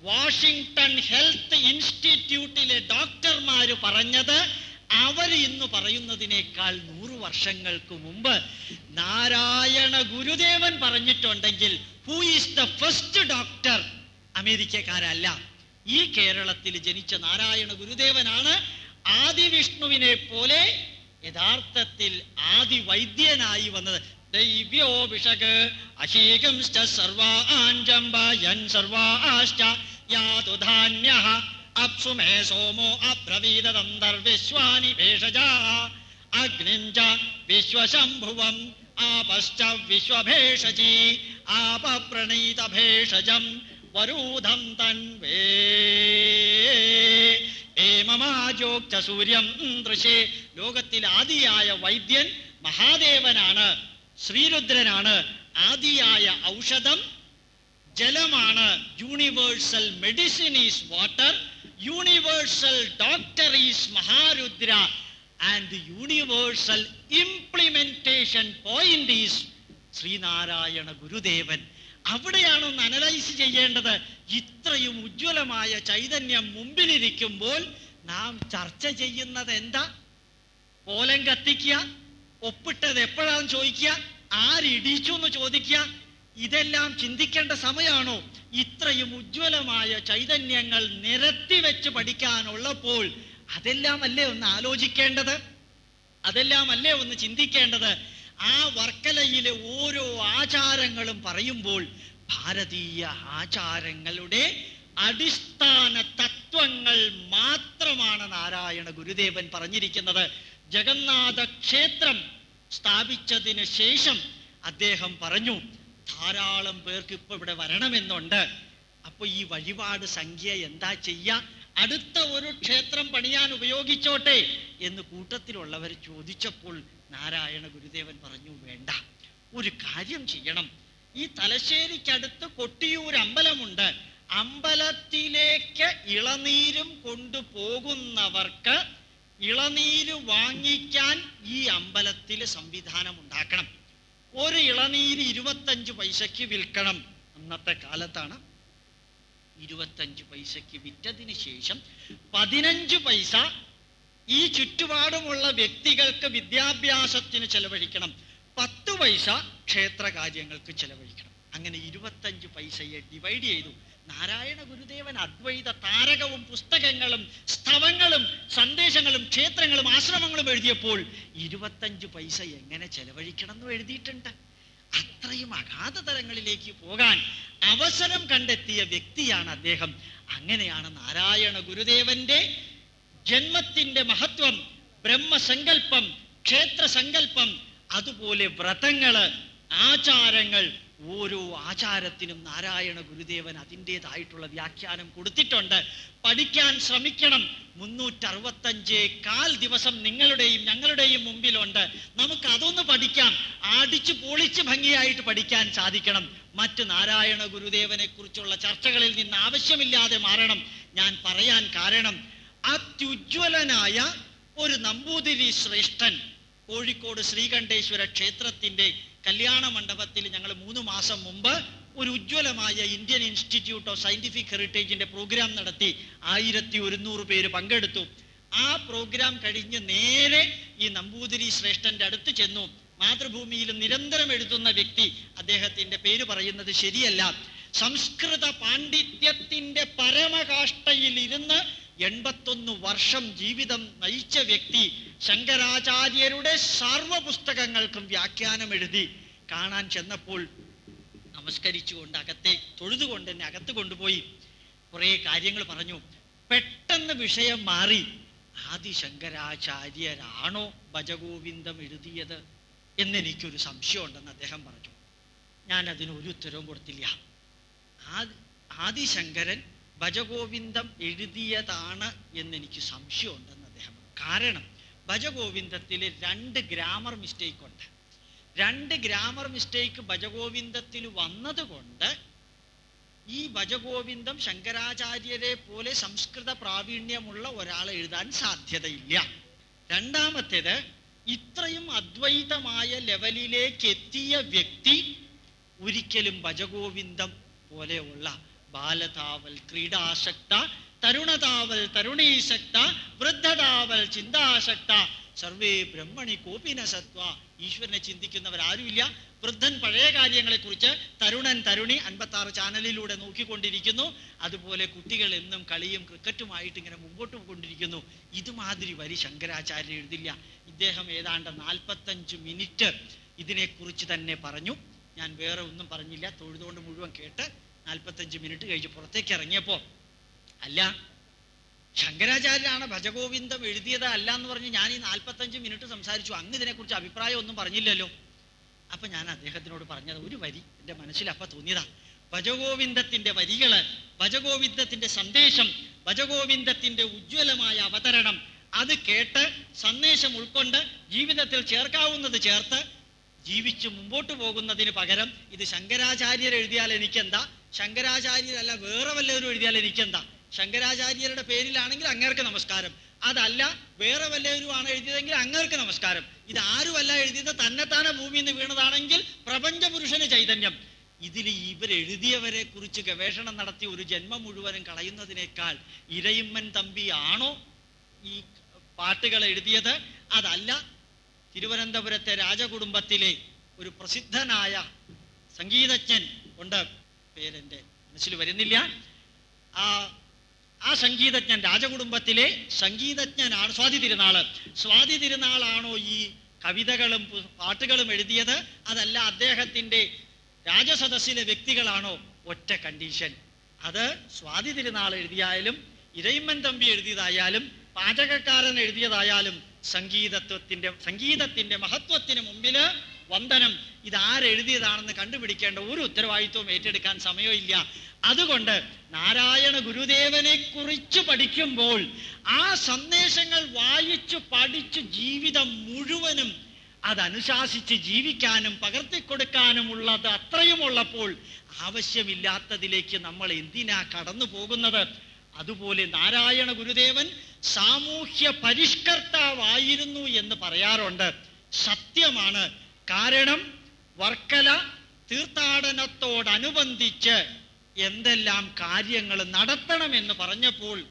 വാഷിംഗ്ടൺ ഹെൽത്ത് ഇൻസ്റ്റിറ്റ്യൂട്ടിലെ ഡോക്ടർമാര് പറഞ്ഞത്. അവർ ഇന്ന് പറയുന്നതിനേക്കാൾ നൂറു വർഷങ്ങൾക്ക് മുമ്പ് നാരായണ ഗുരുദേവൻ പറഞ്ഞിട്ടുണ്ടെങ്കിൽ who is the first doctor അമേരിക്കക്കാരല്ല. ഈ കേരളത്തിൽ ജനിച്ച നാരായണ ഗുരുദേവനാണ് ആദിവിഷ്ണുവിനെ പോലെ യഥാർത്ഥത്തിൽ ആദി വൈദ്യനായി വന്നത്. ദൈവ്യോ വിഷക് അശീകംശ്ച സർവാഞ്ചംബയൻ സർവാശ്ച യാതു ധാന്യ അപ്സു മേ സോമോ അബ്രവീതന്തർവിശ്വാനി ഭേഷജാ അഗ്നിഞ്ച വിശ്വശംഭുവം ആപശ്ച വിശ്വഭേഷജി ആപപ്രണീത ഭേഷജം വരൂധം തൻവേ ഏമമാജോക്ത സൂര്യം ദൃശേ ലോകത്തിൽ ആദിയായ വൈദ്യൻ മഹാദേവനാണ് ശ്രീരുദ്രനാണ് ആദിയായ ഔഷധം ജലമാണ് universal medicine is water universal doctor is Maharudra and universal implementation point is Sree Narayana ഗുരുദേവൻ. അവിടെയാണ് ഒന്ന് അനലൈസ് ചെയ്യേണ്ടത്. ഇത്രയും ഉജ്ജ്വലമായ ചൈതന്യം മുമ്പിലിരിക്കുമ്പോൾ നാം ചർച്ച ചെയ്യുന്നത് എന്താ? കോലം കത്തിക്കുക ഒപ്പിട്ടത് എപ്പോഴാന്ന് ചോദിക്കുക ആരിടിച്ചു എന്ന് ചോദിക്കുക ഇതെല്ലാം ചിന്തിക്കേണ്ട സമയമാണോ ഇത്രയും ഉജ്ജ്വലമായ ചൈതന്യങ്ങൾ നിരത്തി വെച്ച് പഠിക്കാനുള്ളപ്പോൾ അതെല്ലാം അല്ലേ ഒന്ന് ആലോചിക്കേണ്ടത്? അതെല്ലാം അല്ലേ ഒന്ന് ചിന്തിക്കേണ്ടത്? ആ വർക്കലയിലെ ഓരോ ആചാരങ്ങളും പറയുമ്പോൾ ഭാരതീയ ആചാരങ്ങളുടെ അടിസ്ഥാന തത്വങ്ങൾ മാത്രമാണ് നാരായണ ഗുരുദേവൻ പറഞ്ഞിരിക്കുന്നത്. ജഗന്നാഥ ക്ഷേത്രം സ്ഥാപിച്ചതിന് ശേഷം അദ്ദേഹം പറഞ്ഞു ധാരാളം പേർക്ക് ഇപ്പൊ ഇവിടെ വരണമെന്നുണ്ട്. അപ്പൊ ഈ വഴിപാട് സംഖ്യ എന്താ ചെയ്യ? അടുത്ത ഒരു ക്ഷേത്രം പണിയാൻ ഉപയോഗിച്ചോട്ടെ എന്ന് കൂട്ടത്തിലുള്ളവർ ചോദിച്ചപ്പോൾ നാരായണ ഗുരുദേവൻ പറഞ്ഞു വേണ്ട ഒരു കാര്യം ചെയ്യണം. ഈ തലശ്ശേരിക്കടുത്ത് കൊട്ടിയൂർ അമ്പലമുണ്ട്. അമ്പലത്തിലേക്ക് ഇളനീരും കൊണ്ടുപോകുന്നവർക്ക് ഇളനീര് വാങ്ങിക്കാൻ ഈ അമ്പലത്തിൽ സംവിധാനം ഉണ്ടാക്കണം. ഒരു ഇളനീര് ഇരുപത്തഞ്ച് പൈസക്ക് വിൽക്കണം. അന്നത്തെ കാലത്താണ് ഇരുപത്തഞ്ച് പൈസക്ക് വിറ്റതിന് ശേഷം പതിനഞ്ച് പൈസ ഈ ചുറ്റുപാടുമുള്ള വ്യക്തികൾക്ക് വിദ്യാഭ്യാസത്തിന് ചെലവഴിക്കണം. പത്ത് പൈസ ക്ഷേത്രകാര്യങ്ങൾക്ക് ചെലവഴിക്കണം. അങ്ങനെ ഇരുപത്തഞ്ച് പൈസയെ ഡിവൈഡ് ചെയ്തു. നാരായണ ഗുരുദേവൻ അദ്വൈത താരകവും പുസ്തകങ്ങളും സ്തവങ്ങളും സന്ദേശങ്ങളും ക്ഷേത്രങ്ങളും ആശ്രമങ്ങളും എഴുതിയപ്പോൾ ഇരുപത്തഞ്ച് പൈസ എങ്ങനെ ചെലവഴിക്കണം എന്ന് എഴുതിയിട്ടുണ്ട്. അത്രയും അഗാധ തലങ്ങളിലേക്ക് പോകാൻ അവസരം കണ്ടെത്തിയ വ്യക്തിയാണ് അദ്ദേഹം. അങ്ങനെയാണ് നാരായണ ഗുരുദേവന്റെ ജന്മത്തിന്റെ മഹത്വം ബ്രഹ്മസങ്കല്പം ക്ഷേത്രസങ്കല്പം അതുപോലെ വ്രതങ്ങൾ ആചാരങ്ങൾ ഓരോ ആചാരത്തിനും നാരായണ ഗുരുദേവൻ അതിന്റെതായിട്ടുള്ള വ്യാഖ്യാനം കൊടുത്തിട്ടുണ്ട്. പഠിക്കാൻ ശ്രമിക്കണം. മുന്നൂറ്ററുപത്തഞ്ചേ കാൽ ദിവസം നിങ്ങളുടെയും ഞങ്ങളുടെയും മുമ്പിലുണ്ട്. നമുക്ക് അതൊന്ന് പഠിക്കാം. അടിച്ചു പൊളിച്ച് ഭംഗിയായിട്ട് പഠിക്കാൻ സാധിക്കണം. മറ്റ് നാരായണ ഗുരുദേവനെ കുറിച്ചുള്ള ചർച്ചകളിൽ നിന്ന് ആവശ്യമില്ലാതെ മാറണം. ഞാൻ പറയാൻ കാരണം അത്യുജ്വലനായ ഒരു നമ്പൂതിരി ശ്രേഷ്ഠൻ കോഴിക്കോട് ശ്രീകണ്ഠേശ്വര ക്ഷേത്രത്തിന്റെ കല്യാണ മണ്ഡപത്തിൽ ഞങ്ങൾ മൂന്ന് മാസം മുമ്പ് ഒരു ഉജ്ജ്വലമായ ഇന്ത്യൻ ഇൻസ്റ്റിറ്റ്യൂട്ട് ഓഫ് സയന്റിഫിക് ഹെറിറ്റേജിന്റെ പ്രോഗ്രാം നടത്തി ആയിരത്തി ഒരുന്നൂറ് പേര് പങ്കെടുത്തു. ആ പ്രോഗ്രാം കഴിഞ്ഞ് നേരെ ഈ നമ്പൂതിരി ശ്രേഷ്ഠന്റെ അടുത്ത് ചെന്നു. മാതൃഭൂമിയിൽ നിരന്തരം എഴുതുന്ന വ്യക്തി അദ്ദേഹത്തിന്റെ പേര് പറയുന്നത് ശരിയല്ല. സംസ്കൃത പാണ്ഡിത്യത്തിന്റെ പരമകാഷ്ടയിൽ ഇരുന്ന് എൺപത്തൊന്ന് വർഷം ജീവിതം നയിച്ച വ്യക്തി ശങ്കരാചാര്യരുടെ സർവ പുസ്തകങ്ങൾക്കും വ്യാഖ്യാനം എഴുതി കാണാൻ ചെന്നപ്പോൾ നമസ്കരിച്ചുകൊണ്ട് അകത്തെ തൊഴുതുകൊണ്ട് എന്നെ അകത്ത് കൊണ്ടുപോയി. കുറെ കാര്യങ്ങൾ പറഞ്ഞു. പെട്ടെന്ന് വിഷയം മാറി. ആദിശങ്കരാചാര്യരാണോ ഭജഗോവിന്ദം എഴുതിയത്? എന്നെനിക്കൊരു സംശയമുണ്ടെന്ന് അദ്ദേഹം പറഞ്ഞു. ഞാൻ അതിന് ഒരു ഉത്തരവും കൊടുത്തില്ല. ആദി ആദിശങ്കരൻ ഭജഗോവിന്ദം എഴുതിയതാണ് എന്നെനിക്ക് സംശയമുണ്ടെന്ന് അദ്ദേഹം കാരണം ഭജഗോവിന്ദത്തിൽ രണ്ട് ഗ്രാമർ മിസ്റ്റേക്ക് ഉണ്ട് രണ്ട് ഗ്രാമർ മിസ്റ്റേക്ക് ഭജഗോവിന്ദത്തിൽ വന്നതുകൊണ്ട് ഈ ഭജഗോവിന്ദം ശങ്കരാചാര്യരെ പോലെ സംസ്കൃത പ്രാവീണ്യമുള്ള ഒരാൾ എഴുതാൻ സാധ്യതയില്ല. രണ്ടാമത്തേത് ഇത്രയും അദ്വൈതമായ ലെവലിലേക്ക് എത്തിയ വ്യക്തി ഒരിക്കലും ഭജഗോവിന്ദം പോലെയുള്ള ബാലതാവൽ ക്രീഡാസക്ത തരുണതാവൽ തരുണീസക്ത വൃദ്ധതാവൽ ചിന്താശക്ത സർവേ ബ്രഹ്മണി കോപിന സത്വ ഈശ്വരനെ ചിന്തിക്കുന്നവർ ആരുമില്ല വൃദ്ധൻ പഴയ കാര്യങ്ങളെ കുറിച്ച് തരുണൻ തരുണി അൻപത്തി ആറ് ചാനലിലൂടെ നോക്കിക്കൊണ്ടിരിക്കുന്നു. അതുപോലെ കുട്ടികൾ എന്നും കളിയും ക്രിക്കറ്റുമായിട്ട് ഇങ്ങനെ മുമ്പോട്ട് കൊണ്ടിരിക്കുന്നു ഇതുമാതിരി വരി ശങ്കരാചാര്യ എഴുതില്ല. ഇദ്ദേഹം ഏതാണ്ട് നാൽപ്പത്തഞ്ച് മിനിറ്റ് ഇതിനെക്കുറിച്ച് തന്നെ പറഞ്ഞു. ഞാൻ വേറെ ഒന്നും പറഞ്ഞില്ല. തൊഴുതുകൊണ്ട് മുഴുവൻ കേട്ട് നാൽപ്പത്തഞ്ച് മിനിറ്റ് കഴിഞ്ഞ് പുറത്തേക്ക് ഇറങ്ങിയപ്പോ അല്ല ശങ്കരാചാര്യനാണ് ഭജഗോവിന്ദം എഴുതിയത് അല്ല എന്ന് പറഞ്ഞ് ഞാൻ ഈ നാൽപ്പത്തഞ്ച് മിനിറ്റ് സംസാരിച്ചു. അങ്ങ് ഇതിനെക്കുറിച്ച് അഭിപ്രായം ഒന്നും പറഞ്ഞില്ലല്ലോ. അപ്പൊ ഞാൻ അദ്ദേഹത്തിനോട് പറഞ്ഞത് ഒരു വരി എന്റെ മനസ്സിൽ അപ്പൊ തോന്നിയതാ. ഭജഗോവിന്ദത്തിന്റെ വരികൾ ഭജഗോവിന്ദത്തിന്റെ സന്ദേശം ഭജഗോവിന്ദത്തിന്റെ ഉജ്ജ്വലമായ അവതരണം അത് കേട്ട് സന്ദേശം ഉൾക്കൊണ്ട് ജീവിതത്തിൽ ചേർക്കാവുന്നത് ചേർത്ത് ജീവിച്ച് മുമ്പോട്ട് പോകുന്നതിന് പകരം ഇത് ശങ്കരാചാര്യർ എഴുതിയാൽ എനിക്കെന്താ? ശങ്കരാചാര്യരല്ല വേറെ വല്ലവരും എഴുതിയാൽ എനിക്കെന്താ? ശങ്കരാചാര്യരുടെ പേരിലാണെങ്കിൽ അങ്ങേർക്ക് നമസ്കാരം. അതല്ല വേറെ വല്ലവരുമാണ് എഴുതിയതെങ്കിൽ അങ്ങേർക്ക് നമസ്കാരം. ഇത് ആരുമല്ല എഴുതിയത്? തന്നെത്താനെ ഭൂമിയിൽ നിന്ന് വീണതാണെങ്കിൽ പ്രപഞ്ച പുരുഷന് ചൈതന്യം. ഇതിൽ ഇവരെഴുതിയവരെ കുറിച്ച് ഗവേഷണം നടത്തി ഒരു ജന്മം മുഴുവനും കളയുന്നതിനേക്കാൾ ഇരയിമ്മൻ തമ്പി ആണോ ഈ പാട്ടുകൾ എഴുതിയത്? അതല്ല തിരുവനന്തപുരത്തെ രാജകുടുംബത്തിലെ ഒരു പ്രസിദ്ധനായ സംഗീതജ്ഞൻ ഉണ്ട്. പേരെന്റെ മനസ്സിൽ വരുന്നില്ല. ആ ആ സംഗീതജ്ഞൻ രാജകുടുംബത്തിലെ സംഗീതജ്ഞനാണ് സ്വാതി തിരുനാൾ. സ്വാതി തിരുനാളാണോ ഈ കവിതകളും പാട്ടുകളും എഴുതിയത്? അതല്ല അദ്ദേഹത്തിന്റെ രാജസദസ്സിലെ വ്യക്തികളാണോ? ഒറ്റ കണ്ടീഷൻ. അത് സ്വാതി തിരുനാൾ എഴുതിയായാലും ഇരയിമ്മൻ തമ്പി എഴുതിയതായാലും പാചകക്കാരൻ എഴുതിയതായാലും സംഗീതത്വത്തിന്റെ സംഗീതത്തിന്റെ മഹത്വത്തിന് മുമ്പിൽ വന്ദനം. ഇത് ആരെഴുതിയതാണെന്ന് കണ്ടുപിടിക്കേണ്ട ഒരു ഉത്തരവാദിത്വവും ഏറ്റെടുക്കാൻ സമയമില്ല. അതുകൊണ്ട് നാരായണ ഗുരുദേവനെ കുറിച്ച് പഠിക്കുമ്പോൾ ആ സന്ദേശങ്ങൾ വായിച്ചു പഠിച്ചു ജീവിതം മുഴുവനും അതനുശാസിച്ച് ജീവിക്കാനും പകർത്തിക്കൊടുക്കാനുമുള്ളത് അത്രയും ഉള്ളപ്പോൾ ആവശ്യമില്ലാത്തതിലേക്ക് നമ്മൾ എന്തിനാ കടന്നു പോകുന്നത്? അതുപോലെ നാരായണ ഗുരുദേവൻ സാമൂഹ്യ പരിഷ്കർത്താവായിരുന്നു എന്ന് പറയാറുണ്ട്. സത്യമാണ് കാരണം വർക്കല തീർത്ഥാടനത്തോടനുബന്ധിച്ച് എന്തെല്ലാം കാര്യങ്ങൾ നടത്തണമെന്ന് പറഞ്ഞപ്പോൾ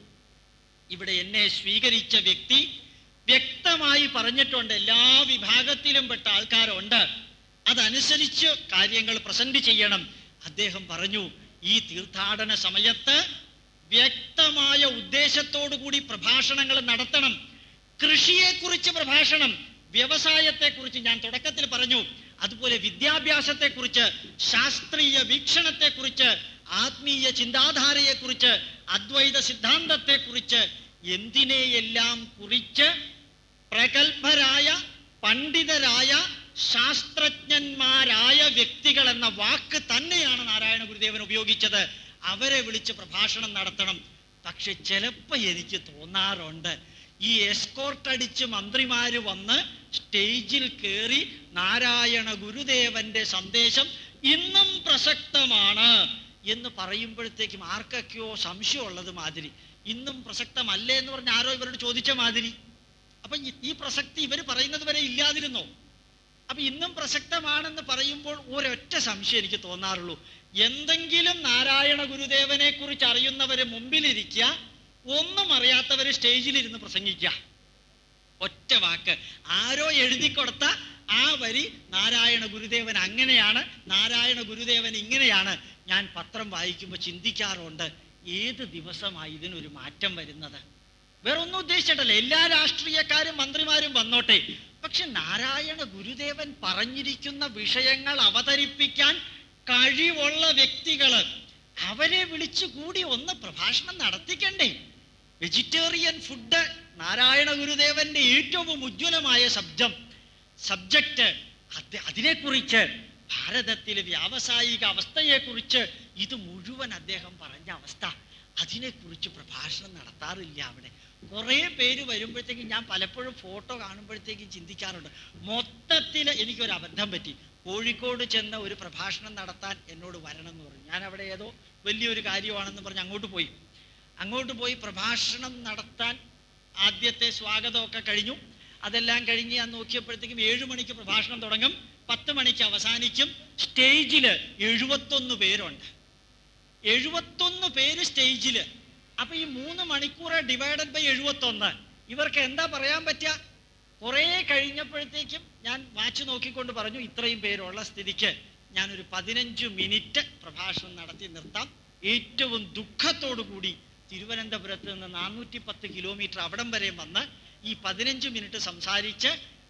ഇവിടെ എന്നെ സ്വീകരിച്ച വ്യക്തി വ്യക്തമായി പറഞ്ഞിട്ടുണ്ട്. എല്ലാ വിഭാഗത്തിലും പെട്ട ആൾക്കാരുണ്ട്. അതനുസരിച്ച് കാര്യങ്ങൾ പ്രസന്റ് ചെയ്യണം. അദ്ദേഹം പറഞ്ഞു ഈ തീർത്ഥാടന സമയത്ത് വ്യക്തമായ ഉദ്ദേശത്തോടു കൂടി പ്രഭാഷണങ്ങൾ നടത്തണം. കൃഷിയെക്കുറിച്ച് പ്രഭാഷണം വ്യവസായത്തെക്കുറിച്ച് ഞാൻ തുടക്കത്തിൽ പറഞ്ഞു. അതുപോലെ വിദ്യാഭ്യാസത്തെക്കുറിച്ച് ശാസ്ത്രീയ വീക്ഷണത്തെ കുറിച്ച് ആത്മീയ ചിന്താധാരയെ കുറിച്ച് അദ്വൈത സിദ്ധാന്തത്തെ കുറിച്ച് എന്തിനെയെല്ലാം കുറിച്ച് പ്രഗത്ഭരായ പണ്ഡിതരായ ശാസ്ത്രജ്ഞന്മാരായ വ്യക്തികൾ എന്ന വാക്ക് തന്നെയാണ് നാരായണ ഗുരുദേവൻ ഉപയോഗിച്ചത്. അവരെ വിളിച്ച് പ്രഭാഷണം നടത്തണം. പക്ഷെ ചിലപ്പോ എനിക്ക് തോന്നാറുണ്ട് ഈ എസ്കോർട്ട് അടിച്ച് മന്ത്രിമാര് വന്ന് സ്റ്റേജിൽ കയറി നാരായണ ഗുരുദേവന്റെ സന്ദേശം ഇന്നും പ്രസക്തമാണ് എന്ന് പറയുമ്പോഴത്തേക്കും ആർക്കൊക്കെയോ സംശയമുള്ളത് മാതിരി. ഇന്നും പ്രസക്തമല്ലേ എന്ന് പറഞ്ഞ് ആരോ ഇവരോട് ചോദിച്ച മാതിരി. അപ്പൊ ഈ- പ്രസക്തി ഇവർ പറയുന്നത് വരെ ഇല്ലാതിരുന്നോ? അപ്പൊ ഇന്നും പ്രസക്തമാണെന്ന് പറയുമ്പോൾ ഒരൊറ്റ സംശയം എനിക്ക് തോന്നാറുള്ളൂ. എന്തെങ്കിലും നാരായണ ഗുരുദേവനെ കുറിച്ച് അറിയുന്നവര് മുമ്പിലിരിക്കുക ഒന്നും അറിയാത്തവര് സ്റ്റേജിലിരുന്ന് പ്രസംഗിക്കുക. ഒറ്റ വാക്ക്. ആരോ എഴുതി കൊടുത്ത ആ വരി നാരായണ ഗുരുദേവൻ അങ്ങനെയാണ് നാരായണ ഗുരുദേവൻ ഇങ്ങനെയാണ്. ഞാൻ പത്രം വായിക്കുമ്പോൾ ചിന്തിക്കാറുണ്ട് ഏത് ദിവസമായി ഇതിനൊരു മാറ്റം വരുന്നത്? വേറൊന്നും ഉദ്ദേശിച്ചിട്ടല്ല എല്ലാ രാഷ്ട്രീയക്കാരും മന്ത്രിമാരും വന്നോട്ടെ. പക്ഷെ നാരായണ ഗുരുദേവൻ പറഞ്ഞിരിക്കുന്ന വിഷയങ്ങൾ അവതരിപ്പിക്കാൻ കഴിവുള്ള വ്യക്തികൾ അവരെ വിളിച്ചു കൂടി ഒന്ന് പ്രഭാഷണം നടത്തിക്കണ്ടേ? വെജിറ്റേറിയൻ ഫുഡ് നാരായണ ഗുരുദേവന്റെ ഏറ്റവും ഉജ്ജ്വലമായ ശബ്ദം. സബ്ജക്റ്റ് അത് അതിനെക്കുറിച്ച് ഭാരതത്തിലെ വ്യാവസായിക അവസ്ഥയെക്കുറിച്ച് ഇത് മുഴുവൻ അദ്ദേഹം പറഞ്ഞ അവസ്ഥ. അതിനെക്കുറിച്ച് പ്രഭാഷണം നടത്താറില്ല അവിടെ. കുറേ പേര് വരുമ്പോഴത്തേക്കും ഞാൻ പലപ്പോഴും ഫോട്ടോ കാണുമ്പോഴത്തേക്കും ചിന്തിക്കാറുണ്ട്. മൊത്തത്തിൽ എനിക്കൊരു അബദ്ധം പറ്റി. കോഴിക്കോട് ചെന്ന ഒരു പ്രഭാഷണം നടത്താൻ എന്നോട് വരണം എന്ന് പറഞ്ഞു. ഞാൻ അവിടെ ഏതോ വലിയൊരു കാര്യമാണെന്ന് പറഞ്ഞ് അങ്ങോട്ട് പോയി. അങ്ങോട്ട് പോയി പ്രഭാഷണം നടത്താൻ ആദ്യത്തെ സ്വാഗതമൊക്കെ കഴിഞ്ഞു. അതെല്ലാം കഴിഞ്ഞ് ഞാൻ നോക്കിയപ്പോഴത്തേക്കും ഏഴു മണിക്ക് പ്രഭാഷണം തുടങ്ങും. പത്ത് മണിക്ക് അവസാനിക്കും. സ്റ്റേജിൽ എഴുപത്തൊന്ന് പേരുണ്ട്. എഴുപത്തൊന്ന് പേര് സ്റ്റേജിൽ. അപ്പൊ ഈ മൂന്ന് മണിക്കൂർ ഡിവൈഡഡ് ബൈ എഴുപത്തൊന്ന്. ഇവർക്ക് എന്താ പറയാൻ പറ്റുക? കുറേ കഴിഞ്ഞപ്പോഴത്തേക്കും ഞാൻ വാച്ച് നോക്കിക്കൊണ്ട് പറഞ്ഞു ഇത്രയും പേരുള്ള സ്ഥിതിക്ക് ഞാനൊരു പതിനഞ്ച് മിനിറ്റ് പ്രഭാഷണം നടത്തി നിർത്താം. ഏറ്റവും ദുഃഖത്തോടു കൂടി തിരുവനന്തപുരത്ത് നിന്ന് നാനൂറ്റി പത്ത് കിലോമീറ്റർ അവിടം വരെ വന്ന് ഈ പതിനഞ്ച് മിനിറ്റ് സംസാരിച്ച്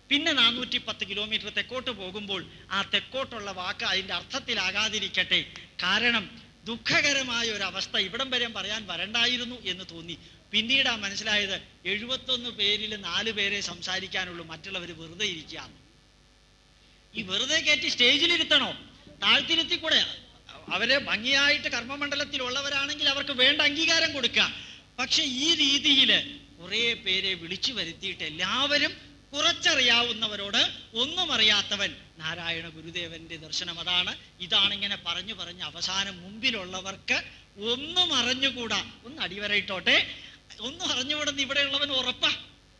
പിന്നെ നാനൂറ്റി പത്ത് കിലോമീറ്റർ തെക്കോട്ട് പോകുമ്പോൾ ആ തെക്കോട്ടുള്ള വാക്ക് അതിന്റെ അർത്ഥത്തിലാകാതിരിക്കട്ടെ. കാരണം ദുഃഖകരമായ ഒരു അവസ്ഥ ഇവിടം വരെ പറയാൻ വരണ്ടായിരുന്നു എന്ന് തോന്നി. പിന്നീട് ആ മനസ്സിലായത് എഴുപത്തൊന്ന് പേരിൽ നാല് പേരെ സംസാരിക്കാനുള്ളൂ മറ്റുള്ളവർ വെറുതെ ഇരിക്കുകയാണ്. ഈ വെറുതെ കയറ്റി സ്റ്റേജിലിരുത്തണോ? താഴ്ത്തിരുത്തി കൂടെ അവരെ ഭംഗിയായിട്ട് കർമ്മമണ്ഡലത്തിലുള്ളവരാണെങ്കിൽ അവർക്ക് വേണ്ട അംഗീകാരം കൊടുക്കാം. പക്ഷെ ഈ രീതിയിൽ കുറെ പേരെ വിളിച്ചു വരുത്തിയിട്ട് എല്ലാവരും കുറച്ചറിയാവുന്നവരോട് ഒന്നും അറിയാത്തവൻ നാരായണ ഗുരുദേവന്റെ ദർശനം അതാണ്. ഇതാണിങ്ങനെ പറഞ്ഞു പറഞ്ഞ് അവസാനം മുമ്പിലുള്ളവർക്ക് ഒന്നും അറിഞ്ഞുകൂടാ. ഒന്ന് അടിവരയിട്ടോട്ടെ. ഒന്നും അറിഞ്ഞുകൂടുന്ന ഇവിടെയുള്ളവൻ ഉറപ്പാ.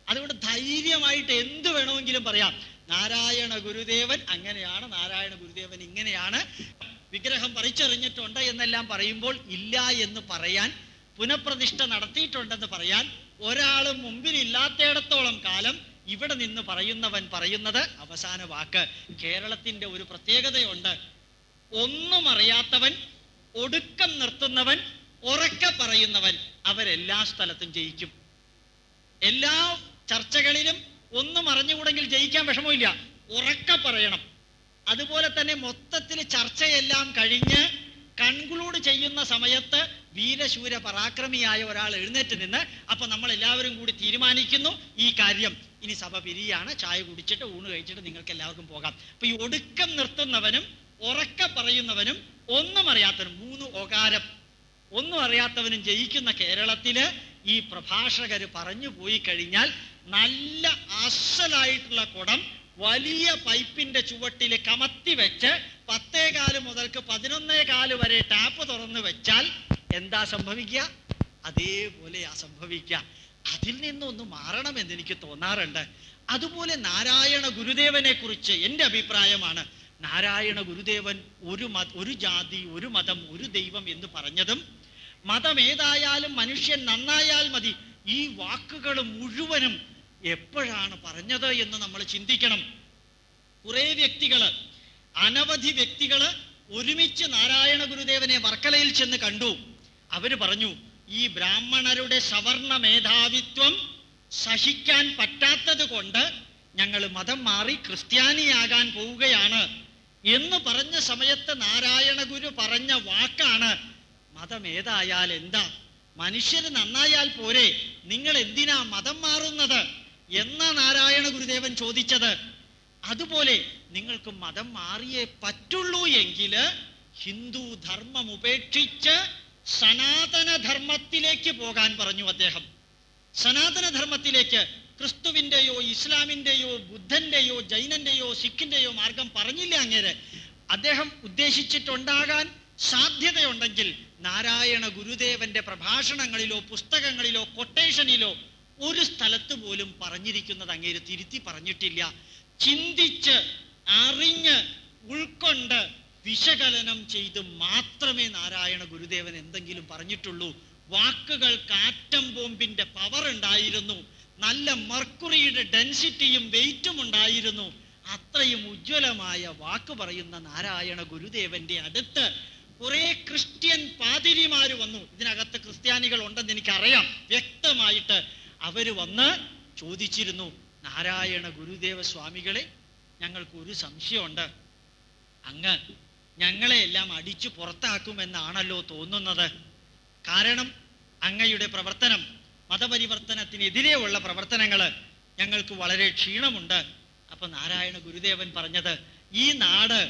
അതുകൊണ്ട് ധൈര്യമായിട്ട് എന്ത് വേണമെങ്കിലും പറയാം. നാരായണ ഗുരുദേവൻ അങ്ങനെയാണ് നാരായണ ഗുരുദേവൻ ഇങ്ങനെയാണ്. വിഗ്രഹം പറിച്ചെറിഞ്ഞിട്ടുണ്ട് എന്നെല്ലാം പറയുമ്പോൾ ഇല്ല എന്ന് പറയാൻ പുനഃപ്രതിഷ്ഠ നടത്തിയിട്ടുണ്ടെന്ന് പറയാൻ ഒരാൾ മുമ്പിലില്ലാത്തയിടത്തോളം കാലം ഇവിടെ നിന്ന് പറയുന്നവൻ പറയുന്നത് അവസാന വാക്ക്. കേരളത്തിന്റെ ഒരു പ്രത്യേകതയുണ്ട്. ഒന്നും അറിയാത്തവൻ ഒടുക്കം നിർത്തുന്നവൻ ഉറക്ക പറയുന്നവൻ അവരെല്ലാ സ്ഥലത്തും ജയിക്കും. എല്ലാ ചർച്ചകളിലും ഒന്നും അറിഞ്ഞുകൂടെങ്കിൽ ജയിക്കാൻ വിഷമമില്ല. ഉറക്ക പറയണം. അതുപോലെ തന്നെ മൊത്തത്തിൽ ചർച്ചയെല്ലാം കഴിഞ്ഞ് കൺക്ലൂഡ് ചെയ്യുന്ന സമയത്ത് വീരശൂര പരാക്രമിയായ ഒരാൾ എഴുന്നേറ്റ് നിന്ന് അപ്പൊ നമ്മൾ എല്ലാവരും കൂടി തീരുമാനിക്കുന്നു ഈ കാര്യം. ഇനി സഭ പിരിയാണ് ചായ കുടിച്ചിട്ട് ഊണ് കഴിച്ചിട്ട് നിങ്ങൾക്ക് എല്ലാവർക്കും പോകാം. അപ്പൊ ഈ ഒടുക്കം നിർത്തുന്നവനും ഉറക്ക പറയുന്നവനും ഒന്നും അറിയാത്തവനും മൂന്ന് ഒകാരം ഒന്നും അറിയാത്തവനും ജയിക്കുന്ന കേരളത്തിൽ ഈ പ്രഭാഷകർ പറഞ്ഞു പോയി കഴിഞ്ഞാൽ നല്ല അസലായിട്ടുള്ള കുടം വലിയ പൈപ്പിന്റെ ചുവട്ടിൽ കമത്തി വെച്ച് പത്തേ കാൽ മുതൽക്ക് പതിനൊന്നേ കാൽ വരെ ടാപ്പ് തുറന്നു വെച്ചാൽ എന്താ സംഭവിക്കുക? അതേപോലെയാ സംഭവിക്കുക അതിൽ നിന്നൊന്ന് മാറണമെന്ന് എനിക്ക് തോന്നാറുണ്ട്. അതുപോലെ നാരായണ ഗുരുദേവനെ കുറിച്ച് എന്റെ അഭിപ്രായമാണ്. നാരായണ ഗുരുദേവൻ ഒരു മത ഒരു ജാതി ഒരു മതം ഒരു ദൈവം എന്ന് പറഞ്ഞതും മതം ഏതായാലും മനുഷ്യൻ നന്നായാൽ മതി. ഈ വാക്കുകൾ മുഴുവനും എപ്പോഴാണ് പറഞ്ഞത് എന്ന് നമ്മൾ ചിന്തിക്കണം. കുറേ വ്യക്തികൾ അനവധി വ്യക്തികൾ ഒരുമിച്ച് നാരായണ ഗുരുദേവനെ വർക്കലയിൽ ചെന്ന് കണ്ടു. അവർ പറഞ്ഞു ഈ ബ്രാഹ്മണരുടെ സവർണ മേധാവിത്വം സഹിക്കാൻ പറ്റാത്തത് കൊണ്ട് ഞങ്ങൾ മതം മാറി ക്രിസ്ത്യാനിയാകാൻ പോവുകയാണ്. എന്ന് പറഞ്ഞ സമയത്ത് നാരായണ ഗുരു പറഞ്ഞ വാക്കാണ് മതം ഏതായാൽ എന്താ? മനുഷ്യർ നന്നായാൽ പോരെ. നിങ്ങൾ എന്തിനാ മതം മാറുന്നത്? എന്ന നാരായണ ഗുരുദേവൻ ചോദിച്ചത്? അതുപോലെ നിങ്ങൾക്ക് മതം മാറിയേ പറ്റുള്ളൂ എങ്കിൽ ഹിന്ദു ധർമ്മം ഉപേക്ഷിച്ച് സനാതന ധർമ്മത്തിലേക്ക് പോകാൻ പറഞ്ഞു അദ്ദേഹം. സനാതന ധർമ്മത്തിലേക്ക് ക്രിസ്തുവിന്റെയോ ഇസ്ലാമിന്റെയോ ബുദ്ധന്റെയോ ജൈനന്റെയോ സിഖിന്റെയോ മാർഗം പറഞ്ഞില്ല അങ്ങേര്. അദ്ദേഹം ഉദ്ദേശിച്ചിട്ടുണ്ടാകാൻ സാധ്യതയുണ്ടെങ്കിൽ നാരായണ ഗുരുദേവന്റെ പ്രഭാഷണങ്ങളിലോ പുസ്തകങ്ങളിലോ കൊട്ടേഷനിലോ ഒരു സ്ഥലത്ത് പോലും പറഞ്ഞിരിക്കുന്നത് അങ്ങേര് തിരുത്തി പറഞ്ഞിട്ടില്ല. ചിന്തിച്ച് അറിഞ്ഞ് ഉൾക്കൊണ്ട് വിശകലനം ചെയ്ത് മാത്രമേ നാരായണ ഗുരുദേവൻ എന്തെങ്കിലും പറഞ്ഞിട്ടുള്ളൂ. വാക്കുകൾക്ക് ആറ്റം ബോംബിന്റെ പവർ ഉണ്ടായിരുന്നു. നല്ല മർക്കുറിയുടെ ഡെൻസിറ്റിയും വെയിറ്റും ഉണ്ടായിരുന്നു. അത്രയും ഉജ്ജ്വലമായ വാക്ക് പറയുന്ന നാരായണ ഗുരുദേവന്റെ അടുത്ത് കുറെ ക്രിസ്ത്യൻ പാതിരിമാര് വന്നു. ഇതിനകത്ത് ക്രിസ്ത്യാനികൾ ഉണ്ടെന്ന് എനിക്കറിയാം. വ്യക്തമായിട്ട് അവർ വന്ന് ചോദിച്ചിരുന്നു നാരായണ ഗുരുദേവ സ്വാമികളെ ഞങ്ങൾക്ക് ഒരു സംശയമുണ്ട്. അങ്ങ് ഞങ്ങളെ എല്ലാം അടിച്ചു പുറത്താക്കുമെന്നാണല്ലോ തോന്നുന്നത്. കാരണം അങ്ങയുടെ പ്രവർത്തനം മതപരിവർത്തനത്തിനെതിരെയുള്ള പ്രവർത്തനങ്ങൾ ഞങ്ങൾക്ക് വളരെ ക്ഷീണമുണ്ട്. അപ്പൊ നാരായണ ഗുരുദേവൻ പറഞ്ഞത് ഈ നാട്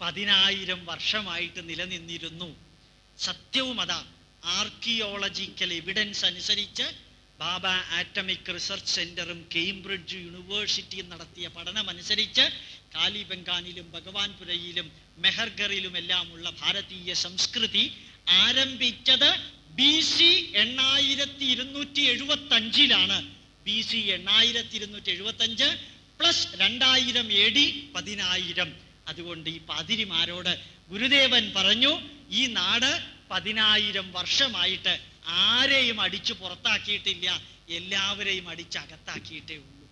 പതിനായിരം വർഷമായിട്ട് നിലനിന്നിരുന്നു. സത്യവും അതാ ആർക്കിയോളജിക്കൽ എവിഡൻസ് അനുസരിച്ച് ബാബ ആറ്റമിക് റിസർച്ച് സെന്ററും കേംബ്രിഡ്ജ് യൂണിവേഴ്സിറ്റിയും നടത്തിയ പഠനമനുസരിച്ച് കാലിബംഗാനിലും ഭഗവാൻപുരയിലും മെഹർഗറിലും എല്ലാമുള്ള ഭാരതീയ സംസ്കൃതി ആരംഭിച്ചത് ബി സി എണ്ണായിരത്തി ഇരുന്നൂറ്റി എഴുപത്തി അഞ്ചിലാണ് ബി സി എണ്ണായിരത്തി ഇരുന്നൂറ്റി എഴുപത്തി അഞ്ച് പ്ലസ് രണ്ടായിരം എ ഡി പതിനായിരം. അതുകൊണ്ട് ഈ പാതിരിമാരോട് ഗുരുദേവൻ പറഞ്ഞു ഈ നാട് പതിനായിരം വർഷമായിട്ട് ആരെയും അടിച്ചു പുറത്താക്കിയിട്ടില്ല എല്ലാവരെയും അടിച്ചകത്താക്കിയിട്ടേ ഉള്ളൂ.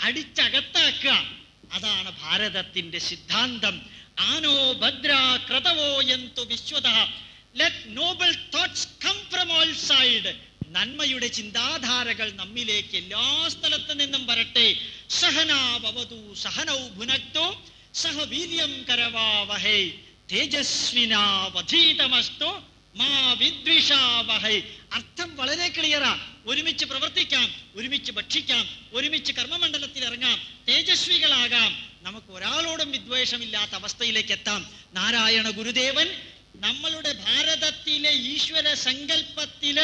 അടിച്ചകത്താക്കുക അതാണ് ഭാരതത്തിന്റെ സിദ്ധാന്തം. ആനോ ഭദ്ര ക്രതവോ എന്തു വിശ്വത. Let noble thoughts come from all side നന്മയുടെ ചിന്താധാരകൾ നമ്മിലേക്ക് എല്ലാ സ്ഥലത്തു നിന്നും വരട്ടെ. സഹനാവതു സഹനൗ ഭുനക്തോ സഹ വീര്യം കരവാവഹേ. തേജസ്വിനാവധീതമസ്തോ അർത്ഥം വളരെ ക്ലിയറാ. ഒരുമിച്ച് പ്രവർത്തിക്കാം ഒരുമിച്ച് ഭക്ഷിക്കാം ഒരുമിച്ച് കർമ്മമണ്ഡലത്തിൽ ഇറങ്ങാം തേജസ്വികളാകാം. നമുക്ക് ഒരാളോടും വിദ്വേഷമില്ലാത്ത അവസ്ഥയിലേക്ക് എത്താം. നാരായണ ഗുരുദേവൻ നമ്മളുടെ ഭാരതത്തിലെ ഈശ്വര സങ്കല്പത്തിൽ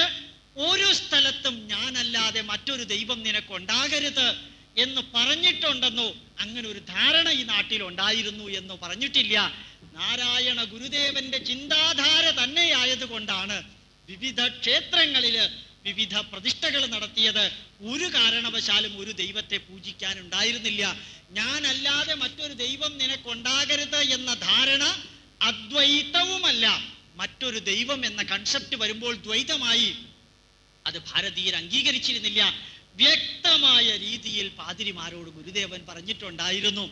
ഒരു സ്ഥലത്തും ഞാനല്ലാതെ മറ്റൊരു ദൈവം നിനക്കുണ്ടാകരുത് എന്ന് പറഞ്ഞിട്ടുണ്ടെന്നോ അങ്ങനെ ഒരു ധാരണ ഈ നാട്ടിൽ ഉണ്ടായിരുന്നു എന്ന് പറഞ്ഞിട്ടില്ല. നാരായണ ഗുരുദേവന്റെ ചിന്താധാര തന്നെയായതുകൊണ്ടാണ് വിവിധ ക്ഷേത്രങ്ങളിൽ വിവിധ പ്രതിഷ്ഠകൾ നടത്തിയത്. ഒരു കാരണവശാലും ഒരു ദൈവത്തെ പൂജിക്കാൻ ഉണ്ടായിരുന്നില്ല ഞാനല്ലാതെ മറ്റൊരു ദൈവം നിനക്കുണ്ടാകരുത് എന്ന ധാരണ അദ്വൈതവുമല്ല. മറ്റൊരു ദൈവം എന്ന കൺസെപ്റ്റ് വരുമ്പോൾ ദ്വൈതമായി അത് ഭാരതീയർ അംഗീകരിച്ചിരുന്നില്ല. വ്യക്തമായ രീതിയിൽ പാതിരിമാരോട് ഗുരുദേവൻ പറഞ്ഞിട്ടുണ്ടായിരുന്നു.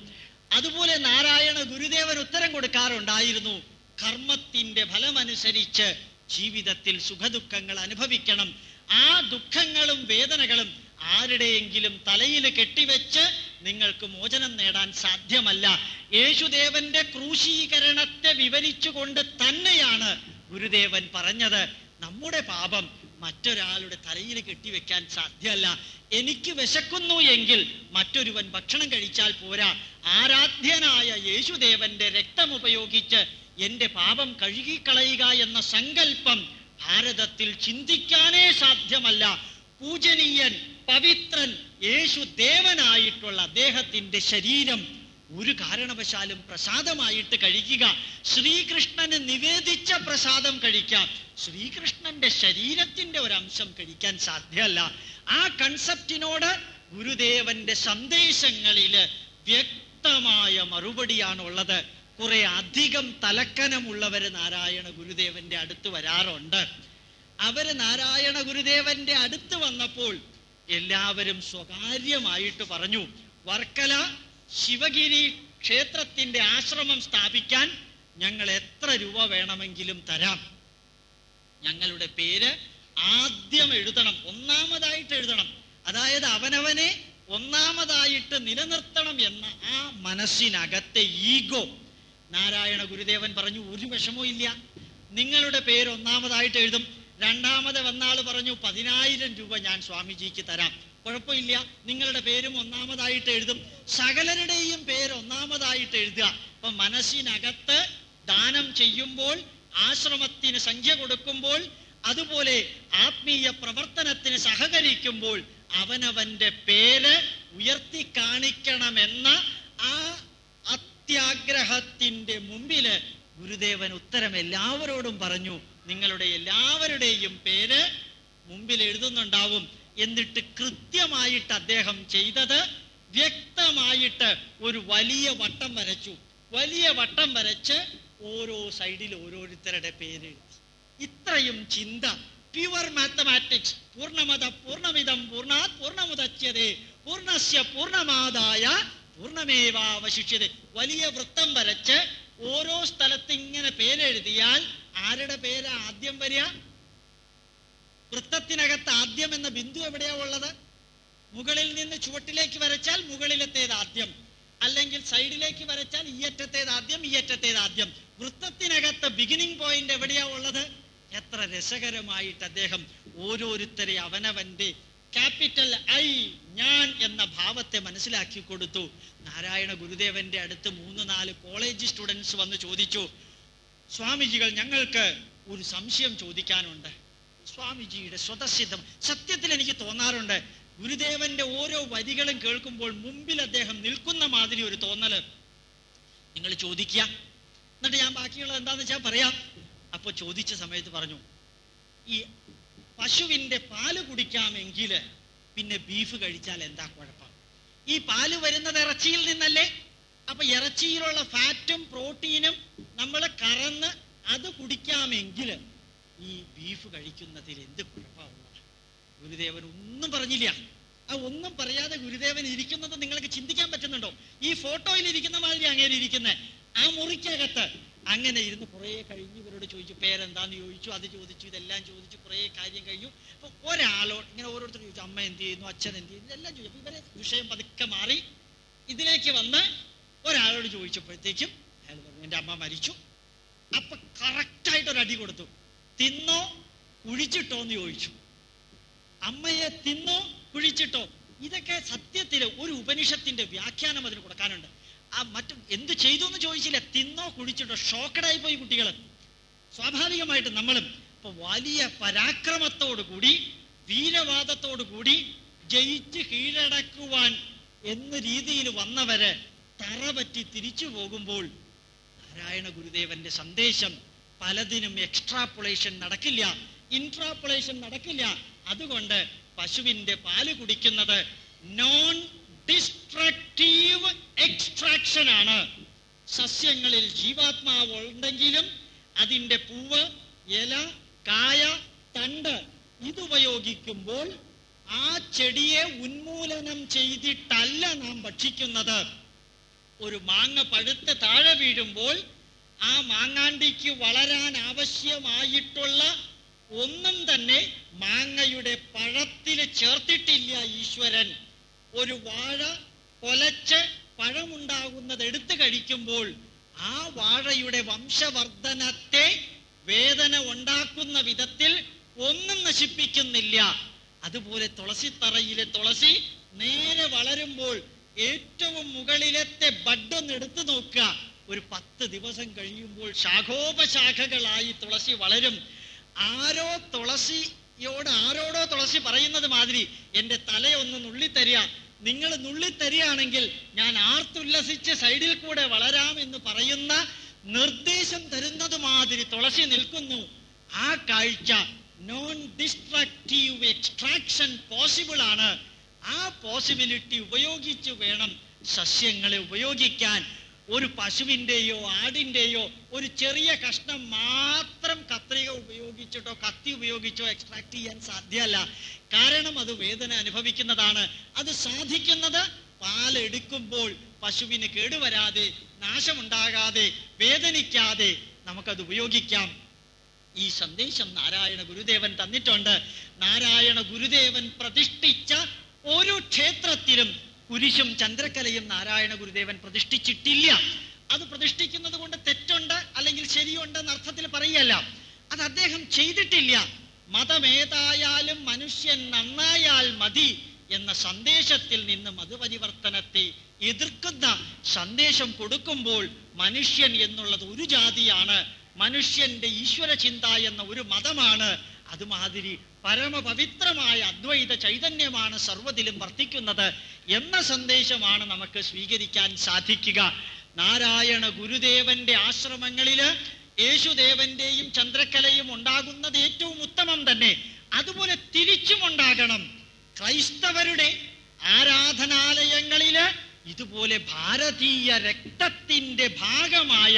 അതുപോലെ നാരായണ ഗുരുദേവൻ ഉത്തരം കൊടുക്കാറുണ്ടായിരുന്നു കർമ്മത്തിന്റെ ഫലമനുസരിച്ച് ജീവിതത്തിൽ സുഖദുഃഖങ്ങൾ അനുഭവിക്കണം. ആ ദുഃഖങ്ങളും വേദനകളും ആരുടെയെങ്കിലും തലയിൽ കെട്ടിവെച്ച് നിങ്ങൾക്ക് മോചനം നേടാൻ സാധ്യമല്ല. യേശുദേവന്റെ ക്രൂശീകരണത്തെ വിവരിച്ചുകൊണ്ട് തന്നെയാണ് ഗുരുദേവൻ പറഞ്ഞത്. നമ്മുടെ പാപം മറ്റൊരാളുടെ തലയിൽ കെട്ടിവെക്കാൻ സാധ്യമല്ല. എനിക്ക് വിശക്കുന്നു എങ്കിൽ മറ്റൊരുവൻ ഭക്ഷണം കഴിച്ചാൽ പോരാ. ആരാധ്യനായ യേശുദേവന്റെ രക്തം ഉപയോഗിച്ച് എന്റെ പാപം കഴുകിക്കളയുക എന്ന സങ്കല്പം ഭാരതത്തിൽ ചിന്തിക്കാനേ സാധ്യമല്ല. പൂജനീയൻ പവിത്രൻ യേശുദേവനായിട്ടുള്ള അദ്ദേഹത്തിന്റെ ശരീരം ഒരു കാരണവശാലും പ്രസാദമായിട്ട് കഴിക്കുക. ശ്രീകൃഷ്ണന് നിവേദിച്ച പ്രസാദം കഴിക്കാം. ശ്രീകൃഷ്ണന്റെ ശരീരത്തിന്റെ ഒരു അംശം കഴിക്കാൻ സാധ്യമല്ല. ആ കൺസെപ്റ്റിനോട് ഗുരുദേവന്റെ സന്ദേശങ്ങളിൽ വ്യക്തമായ മറുപടിയാണുള്ളത്. കുറെ അധികം തലക്കനമുള്ളവര് നാരായണ ഗുരുദേവന്റെ അടുത്ത് വരാറുണ്ട്. അവർ നാരായണ ഗുരുദേവന്റെ അടുത്ത് വന്നപ്പോൾ എല്ലാവരും സ്വകാര്യമായിട്ട് പറഞ്ഞു വർക്കല ശിവഗിരി ക്ഷേത്രത്തിന്റെ ആശ്രമം സ്ഥാപിക്കാൻ ഞങ്ങൾ എത്ര രൂപ വേണമെങ്കിലും തരാം. ഞങ്ങളുടെ പേര് ആദ്യം എഴുതണം ഒന്നാമതായിട്ട് എഴുതണം. അതായത് അവനവനെ ഒന്നാമതായിട്ട് നിലനിർത്തണം എന്ന ആ മനസ്സിനകത്തെ ഈഗോ. നാരായണ ഗുരുദേവൻ പറഞ്ഞു ഒരു വിഷമവും ഇല്ല. നിങ്ങളുടെ പേര് ഒന്നാമതായിട്ട് എഴുതും. രണ്ടാമത് വന്നാൾ പറഞ്ഞു പതിനായിരം രൂപ ഞാൻ സ്വാമിജിക്ക് തരാം. കുഴപ്പമില്ല. നിങ്ങളുടെ പേരും ഒന്നാമതായിട്ട് എഴുതും. സകലരുടെയും പേര് ഒന്നാമതായിട്ട് എഴുതുക. അപ്പൊ മനസ്സിനകത്ത് ദാനം ചെയ്യുമ്പോൾ ആശ്രമത്തിന് സംഖ്യ കൊടുക്കുമ്പോൾ അതുപോലെ ആത്മീയ പ്രവർത്തനത്തിന് സഹകരിക്കുമ്പോൾ അവനവന്റെ പേര് ഉയർത്തി കാണിക്കണമെന്ന ആ അത്യാഗ്രഹത്തിന്റെ മുമ്പിൽ ഗുരുദേവൻ ഉത്തരം എല്ലാവരോടും പറഞ്ഞു. നിങ്ങളുടെ എല്ലാവരുടെയും പേര് മുമ്പിൽ എഴുതുന്നുണ്ടാവും. എന്നിട്ട് കൃത്യമായിട്ട് അദ്ദേഹം ചെയ്തത് വ്യക്തമായിട്ട് ഒരു വലിയ വട്ടം വരച്ചു. വലിയ വട്ടം വരച്ച് ഓരോ സൈഡിൽ ഓരോരുത്തരുടെ പേര്. എഴുതി ഇത്രയും ചിന്ത. പ്യുവർ മാത്തമാറ്റിക്സ് പൂർണമത പൂർണമിതം പൂർണാത് പൂർണമുദച്യതേ പൂർണസ്യ പൂർണമാതായ പൂർണമേവാവശിഷ്യത വലിയ വൃത്തം വരച്ച് ഓരോ സ്ഥലത്ത് ഇങ്ങനെ പേരെഴുതിയാൽ ആരുടെ പേര് ആദ്യം വരിക? വൃത്തത്തിനകത്ത് ആദ്യം എന്ന ബിന്ദു എവിടെയാ ഉള്ളത്? മുകളിൽ നിന്ന് ചുവട്ടിലേക്ക് വരച്ചാൽ മുകളിലത്തേത് ആദ്യം. അല്ലെങ്കിൽ സൈഡിലേക്ക് വരച്ചാൽ ഈ അറ്റത്തേത് ആദ്യം ഈ അറ്റത്തേത് ആദ്യം. വൃത്തത്തിനകത്ത് ബിഗിനിങ് പോയിന്റ് എവിടെയാ ഉള്ളത്? എത്ര രസകരമായിട്ട് അദ്ദേഹം ഓരോരുത്തരെ അവനവന്റെ ക്യാപിറ്റൽ ഐ ഞാൻ എന്ന ഭാവത്തെ മനസ്സിലാക്കി കൊടുത്തു. നാരായണ ഗുരുദേവന്റെ അടുത്ത് മൂന്ന് നാല് കോളേജ് സ്റ്റുഡൻസ് വന്ന് ചോദിച്ചു സ്വാമിജികൾ ഞങ്ങൾക്ക് ഒരു സംശയം ചോദിക്കാനുണ്ട്. സ്വാമിജിയുടെ സ്വതസിദ്ധം. സത്യത്തിൽ എനിക്ക് തോന്നാറുണ്ട് ഗുരുദേവന്റെ ഓരോ വരികളും കേൾക്കുമ്പോൾ മുമ്പിൽ അദ്ദേഹം നിൽക്കുന്ന മാതിരി ഒരു തോന്നൽ. നിങ്ങൾ ചോദിക്കുക. എന്നിട്ട് ഞാൻ ബാക്കിയുള്ളത് എന്താന്ന് വെച്ചാൽ പറയാം. അപ്പൊ ചോദിച്ച സമയത്ത് പറഞ്ഞു ഈ പശുവിന്റെ പാൽ കുടിക്കാമെങ്കിൽ പിന്നെ ബീഫ് കഴിച്ചാൽ എന്താ കുഴപ്പം? ഈ പാൽ വരുന്നത് ഇറച്ചിയിൽ നിന്നല്ലേ? അപ്പൊ ഇറച്ചിയിലുള്ള ഫാറ്റും പ്രോട്ടീനും നമ്മൾ കറന്ന് അത് കുടിക്കാമെങ്കിൽ ഈ ബീഫ് കഴിക്കുന്നതിൽ എന്ത് കുഴപ്പമുള്ളത് ഗുരുദേവൻ ഒന്നും പറഞ്ഞില്ല. ആ ഒന്നും പറയാതെ ഗുരുദേവൻ ഇരിക്കുന്നത് നിങ്ങൾക്ക് ചിന്തിക്കാൻ പറ്റുന്നുണ്ടോ? ഈ ഫോട്ടോയിൽ ഇരിക്കുന്ന മാതിരി അങ്ങനെ ഇരിക്കുന്നത് ആ മുറിക്കകത്ത് അങ്ങനെ ഇരുന്ന് കുറേ കഴിഞ്ഞ് ഇവരോട് ചോദിച്ചു പേരെന്താന്ന്? ചോദിച്ചു അത് ചോദിച്ചു ഇതെല്ലാം ചോദിച്ചു കുറേ കാര്യം കഴിഞ്ഞു. അപ്പൊ ഒരാളോ ഇങ്ങനെ ഓരോരുത്തർ ചോദിച്ചു അമ്മ എന്ത് ചെയ്യുന്നു? അച്ഛൻ എന്ത് ചെയ്യുന്നു? ഇതെല്ലാം ചോദിച്ചു. അപ്പൊ ഇവരെ വിഷയം പതുക്കെ മാറി. ഇതിലേക്ക് വന്ന് ഒരാളോട് ചോദിച്ചപ്പോഴത്തേക്കും അയാൾ പറഞ്ഞു എന്റെ അമ്മ മരിച്ചു. അപ്പൊ കറക്റ്റായിട്ട് ഒരു അടി കൊടുത്തു. തിന്നോ കുഴിച്ചിട്ടോ എന്ന് ചോദിച്ചു. അമ്മയെ തിന്നോ കുഴിച്ചിട്ടോ? ഇതൊക്കെ സത്യത്തിൽ ഒരു ഉപനിഷത്തിന്റെ വ്യാഖ്യാനം അതിന് കൊടുക്കാനുണ്ട്. ആ മറ്റു എന്ത് ചെയ്തു എന്ന് ചോദിച്ചില്ല. തിന്നോ കുഴിച്ചിട്ടോ? ഷോക്കഡായി പോയി കുട്ടികൾ സ്വാഭാവികമായിട്ട് നമ്മളും ഇപ്പൊ വലിയ പരാക്രമത്തോടു കൂടി വീരവാദത്തോടു കൂടി ജയിച്ച് കീഴടക്കുവാൻ എന്ന രീതിയിൽ വന്നവരെ തറ പറ്റി തിരിച്ചു പോകുമ്പോൾ നാരായണ ഗുരുദേവന്റെ സന്ദേശം പലതിനും എക്സ്ട്രാപ്പുളേഷൻ നടക്കില്ല ഇൻട്രാപ്പുളേഷൻ നടക്കില്ല. അതുകൊണ്ട് പശുവിന്റെ പാൽ കുടിക്കുന്നത് നോൺ ഡിസ്ട്രക്റ്റീവ് എക്സ്ട്രാക്ഷൻ ആണ്. സസ്യങ്ങളിൽ ജീവാത്മാവ് ഉണ്ടെങ്കിലും അതിന്റെ പൂവ് ഇല കായ തണ്ട് ഇതുപയോഗിക്കുമ്പോൾ ആ ചെടിയെ ഉന്മൂലനം ചെയ്തിട്ടല്ല നാം ഭക്ഷിക്കുന്നത്. ഒരു മാങ്ങ പഴുത്ത് താഴെ വീഴുമ്പോൾ ആ മാങ്ങാണ്ടിക്ക് വളരാൻ ആവശ്യമായിട്ടുള്ള ഒന്നും തന്നെ മാങ്ങയുടെ പഴത്തിൽ ചേർത്തിട്ടില്ല ഈശ്വരൻ. ഒരു വാഴ കൊലച്ച് പഴമുണ്ടാകുന്നത് എടുത്തു കഴിക്കുമ്പോൾ ആ വാഴയുടെ വംശവർദ്ധനത്തെ വേദന ഉണ്ടാക്കുന്ന വിധത്തിൽ ഒന്നും നശിപ്പിക്കുന്നില്ല. അതുപോലെ തുളസി തറയിലെ തുളസി നേരെ വളരുമ്പോൾ ഏറ്റവും മുകളിലത്തെ ബഡ് ഒന്ന് എടുത്തു നോക്കുക. ഒരു പത്ത് ദിവസം കഴിയുമ്പോൾ ശാഖോപശാഖകളായി തുളസി വളരും. ആരോ തുളസിയോട് ആരോടോ തുളസി പറയുന്നത് മാതിരി എന്റെ തലയൊന്ന് നുള്ളിത്തരിക. നിങ്ങൾ നുള്ളിത്തരികയാണെങ്കിൽ ഞാൻ ആർത്തുല്ലസിച്ച് സൈഡിൽ കൂടെ വളരാം എന്ന് പറയുന്ന നിർദ്ദേശം തരുന്നത് മാതിരി തുളസി നിൽക്കുന്നു. ആ കാഴ്ച നോൺ ഡിസ്ട്രക്റ്റീവ് എക്സ്ട്രാക്ഷൻ പോസിബിൾ ആണ്. ആ പോസിബിലിറ്റി ഉപയോഗിച്ച് വേണം സസ്യങ്ങളെ ഉപയോഗിക്കാൻ. ഒരു പശുവിന്റെയോ ആടിന്റെയോ ഒരു ചെറിയ കഷ്ണം മാത്രം കത്രിക ഉപയോഗിച്ചിട്ടോ കത്തി ഉപയോഗിച്ചോ എക്സ്ട്രാക്ട് ചെയ്യാൻ സാധ്യമല്ല. കാരണം അത് വേദന അനുഭവിക്കുന്നതാണ്. അത് സാധിക്കുന്നത് പാലെടുക്കുമ്പോൾ പശുവിന് കേടുവരാതെ നാശമുണ്ടാകാതെ വേദനിക്കാതെ നമുക്കത് ഉപയോഗിക്കാം. ഈ സന്ദേശം നാരായണ ഗുരുദേവൻ തന്നിട്ടുണ്ട്. നാരായണ ഗുരുദേവൻ പ്രതിഷ്ഠിച്ച ഒരു ക്ഷേത്രത്തിലും കുരിശും ചന്ദ്രക്കലയും നാരായണ ഗുരുദേവൻ പ്രതിഷ്ഠിച്ചിട്ടില്ല. അത് പ്രതിഷ്ഠിക്കുന്നത് കൊണ്ട് തെറ്റുണ്ട് അല്ലെങ്കിൽ ശരിയുണ്ട് എന്ന അർത്ഥത്തിൽ പറയല്ല അത് അദ്ദേഹം ചെയ്തിട്ടില്ല. മതമേതായാലും മനുഷ്യൻ നന്നായാൽ മതി എന്ന സന്ദേശത്തിൽ നിന്ന് മതപരിവർത്തനത്തെ എതിർക്കുന്ന സന്ദേശം കൊടുക്കുമ്പോൾ മനുഷ്യൻ എന്നുള്ളത് ഒരു ജാതിയാണ്. മനുഷ്യന്റെ ഈശ്വര ചിന്ത എന്ന ഒരു മതമാണ്. അതുമാതിരി പരമപവിത്രമായ അദ്വൈത ചൈതന്യമാണ് സർവതിലും വർത്തിക്കുന്നത് എന്ന സന്ദേശമാണ് നമുക്ക് സ്വീകരിക്കാൻ സാധിക്കുക. നാരായണ ഗുരുദേവന്റെ ആശ്രമങ്ങളിൽ യേശുദേവന്റെയും ചന്ദ്രക്കലയും ഉണ്ടാകുന്നത് ഏറ്റവും ഉത്തമം തന്നെ. അതുപോലെ തിരിച്ചും ഉണ്ടാകണം. ക്രൈസ്തവരുടെ ആരാധനാലയങ്ങളിൽ ഇതുപോലെ ഭാരതീയ രക്തത്തിന്റെ ഭാഗമായ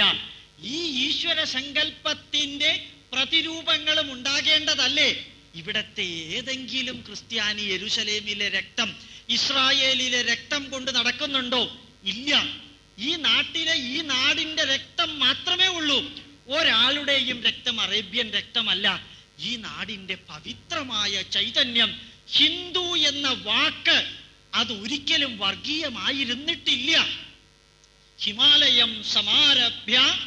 ഈ ഈശ്വര സങ്കല്പത്തിന്റെ പ്രതിരൂപങ്ങളും ഉണ്ടാകേണ്ടതല്ലേ? ഇവിടത്തെ ഏതെങ്കിലും ക്രിസ്ത്യാനി യെരുശലേമിലെ രക്തം ഇസ്രായേലിലെ രക്തം കൊണ്ട് നടക്കുന്നുണ്ടോ? ഇല്ല. ഈ നാട്ടിലെ ഈ നാടിന്റെ രക്തം മാത്രമേ ഉള്ളൂ. ഒരാളുടെയും രക്തം അറേബ്യൻ രക്തമല്ല. ഈ നാടിന്റെ പവിത്രമായ ചൈതന്യം ഹിന്ദു എന്ന വാക്ക് അത് ഒരിക്കലും വർഗീയമായിരുന്നിട്ടില്ല. ഹിമാലയം സമാരഭ്യ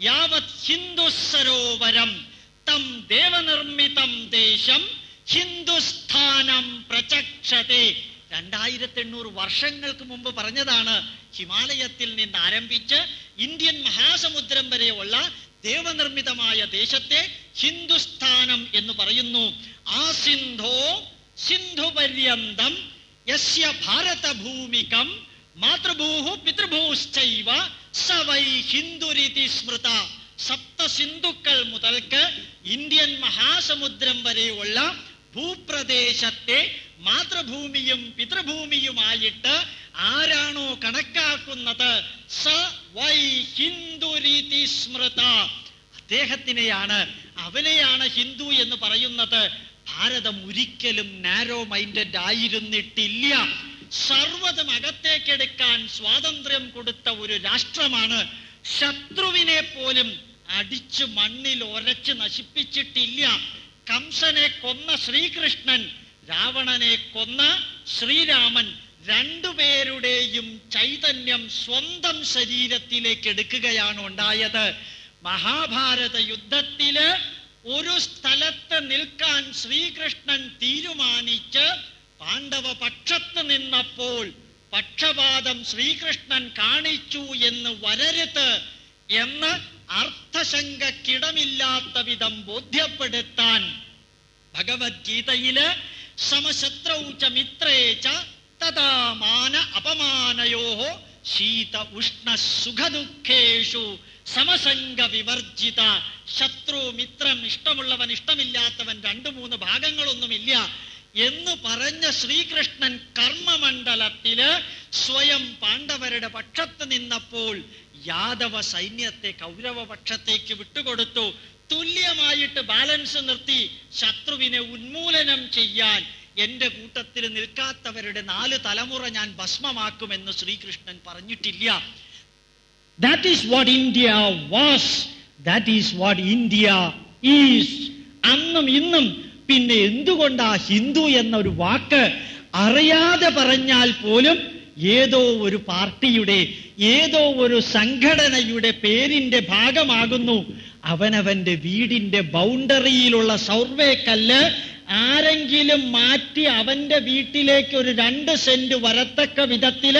യാവത് ഹിന്ദു സരോവരം തം ദേവനിർമ്മിതം ദേശം ഹിന്ദുസ്ഥാനം പ്രചക്ഷതേ. രണ്ടായിരത്തി എണ്ണൂറ് വർഷങ്ങൾക്ക് മുമ്പ് പറഞ്ഞതാണ് ഹിമാലയത്തിൽ നിന്ന് ആരംഭിച്ച് ഇന്ത്യൻ മഹാസമുദ്രം വരെയുള്ള ദേവനിർമ്മിതമായ ദേശത്തെ ഹിന്ദുസ്ഥാനം എന്ന് പറയുന്നു. ആ സിന്ധോ സിന്ധു പര്യന്തം യസ്യ ഭാരതഭൂമികം മാതൃഭൂഹു പിതൃഭൂശ്ചൈവ സവൈ ഹിന്ദുരിതി സ്മൃത. സപ്ത സിന്ധുക്കൾ മുതൽക്ക് ഇന്ത്യൻ മഹാസമുദ്രം വരെയുള്ള ഭൂപ്രദേശത്തെ മാതൃഭൂമിയും പിതൃഭൂമിയുമായിട്ട് ആരാണോ കണക്കാക്കുന്നത്? സ വൈ ഹിന്ദുരീതി സ്മൃത. അദ്ദേഹത്തിനെയാണ് അവനെയാണ് ഹിന്ദു എന്ന് പറയുന്നത്. ഭാരതം ഒരിക്കലും നാരോ മൈൻഡഡ് ആയിരുന്നിട്ടില്ല. സർവതും അകത്തേക്കെടുക്കാൻ സ്വാതന്ത്ര്യം കൊടുത്ത ഒരു രാഷ്ട്രമാണ് ശത്രുവിനെ പോലും അടിച്ചു മണ്ണിൽ ഒരച്ച് നശിപ്പിച്ചിട്ടില്ല. കംസനെ കൊന്ന ശ്രീകൃഷ്ണൻ രാവണനെ കൊന്ന ശ്രീരാമൻ രണ്ടുപേരുടെയും ചൈതന്യം സ്വന്തം ശരീരത്തിലേക്ക് എടുക്കുകയാണ് ഉണ്ടായത്. മഹാഭാരത യുദ്ധത്തിൽ ഒരു സ്ഥലത്ത് നിൽക്കാൻ ശ്രീകൃഷ്ണൻ തീരുമാനിച്ച് പാണ്ഡവ പക്ഷത്ത് നിന്നപ്പോൾ പക്ഷപാതം ശ്രീകൃഷ്ണൻ കാണിച്ചു എന്ന് വരരുത് എന്ന് അർത്ഥശങ്കക്കിടമില്ലാത്ത വിധം ബോധ്യപ്പെടുത്താൻ ഭഗവത്ഗീതയിൽ സമശത്രൗ ച മിത്രേ ച തഥാ മാന അപമാനയോ ശീത ഉഷ്ണ സുഖദുഃഖേഷു സമസംഗ വിവർജിത ശത്രു മിത്രം ഇഷ്ടമുള്ളവൻ ഇഷ്ടമില്ലാത്തവൻ രണ്ടു മൂന്ന് ഭാഗങ്ങളൊന്നുമില്ല എന്ന് പറഞ്ഞ ശ്രീകൃഷ്ണൻ കർമ്മമണ്ഡലത്തിൽ സ്വയം പാണ്ഡവരുടെ പക്ഷത്ത് നിന്നപ്പോൾ യാദവ സൈന്യത്തെ കൗരവപക്ഷത്തേക്ക് വിട്ടുകൊടുത്തു. തുല്യമായിട്ട് ബാലൻസ് നിർത്തി ശത്രുവിനെ ഉന്മൂലനം ചെയ്യാൻ എന്റെ കൂട്ടത്തിൽ നിൽക്കാത്തവരുടെ നാല് തലമുറ ഞാൻ ഭസ്മമാക്കുമെന്ന് ശ്രീകൃഷ്ണൻ പറഞ്ഞിട്ടില്ല. That is what India was that is what India is അന്നും ഇന്നും പിന്നെ എന്തുകൊണ്ടാ ഹിന്ദു എന്നൊരു വാക്ക് അറിയാതെ പറഞ്ഞാൽ പോലും ഏതോ ഒരു പാർട്ടിയുടെ ഏതോ ഒരു സംഘടനയുടെ പേരിന്റെ ഭാഗമാകുന്നു. അവനവന്റെ വീടിന്റെ ബൗണ്ടറിയിലുള്ള സർവേ കല്ല് ആരെങ്കിലും മാറ്റി അവന്റെ വീട്ടിലേക്ക് ഒരു രണ്ട് സെന്റ് വരത്തക്ക വിധത്തിൽ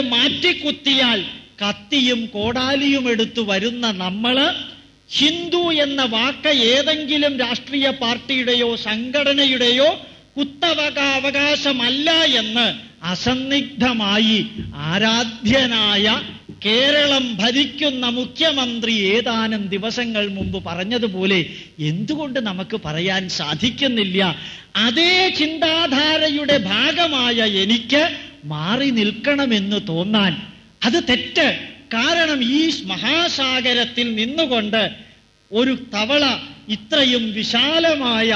മാറ്റി കുത്തിയാൽ കത്തിയും കോടാലിയും എടുത്തു വരുന്ന നമ്മൾ ഹിന്ദു എന്ന വാക്ക് ഏതെങ്കിലും രാഷ്ട്രീയ പാർട്ടിയുടെയോ സംഘടനയുടെയോ കുത്തവകാവകാശമല്ല എന്ന് അസന്നിഗ്ധമായി ആരാധ്യനായ കേരളം ഭരിക്കുന്ന മുഖ്യമന്ത്രി ഏതാനും ദിവസങ്ങൾ മുമ്പ് പറഞ്ഞതുപോലെ എന്തുകൊണ്ട് നമുക്ക് പറയാൻ സാധിക്കുന്നില്ല? അതേ ചിന്താധാരയുടെ ഭാഗമായ എനിക്ക് മാറി നിൽക്കണമെന്ന് തോന്നാൻ അത് തെറ്റ്. കാരണം ഈ മഹാസാഗരത്തിൽ നിന്നുകൊണ്ട് ഒരു തവള ഇത്രയും വിശാലമായ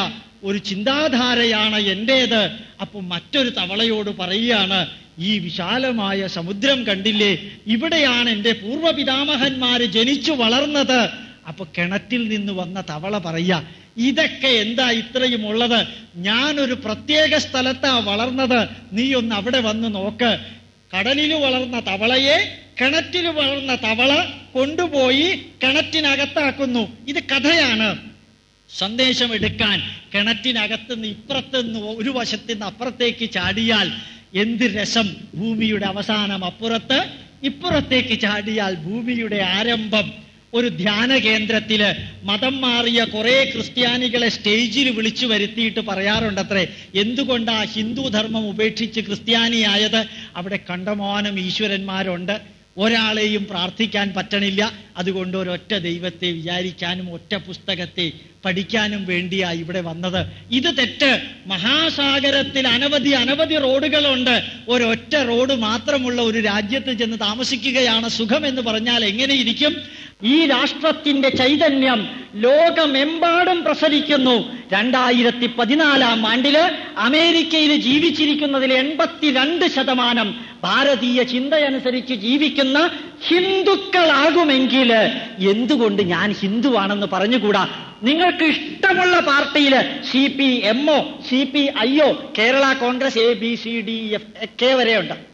ഒരു ചിന്താധാരയാണ് എന്റേത് അപ്പൊ മറ്റൊരു തവളയോട് പറയുകയാണ് ഈ വിശാലമായ സമുദ്രം കണ്ടില്ലേ? ഇവിടെയാണ് എന്റെ പൂർവപിതാമഹന്മാർ ജനിച്ചു വളർന്നത്. അപ്പൊ കിണറ്റിൽ നിന്ന് വന്ന തവള പറയാ ഇതൊക്കെ എന്താ ഇത്രയും ഉള്ളത്? ഞാനൊരു പ്രത്യേക സ്ഥലത്താ വളർന്നത്. നീ ഒന്ന് അവിടെ വന്ന് നോക്ക്. കടലിൽ വളർന്ന തവളയെ കിണറ്റിൽ വളർന്ന തവള കൊണ്ടുപോയി കിണറ്റിനകത്താക്കുന്നു. ഇത് കഥയാണ്. സന്ദേശം എടുക്കാൻ കിണറ്റിനകത്ത് നിന്ന് ഇപ്പുറത്ത് നിന്ന് ഒരു വശത്തു നിന്ന് അപ്പുറത്തേക്ക് ചാടിയാൽ എന്ത് രസം? ഭൂമിയുടെ അവസാനം അപ്പുറത്ത് ഇപ്പുറത്തേക്ക് ചാടിയാൽ ഭൂമിയുടെ ആരംഭം. ഒരു ധ്യാന കേന്ദ്രത്തിൽ മതം മാറിയ കുറെ ക്രിസ്ത്യാനികളെ സ്റ്റേജിൽ വിളിച്ചു വരുത്തിയിട്ട് പറയാറുണ്ടത്രേ എന്തുകൊണ്ടാ ഹിന്ദു ധർമ്മം ഉപേക്ഷിച്ച് ക്രിസ്ത്യാനിയായത്? അവിടെ കണ്ടമാനം ഈശ്വരന്മാരുണ്ട്. ഒരാളെയും പ്രാർത്ഥിക്കാൻ പറ്റണില്ല. അതുകൊണ്ട് ഒരൊറ്റ ദൈവത്തെ വിചാരിക്കാനും ഒറ്റ പുസ്തകത്തെ പഠിക്കാനും വേണ്ടിയാ ഇവിടെ വന്നത്. ഇത് തെറ്റ്. മഹാസാഗരത്തിൽ അനവധി അനവധി റോഡുകളുണ്ട്. ഒരൊറ്റ റോഡ് മാത്രമുള്ള ഒരു രാജ്യത്ത് ചെന്ന് താമസിക്കുകയാണ് സുഖം എന്ന് പറഞ്ഞാൽ എങ്ങനെ ഇരിക്കും ഈ രാഷ്ട്രത്തിന്റെ ചൈതന്യം ലോകമെമ്പാടും പ്രസരിക്കുന്നു. രണ്ടായിരത്തി പതിനാലാം ആണ്ടിൽ അമേരിക്കയിൽ ജീവിച്ചിരിക്കുന്നതിൽ എൺപത്തിരണ്ട് ശതമാനം ഭാരതീയ ചിന്തയനുസരിച്ച് ജീവിക്കുന്ന ഹിന്ദുക്കളാകുമെങ്കിൽ എന്തുകൊണ്ട് ഞാൻ ഹിന്ദുവാണെന്ന് പറഞ്ഞുകൂടാ? നിങ്ങൾക്ക് ഇഷ്ടമുള്ള പാർട്ടിയിൽ സി പി എമ്മോ C P ഐയോ Kerala Congress A B C D F ഒക്കെ വരെയുണ്ട്.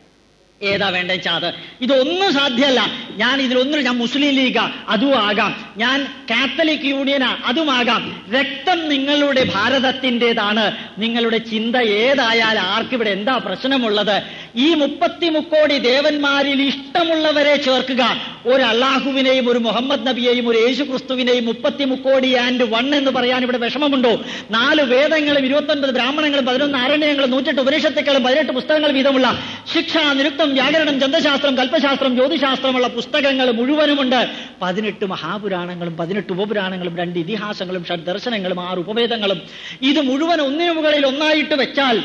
ഏതാ വേണ്ട അത്. ഇതൊന്നും സാധ്യമല്ല. ഞാൻ ഇതിലൊന്നും ഞാൻ മുസ്ലിം ലീഗാ അതും ആകാം. ഞാൻ കാത്തലിക് യൂണിയനാ അതുമാകാം രക്തം നിങ്ങളുടെ ഭാരതത്തിന്റെതാണ്. നിങ്ങളുടെ ചിന്ത ഏതായാൽ ആർക്കിവിടെ എന്താ പ്രശ്നമുള്ളത്? ഈ മുപ്പത്തി മുക്കോടി ദേവന്മാരിൽ ഇഷ്ടമുള്ളവരെ ചേർക്കുക. ഒരു അള്ളാഹുവിനെയും ഒരു മുഹമ്മദ് നബിയെയും ഒരു യേശു ക്രിസ്തുവിനെയും മുപ്പത്തി മുക്കോടി ആൻഡ് വൺ എന്ന് പറയാൻ ഇവിടെ വിഷമമുണ്ടോ? നാല് വേദങ്ങളും ഇരുപത്തൊൻപത് ബ്രാഹ്മണങ്ങളും പതിനൊന്ന് ആരണ്യങ്ങളും നൂറ്റെട്ട് ഉപനിഷത്തുക്കളും പതിനെട്ട് പുസ്തകങ്ങളും വീതമുള്ള ശിക്ഷ നിരുക്തം വ്യാകരണം ചന്ദ്രശാസ്ത്രം കൽപ്പശാസ്ത്രം ജ്യോതിശാസ്ത്രമുള്ള പുസ്തകങ്ങൾ മുഴുവനുമുണ്ട്. പതിനെട്ട് മഹാപുരാണങ്ങളും പതിനെട്ട് ഉപപുരാണങ്ങളും രണ്ട് ഇതിഹാസങ്ങളും ഷഡ്ദർശനങ്ങളും ആറ് ഉപവേദങ്ങളും. ഇത് മുഴുവൻ ഒന്നിനു മുകളിൽ ഒന്നായിട്ട് വെച്ചാൽ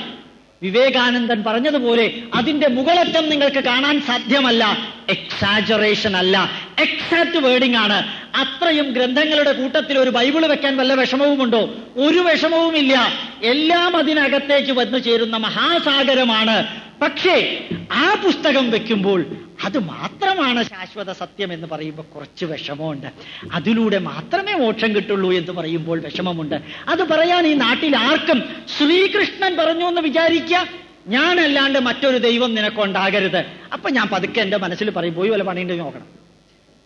വിവേകാനന്ദൻ പറഞ്ഞതുപോലെ അതിന്റെ മുകളറ്റം നിങ്ങൾക്ക് കാണാൻ സാധ്യമല്ല. എക്സാജറേഷൻ അല്ല. എക്സാക്ട് വേർഡിംഗ് ആണ്. അത്രയും ഗ്രന്ഥങ്ങളുടെ കൂട്ടത്തിൽ ഒരു ബൈബിൾ വെക്കാൻ വല്ല വിഷമവുമുണ്ടോ? ഒരു വിഷമവുമില്ല. എല്ലാം അതിനകത്തേക്ക് വന്നു ചേരുന്ന മഹാസാഗരമാണ് പക്ഷേ ആ പുസ്തകം വെക്കുമ്പോൾ അത് മാത്രമാണ് ശാശ്വത സത്യം എന്ന് പറയുമ്പോൾ കുറച്ച് വിഷമമുണ്ട്. അതിലൂടെ മാത്രമേ മോക്ഷം കിട്ടുള്ളൂ എന്ന് പറയുമ്പോൾ വിഷമമുണ്ട്. അത് പറയാൻ ഈ നാട്ടിൽ ആർക്കും ശ്രീകൃഷ്ണൻ പറഞ്ഞു എന്ന് വിചാരിക്കുക ഞാനല്ലാണ്ട് മറ്റൊരു ദൈവം നിനക്കുണ്ടാകരുത്. അപ്പൊ ഞാൻ പതുക്കെ എന്റെ മനസ്സിൽ പറയും പോയി വല്ല പണിയുണ്ട് നോക്കണം.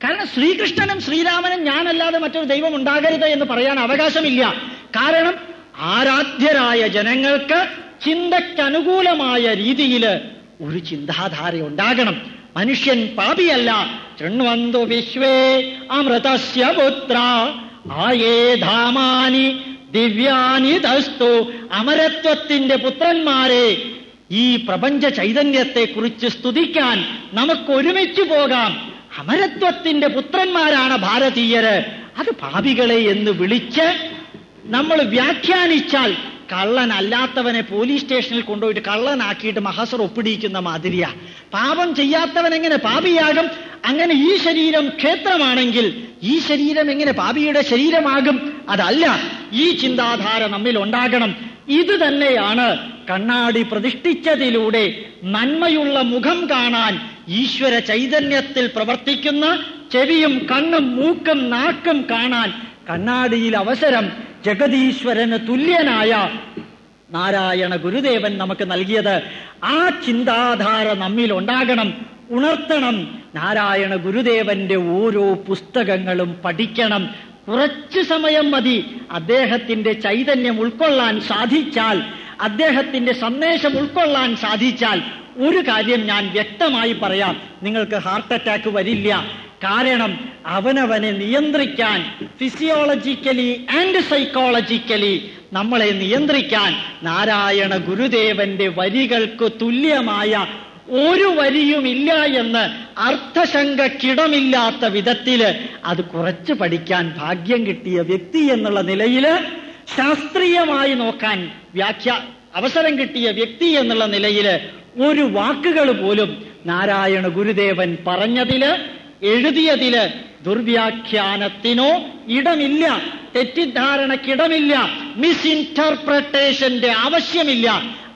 കാരണം ശ്രീകൃഷ്ണനും ശ്രീരാമനും ഞാനല്ലാതെ മറ്റൊരു ദൈവം ഉണ്ടാകരുത് എന്ന് പറയാൻ അവകാശമില്ല. കാരണം ആരാധ്യരായ ജനങ്ങൾക്ക് ചിന്തയ്ക്കനുകൂലമായ രീതിയിൽ ഒരു ചിന്താധാര ഉണ്ടാകണം മനുഷ്യൻ പാപിയല്ല. ശൃണ്വന്തു വിശ്വേ അമൃതസ്യ പുത്ര. ആയേ ധാമാനി ദിവ്യാനി ദസ്തു അമരത്വത്തിന്റെ പുത്രന്മാരെ ഈ പ്രപഞ്ച ചൈതന്യത്തെ കുറിച്ച് സ്തുതിക്കാൻ നമുക്ക് ഒരുമിച്ച് പോകാം. അമരത്വത്തിന്റെ പുത്രന്മാരാണ് ഭാരതീയര്. അത് പാപികളെ എന്ന് വിളിച്ച് നമ്മൾ വ്യാഖ്യാനിച്ചാൽ കള്ളനല്ലാത്തവനെ പോലീസ് സ്റ്റേഷനിൽ കൊണ്ടുപോയിട്ട് കള്ളനാക്കിയിട്ട് മഹസർ ഒപ്പിടിയിക്കുന്ന മാതിരിയാ. പാപം ചെയ്യാത്തവൻ എങ്ങനെ പാപിയാകും? അങ്ങനെ ഈ ശരീരം ക്ഷേത്രമാണെങ്കിൽ ഈ ശരീരം എങ്ങനെ പാപിയുടെ ശരീരമാകും? അതല്ല ഈ ചിന്താധാര നമ്മിൽ ഉണ്ടാകണം. ഇത് തന്നെയാണ് കണ്ണാടി പ്രതിഷ്ഠിച്ചതിലൂടെ നന്മയുള്ള മുഖം കാണാൻ ഈശ്വര ചൈതന്യത്തിൽ പ്രവർത്തിക്കുന്ന ചെവിയും കണ്ണും മൂക്കും നാക്കും കാണാൻ കണ്ണാടിയിൽ അവസരം ജഗതീശ്വരന് തുല്യനായ നാരായണ ഗുരുദേവൻ നമുക്ക് നൽകിയത് ആ ചിന്താധാര നമ്മിൽ ഉണ്ടാകണം ഉണർത്തണം. നാരായണ ഗുരുദേവന്റെ ഓരോ പുസ്തകങ്ങളും പഠിക്കണം. കുറച്ചു സമയം മതി. അദ്ദേഹത്തിന്റെ ചൈതന്യം ഉൾക്കൊള്ളാൻ സാധിച്ചാൽ അദ്ദേഹത്തിന്റെ സന്ദേശം ഉൾക്കൊള്ളാൻ സാധിച്ചാൽ ഒരു കാര്യം ഞാൻ വ്യക്തമായി പറയാം. നിങ്ങൾക്ക് ഹാർട്ട് അറ്റാക്ക് വരില്ല. കാരണം അവനവനെ നിയന്ത്രിക്കാൻ ഫിസിയോളജിക്കലി ആൻഡ് സൈക്കോളജിക്കലി നമ്മളെ നിയന്ത്രിക്കാൻ നാരായണ ഗുരുദേവന്റെ വരികൾക്ക് തുല്യമായ ഒരു വരിയുമില്ല എന്ന് അർത്ഥശങ്കക്കിടമില്ലാത്ത വിധത്തിൽ അത് കുറച്ച് പഠിക്കാൻ ഭാഗ്യം കിട്ടിയ വ്യക്തി എന്നുള്ള നിലയിൽ ശാസ്ത്രീയമായി നോക്കാൻ വ്യാഖ്യ അവസരം കിട്ടിയ വ്യക്തി എന്നുള്ള നിലയിൽ ഒരു വാക്കുകൾ പോലും നാരായണ ഗുരുദേവൻ പറഞ്ഞതിൽ എഴുതിയതിൽ ദുർവ്യാഖ്യാനത്തിനോ ഇടമില്ല തെറ്റിദ്ധാരണക്കിടമില്ല മിസ്ഇന്റർപ്രട്ടേഷന്റെ ആവശ്യമില്ല.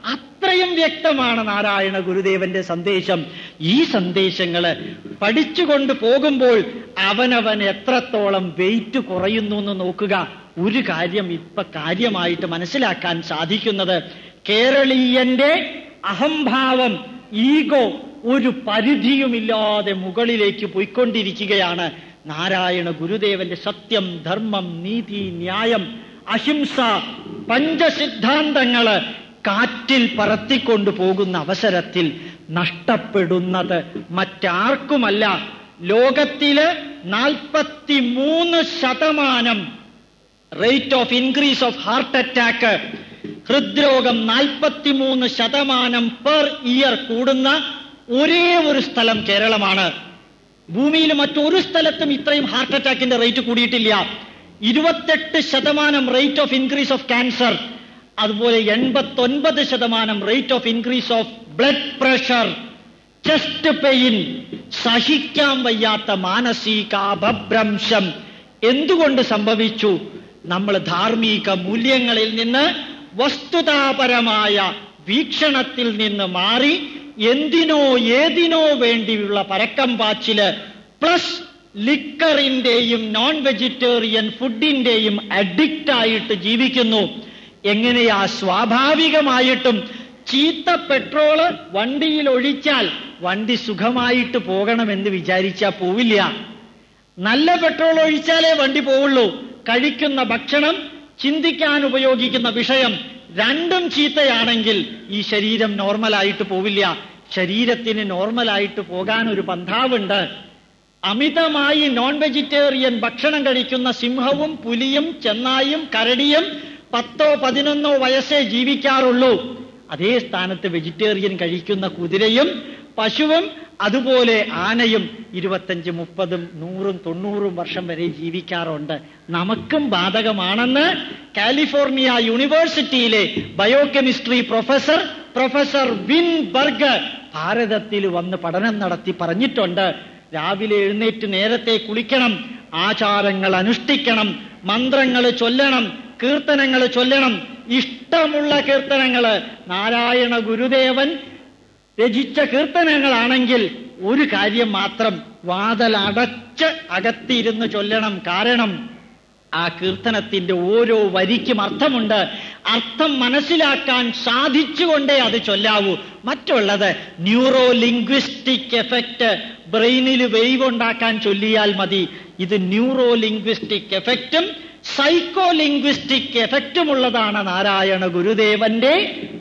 അത്രയും വ്യക്തമാണ് നാരായണ ഗുരുദേവന്റെ സന്ദേശം. ഈ സന്ദേശങ്ങൾ പഠിച്ചുകൊണ്ട് പോകുമ്പോൾ അവനവൻ എത്രത്തോളം വെയിറ്റ് കുറയുന്നു എന്ന് നോക്കുക. ഒരു കാര്യം ഇപ്പൊ കാര്യമായിട്ട് മനസ്സിലാക്കാൻ സാധിക്കുന്നത് കേരളീയന്റെ അഹംഭാവം ഈഗോ ഒരു പരിധിയുമില്ലാതെ മുകളിലേക്ക് പോയിക്കൊണ്ടിരിക്കുകയാണ്. നാരായണ ഗുരുദേവന്റെ സത്യം ധർമ്മം നീതി ന്യായം അഹിംസ പഞ്ചസിദ്ധാന്തങ്ങൾ കാറ്റിൽ പറത്തിക്കൊണ്ടു പോകുന്ന അവസരത്തിൽ നഷ്ടപ്പെടുന്നത് മറ്റാർക്കുമല്ല. ലോകത്തിൽ നാൽപ്പത്തി മൂന്ന് ശതമാനം rate of increase of heart attack ഹൃദ്രോഗം നാൽപ്പത്തിമൂന്ന് ശതമാനം പെർ ഇയർ കൂടുന്ന ഒരേ ഒരു സ്ഥലം കേരളമാണ്. ഭൂമിയിൽ മറ്റൊരു സ്ഥലത്തും ഇത്രയും ഹാർട്ട് അറ്റാക്കിന്റെ റേറ്റ് കൂടിയിട്ടില്ല. ഇരുപത്തെട്ട് ശതമാനം rate of increase of cancer അതുപോലെ എൺപത്തൊൻപത് ശതമാനം rate of increase of blood pressure chest pain സഹിക്കാൻ വയ്യാത്ത മാനസിക അപഭ്രംശം എന്തുകൊണ്ട് സംഭവിച്ചു? നമ്മൾ ധാർമ്മിക മൂല്യങ്ങളിൽ നിന്ന് വസ്തുതാപരമായ വീക്ഷണത്തിൽ നിന്ന് മാറി എന്തിനോ ഏതിനോ വേണ്ടിയുള്ള പരക്കം പാച്ചിൽ പ്ലസ് ലിക്കറിന്റെയും നോൺ വെജിറ്റേറിയൻ ഫുഡിന്റെയും അഡിക്റ്റ് ആയിട്ട് ജീവിക്കുന്നു. എങ്ങനെയാ സ്വാഭാവികമായിട്ടും ചീത്ത പെട്രോൾ വണ്ടിയിൽ ഒഴിച്ചാൽ വണ്ടി സുഖമായിട്ട് പോകണമെന്ന് വിചാരിച്ചാൽ പോവില്ല. നല്ല പെട്രോൾ ഒഴിച്ചാലേ വണ്ടി പോവുള്ളൂ. കഴിക്കുന്ന ഭക്ഷണം ചിന്തിക്കാൻ ഉപയോഗിക്കുന്ന വിഷയം രണ്ടും ചീത്തയാണെങ്കിൽ ഈ ശരീരം നോർമലായിട്ട് പോവില്ല. ശരീരത്തിന് നോർമലായിട്ട് പോകാൻ ഒരു പന്ഥാവുണ്ട്. അമിതമായി നോൺ വെജിറ്റേറിയൻ ഭക്ഷണം കഴിക്കുന്ന സിംഹവും പുലിയും ചെന്നായും കരടിയും പത്തോ പതിനൊന്നോ വയസ്സേ ജീവിക്കാറുള്ളൂ. അതേ സ്ഥാനത്ത് വെജിറ്റേറിയൻ കഴിക്കുന്ന കുതിരയും പശുവും അതുപോലെ ആനയും ഇരുപത്തഞ്ച് മുപ്പതും നൂറും തൊണ്ണൂറും വർഷം വരെ ജീവിക്കാറുണ്ട്. നമുക്കും ബാധകമാണെന്ന് കാലിഫോർണിയ യൂണിവേഴ്സിറ്റിയിലെ biochemistry professor professor Weinberg ഭാരതത്തിൽ വന്ന് പഠനം നടത്തി പറഞ്ഞിട്ടുണ്ട്. രാവിലെ എഴുന്നേറ്റ് നേരത്തെ കുളിക്കണം ആചാരങ്ങൾ അനുഷ്ഠിക്കണം മന്ത്രങ്ങൾ ചൊല്ലണം കീർത്തനങ്ങൾ ചൊല്ലണം ഇഷ്ടമുള്ള കീർത്തനങ്ങൾ. നാരായണ ഗുരുദേവൻ രചിച്ച കീർത്തനങ്ങളാണെങ്കിൽ ഒരു കാര്യം മാത്രം വാതലടച്ച് അകത്തിരുന്ന് ചൊല്ലണം. കാരണം ആ കീർത്തനത്തിന്റെ ഓരോ വരിക്കും അർത്ഥമുണ്ട്. അർത്ഥം മനസ്സിലാക്കാൻ സാധിച്ചുകൊണ്ടേ അത് ചൊല്ലാവൂ. മറ്റുള്ളത് ന്യൂറോ ലിംഗ്വിസ്റ്റിക് എഫക്റ്റ് ബ്രെയിനിൽ വേവ് ഉണ്ടാക്കാൻ ചൊല്ലിയാൽ മതി. ഇത് ന്യൂറോ ലിംഗ്വിസ്റ്റിക് എഫക്റ്റും സൈക്കോ ലിംഗ്വിസ്റ്റിക് എഫക്റ്റുമുള്ളതാണ് നാരായണ ഗുരുദേവന്റെ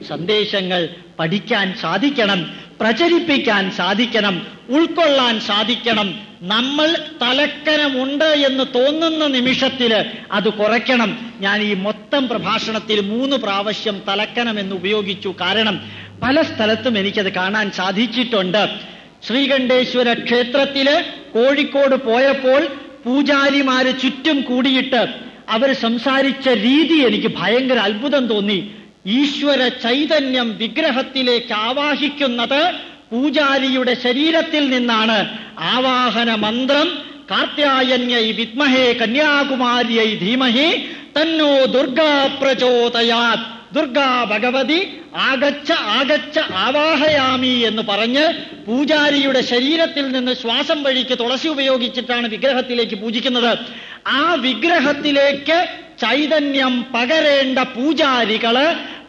സന്ദേശങ്ങൾ പഠിക്കാൻ സാധിക്കണം പ്രചരിപ്പിക്കാൻ സാധിക്കണം ഉൾക്കൊള്ളാൻ സാധിക്കണം. നമ്മൾ തലക്കനമുണ്ട് എന്ന് തോന്നുന്ന നിമിഷത്തിൽ അത് കുറയ്ക്കണം. ഞാൻ ഈ മൊത്തം പ്രഭാഷണത്തിൽ മൂന്ന് പ്രാവശ്യം തലക്കനം എന്ന് ഉപയോഗിച്ചു. കാരണം പല സ്ഥലത്തും എനിക്കത് കാണാൻ സാധിച്ചിട്ടുണ്ട്. ശ്രീകണ്ഠേശ്വര ക്ഷേത്രത്തിൽ കോഴിക്കോട് പോയപ്പോൾ പൂജാരിമാര് ചുറ്റും കൂടിയിട്ട് അവർ സംസാരിച്ച രീതി എനിക്ക് ഭയങ്കര അത്ഭുതം തോന്നി. ഈശ്വര ചൈതന്യം വിഗ്രഹത്തിലേക്ക് ആവാഹിക്കുന്നത് പൂജാരിയുടെ ശരീരത്തിൽ നിന്നാണ്. ആവാഹന മന്ത്രം കാർത്യായന്യൈ വിദ്മഹേ കന്യാകുമാരിയൈ ധീമഹി തന്നോ ദുർഗാ പ്രചോദയാത്. ദുർഗാ ഭഗവതി ആകച്ച ആകച്ച ആവാഹയാമി എന്ന് പറഞ്ഞ് പൂജാരിയുടെ ശരീരത്തിൽ നിന്ന് ശ്വാസം വഴിക്ക് തുളസി ഉപയോഗിച്ചിട്ടാണ് വിഗ്രഹത്തിലേക്ക് പൂജിക്കുന്നത്. ആ വിഗ്രഹത്തിലേക്ക് ചൈതന്യം പകരേണ്ട പൂജാരികൾ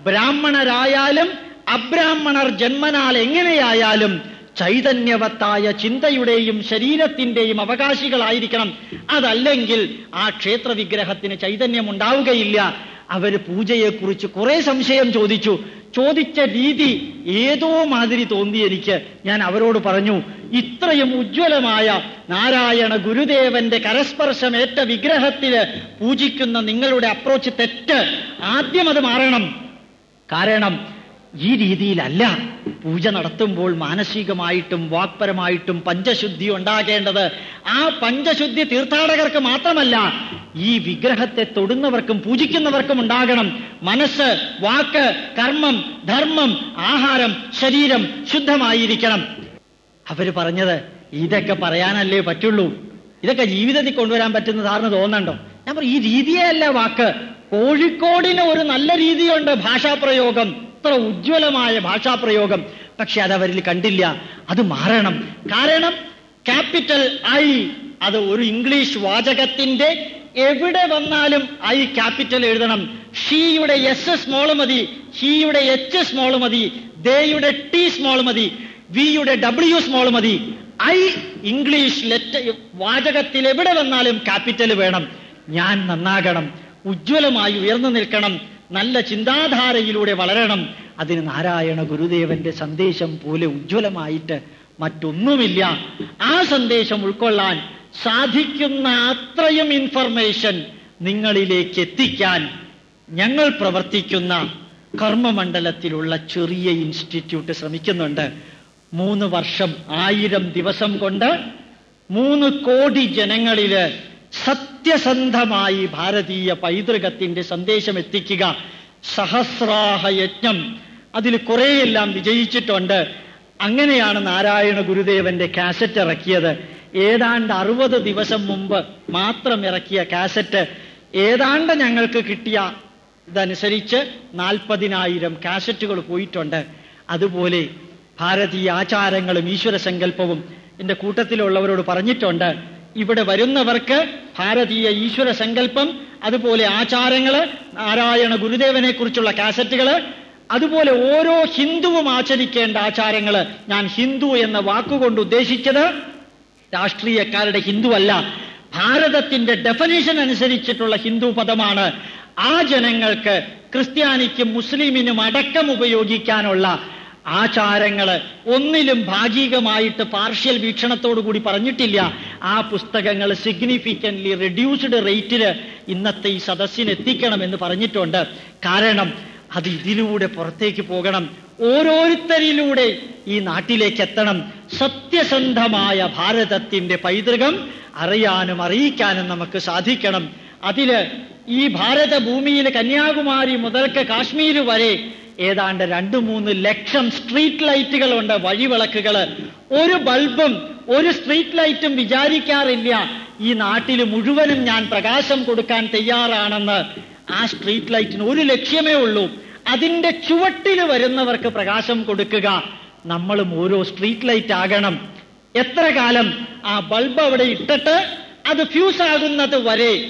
ബ്രാഹ്മണരായാലും അബ്രാഹ്മണർ ജന്മനാൽ എങ്ങനെയായാലും ചൈതന്യവത്തായ ചിന്തയുടെയും ശരീരത്തിന്റെയും അവകാശികളായിരിക്കണം. അതല്ലെങ്കിൽ ആ ക്ഷേത്ര വിഗ്രഹത്തിന് ചൈതന്യം ഉണ്ടാവുകയില്ല അവർ പൂജയെക്കുറിച്ച് കുറെ സംശയം ചോദിച്ചു. ചോദിച്ച രീതി ഏതോ മാതിരി തോന്നി എനിക്ക്. ഞാൻ അവരോട് പറഞ്ഞു ഇത്രയും ഉജ്ജ്വലമായ നാരായണ ഗുരുദേവന്റെ കരസ്പർശമേറ്റ വിഗ്രഹത്തിൽ പൂജിക്കുന്ന നിങ്ങളുടെ അപ്രോച്ച് തെറ്റ്. ആദ്യം അത് മാറണം. കാരണം ഈ രീതിയിലല്ല. പൂജ നടത്തുമ്പോൾ മാനസികമായിട്ടും വാക്പരമായിട്ടും പഞ്ചശുദ്ധി ഉണ്ടാകേണ്ടത് ആ പഞ്ചശുദ്ധി തീർത്ഥാടകർക്ക് മാത്രമല്ല ഈ വിഗ്രഹത്തെ തൊടുന്നവർക്കും പൂജിക്കുന്നവർക്കും ഉണ്ടാകണം. മനസ്സ് വാക്ക് കർമ്മം ധർമ്മം ആഹാരം ശരീരം ശുദ്ധമായിരിക്കണം. അവർ പറഞ്ഞത് ഇതൊക്കെ പറയാനല്ലേ പറ്റുള്ളൂ. ഇതൊക്കെ ജീവിതത്തിൽ കൊണ്ടുവരാൻ പറ്റുന്ന സാറിന് തോന്നണ്ടോ? ഞാൻ പറയും ഈ രീതിയല്ല വാക്ക്. കോഴിക്കോടിന് ഒരു നല്ല രീതിയുണ്ട് ഭാഷാപ്രയോഗം. ഇത്ര ഉജ്ജ്വലമായ ഭാഷാപ്രയോഗം. പക്ഷെ അത് അവരിൽ കണ്ടില്ല. അത് മാറണം. കാരണം ക്യാപിറ്റൽ ഐ അത് ഒരു ഇംഗ്ലീഷ് വാചകത്തിന്റെ എവിടെ വന്നാലും ഐ ക്യാപിറ്റൽ എഴുതണം. ഷീയുടെ എസ് സ്മോൾ മതി ഹിയുടെ എച്ച് സ്മോൾ മതി ദേയുടെ ടി സ്മോൾ മതി വിയുടെ ഡബ്ല്യു സ്മോൾ മതി. ഐ ഇംഗ്ലീഷ് ലെറ്റർ വാചകത്തിൽ എവിടെ വന്നാലും ക്യാപിറ്റൽ വേണം. ഞാൻ നന്നാകണം. ഉജ്ജ്വലമായി ഉയർന്നു നിൽക്കണം. നല്ല ചിന്താധാരയിലൂടെ വളരണം. അതിന് നാരായണ ഗുരുദേവന്റെ സന്ദേശം പോലെ ഉജ്ജ്വലമായിട്ട് മറ്റൊന്നുമില്ല. ആ സന്ദേശം ഉൾക്കൊള്ളാൻ സാധിക്കുന്ന അത്രയും ഇൻഫർമേഷൻ നിങ്ങളിലേക്ക് എത്തിക്കാൻ ഞങ്ങൾ പ്രവർത്തിക്കുന്ന കർമ്മമണ്ഡലത്തിലുള്ള ചെറിയ ഇൻസ്റ്റിറ്റ്യൂട്ട് ശ്രമിക്കുന്നുണ്ട്. മൂന്ന് വർഷം ആയിരം ദിവസം കൊണ്ട് മൂന്ന് കോടി ജനങ്ങളിൽ സത്യസന്ധമായി ഭാരതീയ പൈതൃകത്തിന്റെ സന്ദേശം എത്തിക്കുക സഹസ്രാഹ യജ്ഞം. അതിൽ കുറേയെല്ലാം വിജയിച്ചിട്ടുണ്ട്. അങ്ങനെയാണ് നാരായണ ഗുരുദേവന്റെ കാസറ്റ് ഇറക്കിയത്. ഏതാണ്ട് അറുപത് ദിവസം മുമ്പ് മാത്രം ഇറക്കിയ കാസറ്റ്. ഏതാണ്ട് ഞങ്ങൾക്ക് കിട്ടിയ ഇതനുസരിച്ച് നാൽപ്പതിനായിരം കാസറ്റുകൾ പോയിട്ടുണ്ട്. അതുപോലെ ഭാരതീയ ആചാരങ്ങളും ഈശ്വര സങ്കല്പവും എന്റെ കൂട്ടത്തിലുള്ളവരോട് പറഞ്ഞിട്ടുണ്ട്. ഇവിടെ വരുന്നവർക്ക് ഭാരതീയ ഈശ്വര സങ്കല്പം അതുപോലെ ആചാരങ്ങൾ നാരായണ ഗുരുദേവനെ കുറിച്ചുള്ള കാസറ്റുകൾ അതുപോലെ ഓരോ ഹിന്ദുവും ആചരിക്കേണ്ട ആചാരങ്ങൾ ഞാൻ ഹിന്ദു എന്ന വാക്കുകൊണ്ട് ഉദ്ദേശിച്ചത് രാഷ്ട്രീയക്കാരുടെ ഹിന്ദു അല്ല ഭാരതത്തിന്റെ ഡെഫനിഷൻ അനുസരിച്ചിട്ടുള്ള ഹിന്ദു പദമാണ് ആ ജനങ്ങൾക്ക് ക്രിസ്ത്യാനിക്കും മുസ്ലിമിനും അടക്കം ഉപയോഗിക്കാനുള്ള ആചാരങ്ങൾ ഒന്നിലും ഭാഗികമായിട്ട് പാർഷ്യൽ വീക്ഷണത്തോടു കൂടി പറഞ്ഞിട്ടില്ല. ആ പുസ്തകങ്ങൾ സിഗ്നിഫിക്കന്റ്ലി റെഡ്യൂസ്ഡ് റേറ്റിൽ ഇന്നത്തെ ഈ സദസ്സിന് എത്തിക്കണം എന്ന് പറഞ്ഞിട്ടുണ്ട്. കാരണം അത് ഇതിലൂടെ പുറത്തേക്ക് പോകണം. ഓരോരുത്തരിലൂടെ ഈ നാട്ടിലേക്ക് എത്തണം സത്യസന്ധമായ ഭാരതത്തിന്റെ പൈതൃകം അറിയാനും അറിയിക്കാനും നമുക്ക് സാധിക്കണം. അതിൽ ഈ ഭാരതഭൂമിയിൽ കന്യാകുമാരി മുതൽക്ക് കാശ്മീർ വരെ ഏതാണ്ട് രണ്ട് മൂന്ന് ലക്ഷം സ്ട്രീറ്റ് ലൈറ്റുകളുണ്ട് വഴിവിളക്കുകൾ. ഒരു ബൾബും ഒരു സ്ട്രീറ്റ് ലൈറ്റും വിചാരിക്കാറില്ല. ഈ നാട്ടിൽ മുഴുവനും ഞാൻ പ്രകാശം കൊടുക്കാൻ തയ്യാറാണെന്ന് ആ സ്ട്രീറ്റ് ലൈറ്റിന് ഒരു ലക്ഷ്യമേ ഉള്ളൂ. അതിന്റെ ചുവട്ടിൽ വരുന്നവർക്ക് പ്രകാശം കൊടുക്കുക. നമ്മളും ഓരോ സ്ട്രീറ്റ് ലൈറ്റ് ആകണം. എത്ര കാലം ആ ബൾബ് അവിടെ ഇട്ടിട്ട് അത് ഫ്യൂസ് ആകുന്നത് വരെ